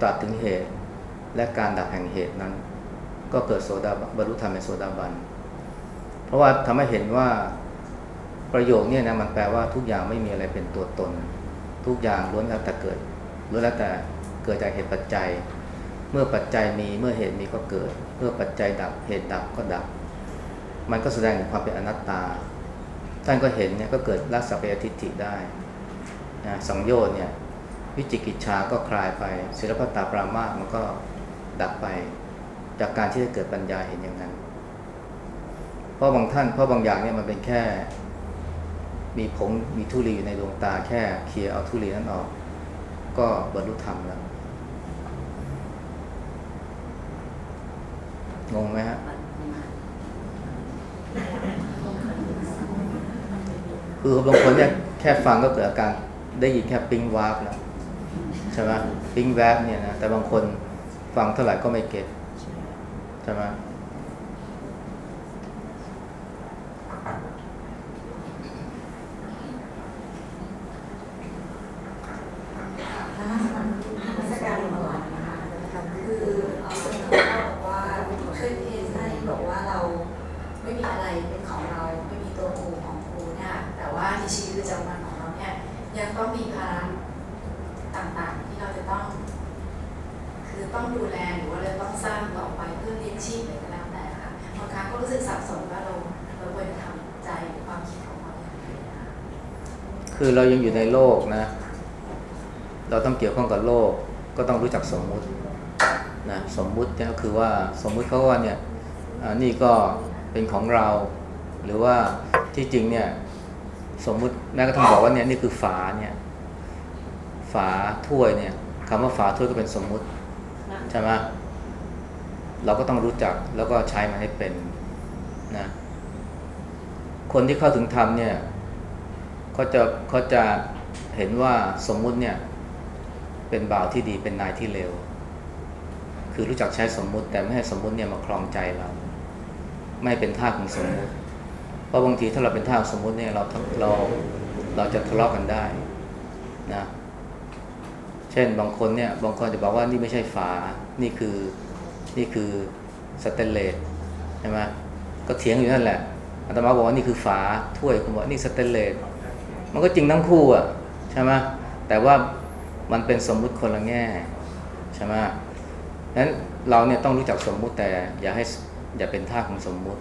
ตรัสถึงเหตุและการดับแห่งเหตุนั้น ก็เกิดโสดาบันบรรลุธรรมเป็นโสดาบัน เพราะว่าทำให้เห็นว่าประโยคเนี่ยนะมันแปลว่าทุกอย่างไม่มีอะไรเป็นตัวตน ทุกอย่างล้วนแล้วแต่เกิดล้วนแล้วแต่เกิดจากเหตุปัจจัย เมื่อปัจจัยมีเมื่อเหตุมีก็เกิด เมื่อปัจจัยดับเหตุดับก็ดับ มันก็แสดงถึงความเป็นอนัตตา ท่านก็เห็นเนี่ยก็เกิดรักสัพพยทิฏฐิได้นะสังโยชน์เนี่ยวิจิกิจชาก็คลายไปศิลปตาปรามาสมันก็ดับไป จากการที่จะเกิดปัญญาเห็นอย่างนั้น เพราะบางท่านเพราะบางอย่างเนี่ยมันเป็นแค่ มีผงมีทุลีอยู่ในดวงตา แค่เคลียร์เอาทุลีนั้นออก ก็บรรลุธรรมแล้วงงไหมฮะคือบางคนเนี่ยแค่ฟังก็เกิดอาการได้ยินแค่ปิ้งวาบแล้วใช่ไหมปิ้งแวบเนี่ยนะแต่บางคนฟังเท่าไหร่ก็ไม่เก็ตใช่ไหม นมัสการหลวงพ่อนะคะคือเอาเขาบอกว่าช่วยเทศให้บอกว่าเราไม่มีอะไรเป็นของเรา ไม่มีตัวกูของกูเนี่ยแต่ว่าในชีวิตประจำวันของเราเนี่ยยังต้องมีภาระต่างๆ ที่เราจะต้อง คือต้องดูแลหรือว่าเราต้องสร้างต่อไปเพื่อเลี้ยงชีพอะไรก็แล้วแต่ค่ะบางครั้งก็รู้สึกสับสนว่าเราเราควรจะทำใจหรือความคิดของเราอย่างไรนะคะ คือเรายังอยู่ในโลกนะ เราต้องเกี่ยวข้องกับโลก ก็ต้องรู้จักสมมุตินะสมมุติเนี่ยก็คือว่าสมมุติเขาว่าเนี่ยนี่ก็เป็นของเรา หรือว่าที่จริงเนี่ยสมมุติแม้กระทั่งบอกว่าเนี่ยนี่คือฝาเนี่ยฝาถ้วยเนี่ยคำว่าฝาถ้วยก็เป็นสมมุติใช่ไหมเราก็ต้องรู้จักแล้วก็ใช้มันให้เป็นนะคนที่เข้าถึงธรรมเนี่ย เขาจะเขาจะเห็นว่าสมมุติเนี่ย เป็นบ่าวที่ดีเป็นนายที่เลวคือรู้จักใช้สมมุติ แต่ไม่ให้สมมุติเนี่ยมาครองใจเรา ไม่เป็นท่าของสมมุติ เพราะบางทีถ้าเราเป็นท่าสของสมมุติเนี่ยเราเราเราจะทะเลาะกันได้นะเช่นบางคนเนี่ยบางคนจะบอกว่านี่ไม่ใช่ฝา นี่คือนี่คือสเตนเลสใช่ไหมก็เถียงอยู่นั่นแหละอาตมาบอกว่านี่คือฝาถ้วยคุณบอกนี่สเตนเลส มันก็จริงทั้งคู่อะใช่ไหมแต่ว่ามันเป็นสมมุติคนละแง่ใช่ไหมนั้นเราเนี่ยต้องรู้จักสมมุติแต่อย่าให้อย่าเป็นท่าของสมมุติ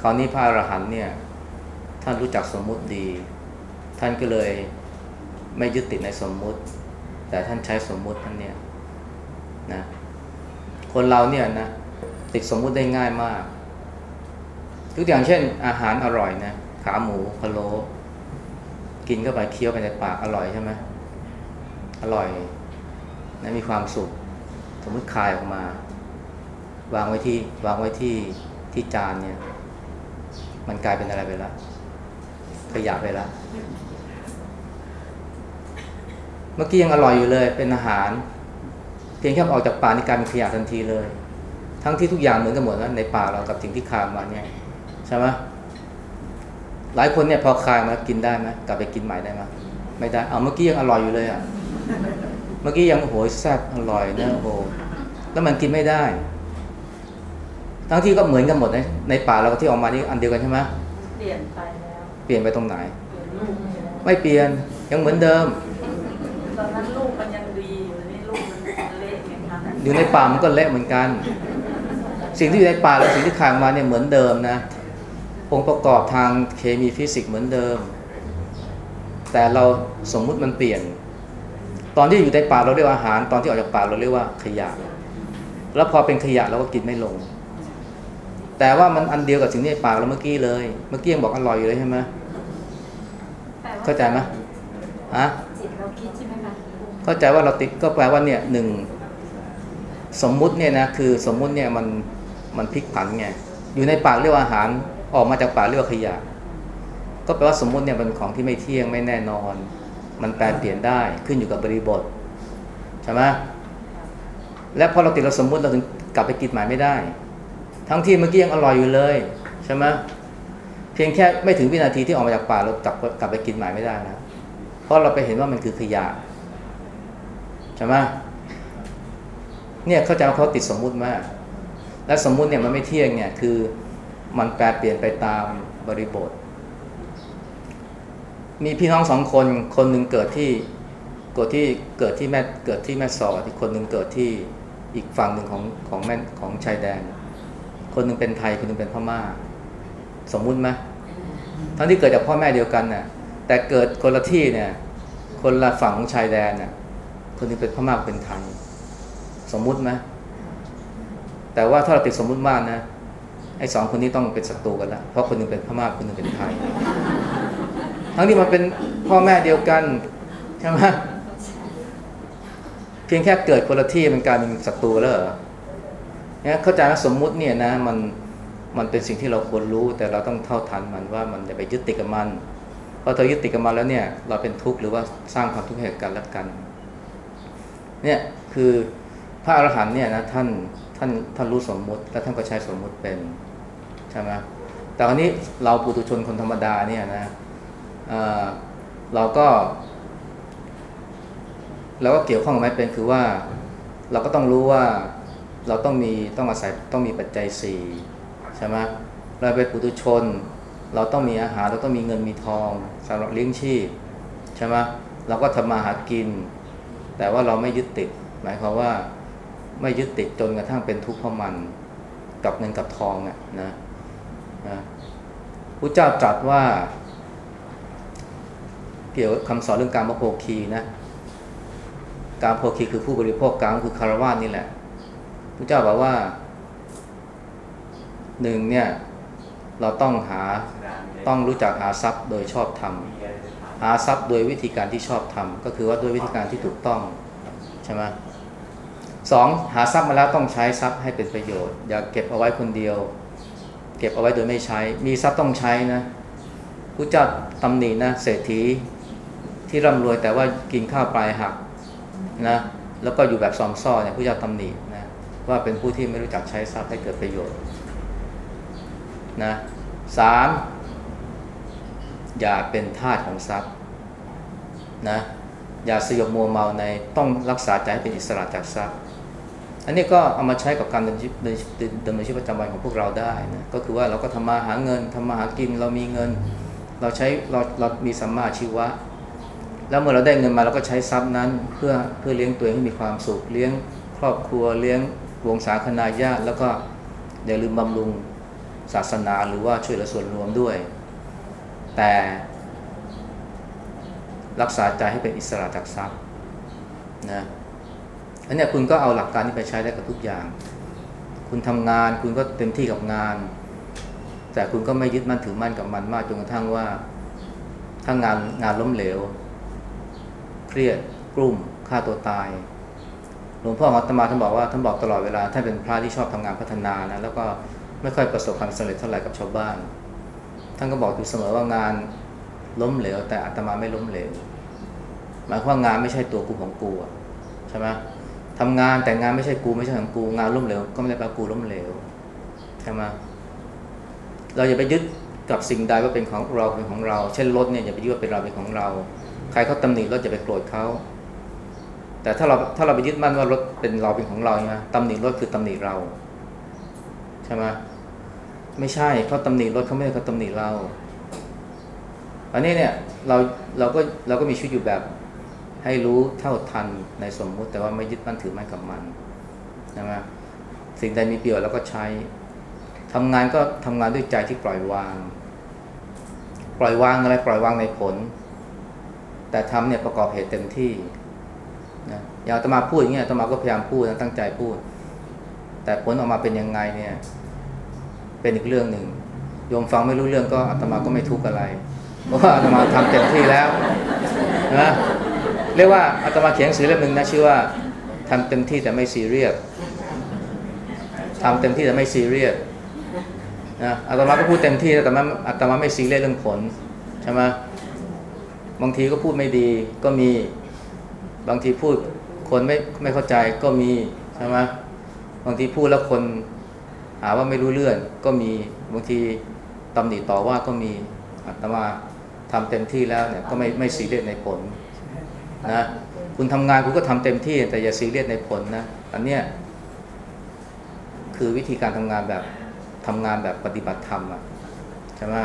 คราวนี้พระอรหันต์เนี่ยท่านรู้จักสมมุติดี ท่านก็เลยไม่ยึดติดในสมมุติ แต่ท่านใช้สมมุติท่านเนี่ยนะคนเราเนี่ยนะติดสมมุติได้ง่ายมาก ทุกอย่างเช่น อาหารอร่อยนะขาหมูพะโล้ กินเข้าไปเคี้ยวไปในปากอร่อยใช่ไหมอร่อยนะมีความสุข สมมติคายออกมา วางไว้ที่วางไว้ที่ที่จานเนี่ย มันกลายเป็นอะไรไปแล้วขยะไปแล้วเมื่อกี้ยังอร่อยอยู่เลย เป็นอาหาร เพียงแค่ออกจากปากนี่กลายเป็นขยะทันทีเลย ทั้งที่ทุกอย่างเหมือนกันหมดนะในปากเรากับสิ่งที่คายมาเนี่ยใช่ไหม หลายคนเนี่ยพอคายมากินได้ไหมกลับไปกินใหม่ได้ไหมไม่ได้เอาเมื่อกี้ยังอร่อยอยู่เลยอะเมื่อกี้ยังโอ้โหแซ่บอร่อยนะโอ้โหแล้วมันกินไม่ได้ ทั้งที่ก็เหมือนกันหมดนะในป่าเราที่ออกมานี่อันเดียวกันใช่ไหมเปลี่ยนไปแล้วเปลี่ยนไปตรงไหนเปลี่ยนลูกไปแล้วไม่เปลี่ยนยังเหมือนเดิมตอนนั้นลูกมันยังดีอยู่นี่ลูกมันเละไงคะอยู่ในป่ามันก็เละเหมือนกัน สิ่งที่อยู่ในป่าและสิ่งที่ขายมาเนี่ยเหมือนเดิมนะ องค์ประกอบทางเคมีฟิสิกส์เหมือนเดิม แต่เราสมมุติมันเปลี่ยน ตอนที่อยู่ในป่าเราเรียกว่าอาหาร ตอนที่ออกจากป่าเราเรียกว่าขยะ แล้วพอเป็นขยะเราก็กินไม่ลง แต่ว่ามันอันเดียวกับสิ่งที่ในป่าเราเมื่อกี้เลย เมื่อกี้ยังบอกอร่อยอยู่เลยใช่ไหมเข้าใจไหมฮะจิตเราคิดใช่ไหมคะเข้าใจว่าเราติดก็แปลว่าเนี่ยหนึ่งสมมุติเนี่ยนะคือสมมุติเนี่ยมันมันพลิกผันไงอยู่ในปากเรียกว่าอาหาร ออกมาจากป่าเรียกว่าขยะ ก็แปลว่าสมมติเนี่ยเป็นของที่ไม่เที่ยงไม่แน่นอน มันแปลเปลี่ยนได้ขึ้นอยู่กับบริบทใช่ไหมและพอเราติดเราสมมติเราถึงกลับไปกินหมายไม่ได้ ทั้งที่เมื่อกี้ยังอร่อยอยู่เลยใช่ไหมเพียงแค่ไม่ถึงวินาทีที่ออกมาจากป่าเรากลับกลับไปกินหมายไม่ได้นะเพราะเราไปเห็นว่ามันคือขยะใช่ไหมเนี่ยเข้าใจว่าเขาติดสมมุติมาก และสมมุติเนี่ยมันไม่เที่ยงเนี่ยคือ มันแปรเปลี่ยนไปตามบริบท มีพี่น้องสองคนคนหนึ่งเกิดที่เกิดที่เกิดที่แม่เกิดที่แม่สอดอีกคนหนึ่งเกิดที่อีกฝั่งหนึ่งของของแม่ของชายแดน คนหนึ่งเป็นไทยคนหนึ่งเป็นพม่า สมมุติไหมทั้งที่เกิดจากพ่อแม่เดียวกันน่ะแต่เกิดคนละที่เนี่ย คนละฝั่งของชายแดนน่ะคนหนึงเป็นพม่าคนเป็นไทย สมมุติไหมแต่ว่าถ้าเราติดสมมุติมากนะ ไอ้สองคนนี้ต้องเป็นศัตรูกันละเพราะคนหนึงเป็นพม่าคนหนึงเป็นไทย ทั้งที่มันเป็นพ่อแม่เดียวกันใช่ไหมเพียงแค่เกิดคนละที่มันกลายเป็นศัตรูแล้วเหรอเนี่ยเข้าใจว่าสมมุติเนี่ยนะมันมันเป็นสิ่งที่เราควรรู้ แต่เราต้องเท่าทันมันว่ามันอย่าไปยึดติดกับมันพอเรายึดติดกับมันแล้วเนี่ย เราเป็นทุกข์หรือว่าสร้างความทุกข์ให้กับกันและกัน เนี่ยคือพระอรหันต์เนี่ยนะท่านท่านท่านรู้สมมุติ และท่านก็ใช้สมมุติเป็น ใช่ไหมแต่วันนี้เราปุถุชนคนธรรมดาเนี่ยนะเราก็ เราก็เกี่ยวข้องกับมันเป็นคือว่า เราก็ต้องรู้ว่าเราต้องมีต้องอาศัยต้องมีปัจจัยสี่ใช่ไหมเราเป็นปุถุชน เราต้องมีอาหารเราต้องมีเงินมีทองสำหรับเลี้ยงชีพใช่ไหมเราก็ทำมาหากิน แต่ว่าเราไม่ยึดติด หมายความว่าไม่ยึดติดจนกระทั่งเป็นทุกข์เพราะมันกับเงินกับทองอะนะ นะพระเจ้าตรัสว่า เกี่ยวกับคำสอนเรื่องการมโภคีนะ การโภคีคือผู้บริโภคกลางคือคารวะนี่แหละพระเจ้าบอกว่าหนึ่งเนี่ย เราต้องหาต้องรู้จักหาทรัพย์โดยชอบธรรมหาทรัพย์โดยวิธีการที่ชอบทำก็คือว่าด้วยวิธีการที่ถูกต้องใช่ไหมสองหาทรัพย์มาแล้วต้องใช้ทรัพย์ให้เป็นประโยชน์ อย่าเก็บเอาไว้คนเดียว เก็บเอาไว้โดยไม่ใช้ มีทรัพย์ต้องใช้นะผู้เจ้าตำหนินะเศรษฐีที่ร่ำรวยแต่ว่ากินข้าวปลายหักนะแล้วก็อยู่แบบซอมซ่อเนี่ยผู้เจ้าตำหนินะว่าเป็นผู้ที่ไม่รู้จักใช้ทรัพย์ให้เกิดประโยชน์นะสามอย่าเป็นทาสของทรัพย์นะอย่าสยบมัวเมาในต้องรักษาใจให้เป็นอิสระจากทรัพย์ อันนี้ก็เอามาใช้กับการดำเนินชีวิตดำเนินชีวิตประจำวันของพวกเราได้นะก็คือว่าเราก็ทำมาหาเงินทำมาหากินเรามีเงิน เราใช้เราเรามีสัมมาอาชีวะ แล้วเมื่อเราได้เงินมาเราก็ใช้ทรัพย์นั้นเพื่อเพื่อเลี้ยงตัวเองให้มีความสุขเลี้ยงครอบครัวเลี้ยงวงศาคณาญาติแล้วก็อย่าลืมบำรุงศาสนาหรือว่าช่วยเหลือส่วนรวมด้วย แต่รักษาใจให้เป็นอิสระจากทรัพย์นะ อันเนี้ยคุณก็เอาหลักการนี้ไปใช้ได้กับทุกอย่าง คุณทำงานคุณก็เต็มที่กับงาน แต่คุณก็ไม่ยึดมั่นถือมั่นกับมันมากจนกระทั่งว่าถ้างานงานล้มเหลว เครียดกลุ่มฆ่าตัวตายหลวงพ่อของอาตมาท่านบอกว่าท่านบอกตลอดเวลาท่านเป็นพระที่ชอบทำงานพัฒนานะแล้วก็ไม่ค่อยประสบความสำเร็จเท่าไหร่กับชาวบ้าน ท่านก็บอกอยู่เสมอว่างานล้มเหลว แต่อาตมาไม่ล้มเหลว หมายความว่างานไม่ใช่ตัวกูของกูใช่ไหม ทำงานแต่งานไม่ใช่กูไม่ใช่ของกูงานล้มเหลวก็ไม่ได้แปลกูล้มเหลวใช่ไหมเราอย่าไปยึดกับสิ่งใดว่าเป็นของเราเป็นของเรา เช่นรถเนี่ยอย่าไปยึดว่าเป็นเราเป็นของเรา ใครเขาตำหนิรถจะไปโกรธเขาแต่ถ้าเราถ้าเราไปยึดมั่นว่ารถเป็นเราเป็นของเราใช่ไหมตำหนิรถคือตำหนิเราใช่ไหมไม่ใช่เขาตำหนิรถเขาไม่ได้เขาตำหนิเราอันนี้เนี่ยเราเราก็เราก็มีชีวิตอยู่แบบ ให้รู้เท่าทันในสมมุติแต่ว่าไม่ยึดมั่นถือมั่นกับมันใช่ไหมสิ่งใดมีประโยชน์เราก็ใช้ทำงานก็ทำงานด้วยใจที่ปล่อยวาง ปล่อยวางอะไรปล่อยวางในผล แต่ทำเนี่ยประกอบเหตุเต็มที่นะอย่างอาตมาพูดอย่างเงี้ยอาตมาก็พยายามพูดนะตั้งใจพูด แต่ผลออกมาเป็นยังไงเนี่ย เป็นอีกเรื่องหนึ่งโยมฟังไม่รู้เรื่องก็อาตมาก็ไม่ทุกข์อะไร เพราะว่าอาตมาทำเต็มที่แล้วนะ เรียกว่าอาตมาเขียนหนังสือเล่มหนึ่งนะชื่อว่าทำเต็มที่แต่ไม่ซีเรียสทำเต็มที่แต่ไม่ซีเรียสนะอาตมาก็พูดเต็มที่แต่ว่าอาตมาไม่ซีเรียสเรื่องผลใช่ไหมบางทีก็พูดไม่ดีก็มีบางทีพูดคนไม่ไม่เข้าใจก็มีใช่ไหมบางทีพูดแล้วคนหาว่าไม่รู้เรื่องก็มีบางทีตำหนิต่อว่าก็มีอาตมาทำเต็มที่แล้วเนี่ยก็ไม่ไม่ซีเรียสในผล นะคุณทำงานคุณก็ทำเต็มที่ แต่อย่าซีเรียสในผลนะอันเนี้ยคือวิธีการทำงานแบบทำงานแบบปฏิบัติธรรมอะใช่ไหม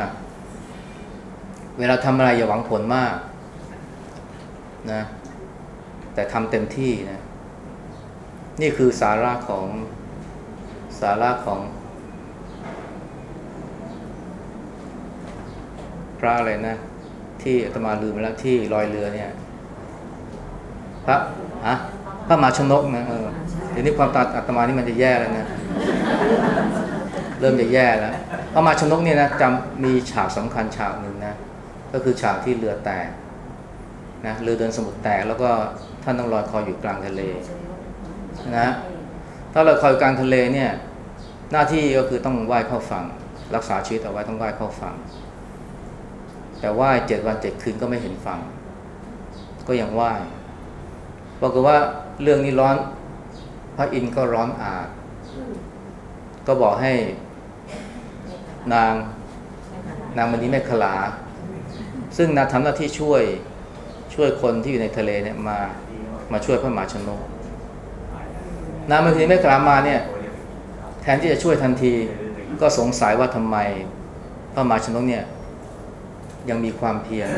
เวลาทำอะไรอย่าหวังผลมากนะแต่ทำเต็มที่นะนี่คือสาระของสาระของ พระอะไรนะ ที่อาตมาลืมไปแล้วที่ลอยเรือเนี่ย พระฮะพระมหาชนกนะเออเดี๋ยวนี้ความตาอาตมานี่มันจะแย่แล้วนะเริ่มจะแย่แล้วพระมหาชนกเนี่ยนะจำมีฉากสำคัญฉากหนึ่งนะก็คือฉากที่เรือแตกนะเรือเดินสมุทรแตกแล้วก็ท่านต้องลอยคออยู่กลางทะเลนะถ้าเราคอยกลางทะเลเนี่ยหน้าที่ก็คือต้องว่ายเข้าฝั่ง รักษาชีวิตเอาไว้ต้องว่ายเข้าฝั่ง แต่ว่ายเจ็ดวันเจ็ดคืนก็ไม่เห็นฝั่ง ก็ยังว่าย บอกว่าเรื่องนี้ร้อน พระอินทร์ก็ร้อนอาดก็บอกให้ นางนางมณีเมฆขลา ซึ่งนางทำหน้าที่ช่วยช่วยคนที่อยู่ในทะเลเนี่ยมามาช่วยพระมหาชนกนางมณีเมฆขลามาเนี่ย แทนที่จะช่วยทันที ก็สงสัยว่าทำไมพระมหาชนกเนี่ยยังมีความเพียร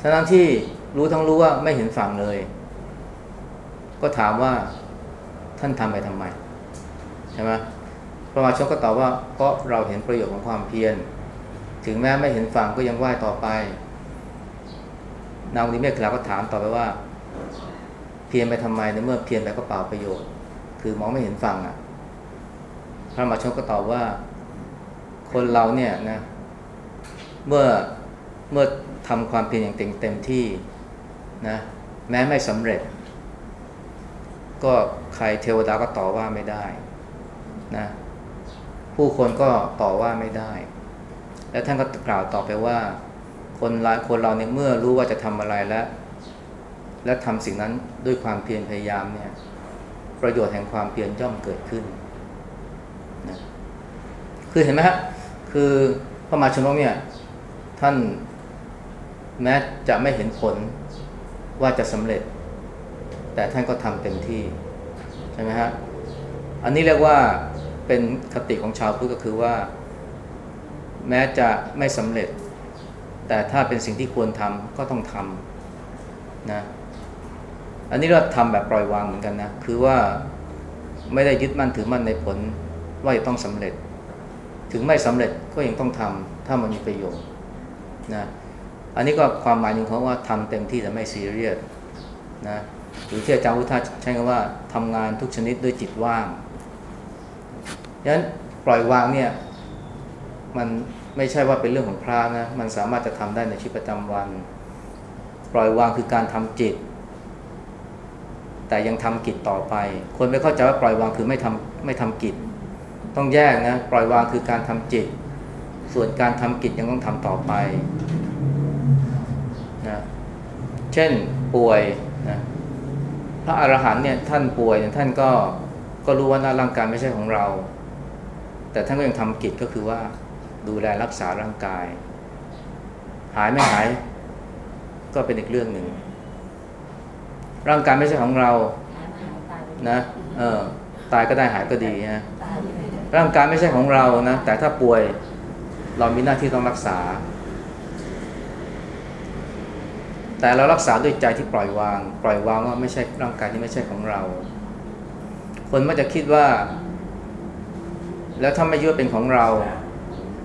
ทั้งที่รู้ทั้งรู้ว่าไม่เห็นฝั่งเลย ก็ถามว่าท่านทำไปทำไมใช่ไหมพระมาชนกก็ตอบว่า เพราะเราเห็นประโยชน์ของความเพียร ถึงแม้ไม่เห็นฝั่งก็ยังไหว้ต่อไป นางวิเมฆขลาก็ถามต่อไปว่า เพียรไปทำไมในเมื่อเพียรไปก็เปล่าประโยชน์ คือมองไม่เห็นฝั่งอะ พระมาชนกก็ตอบว่า คนเราเนี่ยนะ เมื่อเมื่อทำความเพียรอย่างเต็มเต็มที่นะ แม้ไม่สำเร็จ ก็ใครเทวดาก็ต่อว่าไม่ได้นะผู้คนก็ต่อว่าไม่ได้ และท่านก็กล่าวต่อไปว่า คนเราคนเราเนี่ยเมื่อรู้ว่าจะทำอะไรแล้ว และทำสิ่งนั้นด้วยความเพียรพยายามเนี่ยประโยชน์แห่งความเพียรย่อมเกิดขึ้นนะคือเห็นไหมฮะคือพระมาชนกเนี่ยท่านแม้จะไม่เห็นผลว่าจะสำเร็จ แต่ท่านก็ทำเต็มที่ใช่ไหมฮะอันนี้เรียกว่าเป็นคติของชาวพุทธก็คือว่า แม้จะไม่สำเร็จ แต่ถ้าเป็นสิ่งที่ควรทำก็ต้องทำนะอันนี้เราทำแบบปล่อยวางเหมือนกันนะคือว่าไม่ได้ยึดมั่นถือมั่นในผลว่าจะต้องสำเร็จ ถึงไม่สำเร็จก็ยังต้องทำถ้ามันมีประโยชน์นะอันนี้ก็ความหมายหนึ่งของว่าทำเต็มที่แต่ไม่ซีเรียสนะ หรือที่อาจารย์พุทธาใช้คำว่าทำงานทุกชนิดด้วยจิตว่างดังนั้นปล่อยวางเนี่ยมันไม่ใช่ว่าเป็นเรื่องของพระนะมันสามารถจะทำได้ในชีวิตประจำวัน ปล่อยวางคือการทำจิต แต่ยังทำกิจต่อไป คนไม่เข้าใจว่าปล่อยวางคือไม่ทำไม่ทำกิจ ต้องแยกนะปล่อยวางคือการทำจิต ส่วนการทำกิจยังต้องทำต่อไปนะเช่นป่วยนะ ระอรหันต์เนี่ยท่านป่วยเนี่ยท่านก็ก็รู้ว่าร่างกายไม่ใช่ของเรา แต่ท่านก็ยังทำกิจก็คือว่าดูแลรักษาร่างกาย หายไม่หายก็เป็นอีกเรื่องหนึ่ง ร่างกายไม่ใช่ของเรานะเออตายก็ได้หายก็ดีฮะร่างกายไม่ใช่ของเรานะแต่ถ้าป่วยเรามีหน้าที่ต้องรักษา แต่เรารักษาด้วยใจที่ปล่อยวาง ปล่อยวางว่าไม่ใช่ร่างกายที่ไม่ใช่ของเรา คนมักจะคิดว่า แล้วถ้าไม่ยึดเป็นของเรา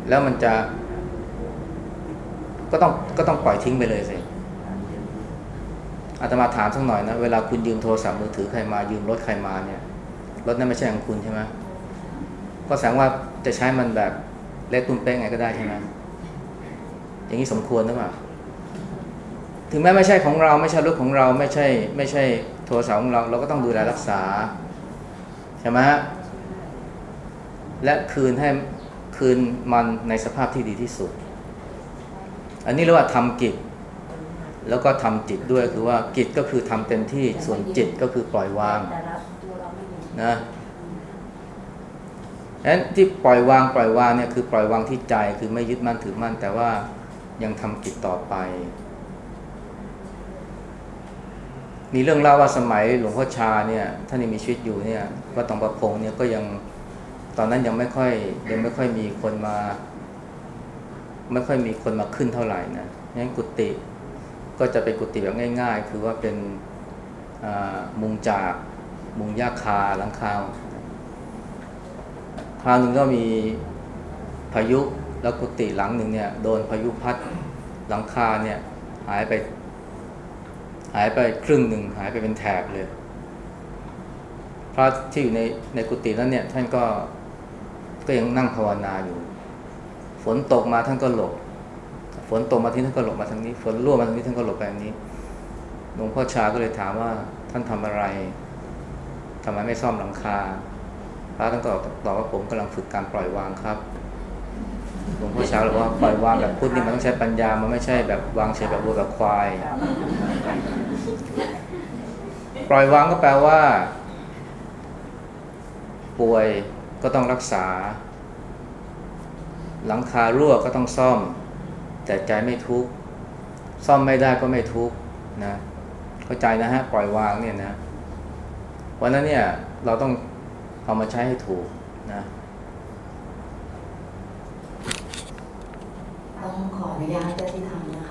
แล้วมันจะ ก็ต้องก็ต้องปล่อยทิ้งไปเลยสิอาตมาถามสักหน่อยนะเวลาคุณยืมโทรศัพท์มือถือใครมายืมรถใครมาเนี่ยรถนั้นไม่ใช่ของคุณใช่ไหมก็แสดงว่าจะใช้มันแบบเล็กตุ้มเป้งไงก็ได้ใช่ไหมอย่างนี้สมควรหรือเปล่า ถึงแม้ไม่ใช่ของเราไม่ใช่รถของเราไม่ใช่ไม่ใช่โทรศัพท์ของเรา เราก็ต้องดูแลรักษาใช่ไหมฮะและคืนให้คืนมันในสภาพที่ดีที่สุด อันนี้เรียกว่าทำกิจ แล้วก็ทำจิตด้วยคือว่ากิจก็คือทำเต็มที่ส่วนจิตก็คือปล่อยวางนะฉะนั้นที่ปล่อยวางปล่อยวางเนี่ยคือปล่อยวางที่ใจคือไม่ยึดมั่นถือมั่น แต่ว่ายังทำกิจต่อไป มีเรื่องเล่าว่าสมัยหลวงพ่อชาเนี่ยท่านยังมีชีวิตอยู่เนี่ยวัดตองประพงเนี่ยก็ยังตอนนั้นยังไม่ค่อยยังไม่ค่อยมีคนมา ไม่ค่อยมีคนมาขึ้นเท่าไหร่นะงั้นกุฏิก็จะเป็นกุฏิแบบง่าย ๆ คือว่าเป็นมุงจากมุงหญ้าคาหลังคาคราวหนึ่งก็มีพายุแล้วกุฏิหลังหนึ่งเนี่ยโดนพายุพัดหลังคาเนี่ยหายไป หายไปครึ่งหนึ่งหายไปเป็นแถบเลย พระที่อยู่ในในกุฏินั้นเนี่ยท่านก็ก็ยังนั่งภาวนาอยู่ ฝนตกมาท่านก็หลบ ฝนตกมาที่ท่านก็หลบมาทางนี้ ฝนรั่วมาทางนี้ท่านก็หลบไปทางนี้ หลวงพ่อชาก็เลยถามว่าท่านทำอะไรทำไมไม่ซ่อมหลังคา พระท่านก็ตอบว่าผมกำลังฝึกการปล่อยวางครับหลวงพ่อชาเลยว่าปล่อยวางแบบพุทธนี่มันต้องใช้ปัญญา มันไม่ใช่แบบวางเฉยแบบวัวแบบควาย ปล่อยวางก็แปลว่า ป่วยก็ต้องรักษา หลังคารั่วก็ต้องซ่อม แต่ใจไม่ทุกข์ซ่อมไม่ได้ก็ไม่ทุกข์นะเข้าใจนะฮะปล่อยวางเนี่ยนะวันนั้นเนี่ยเราต้องเอามาใช้ให้ถูกนะต้องขออนุญาตเจ้าที่ทำ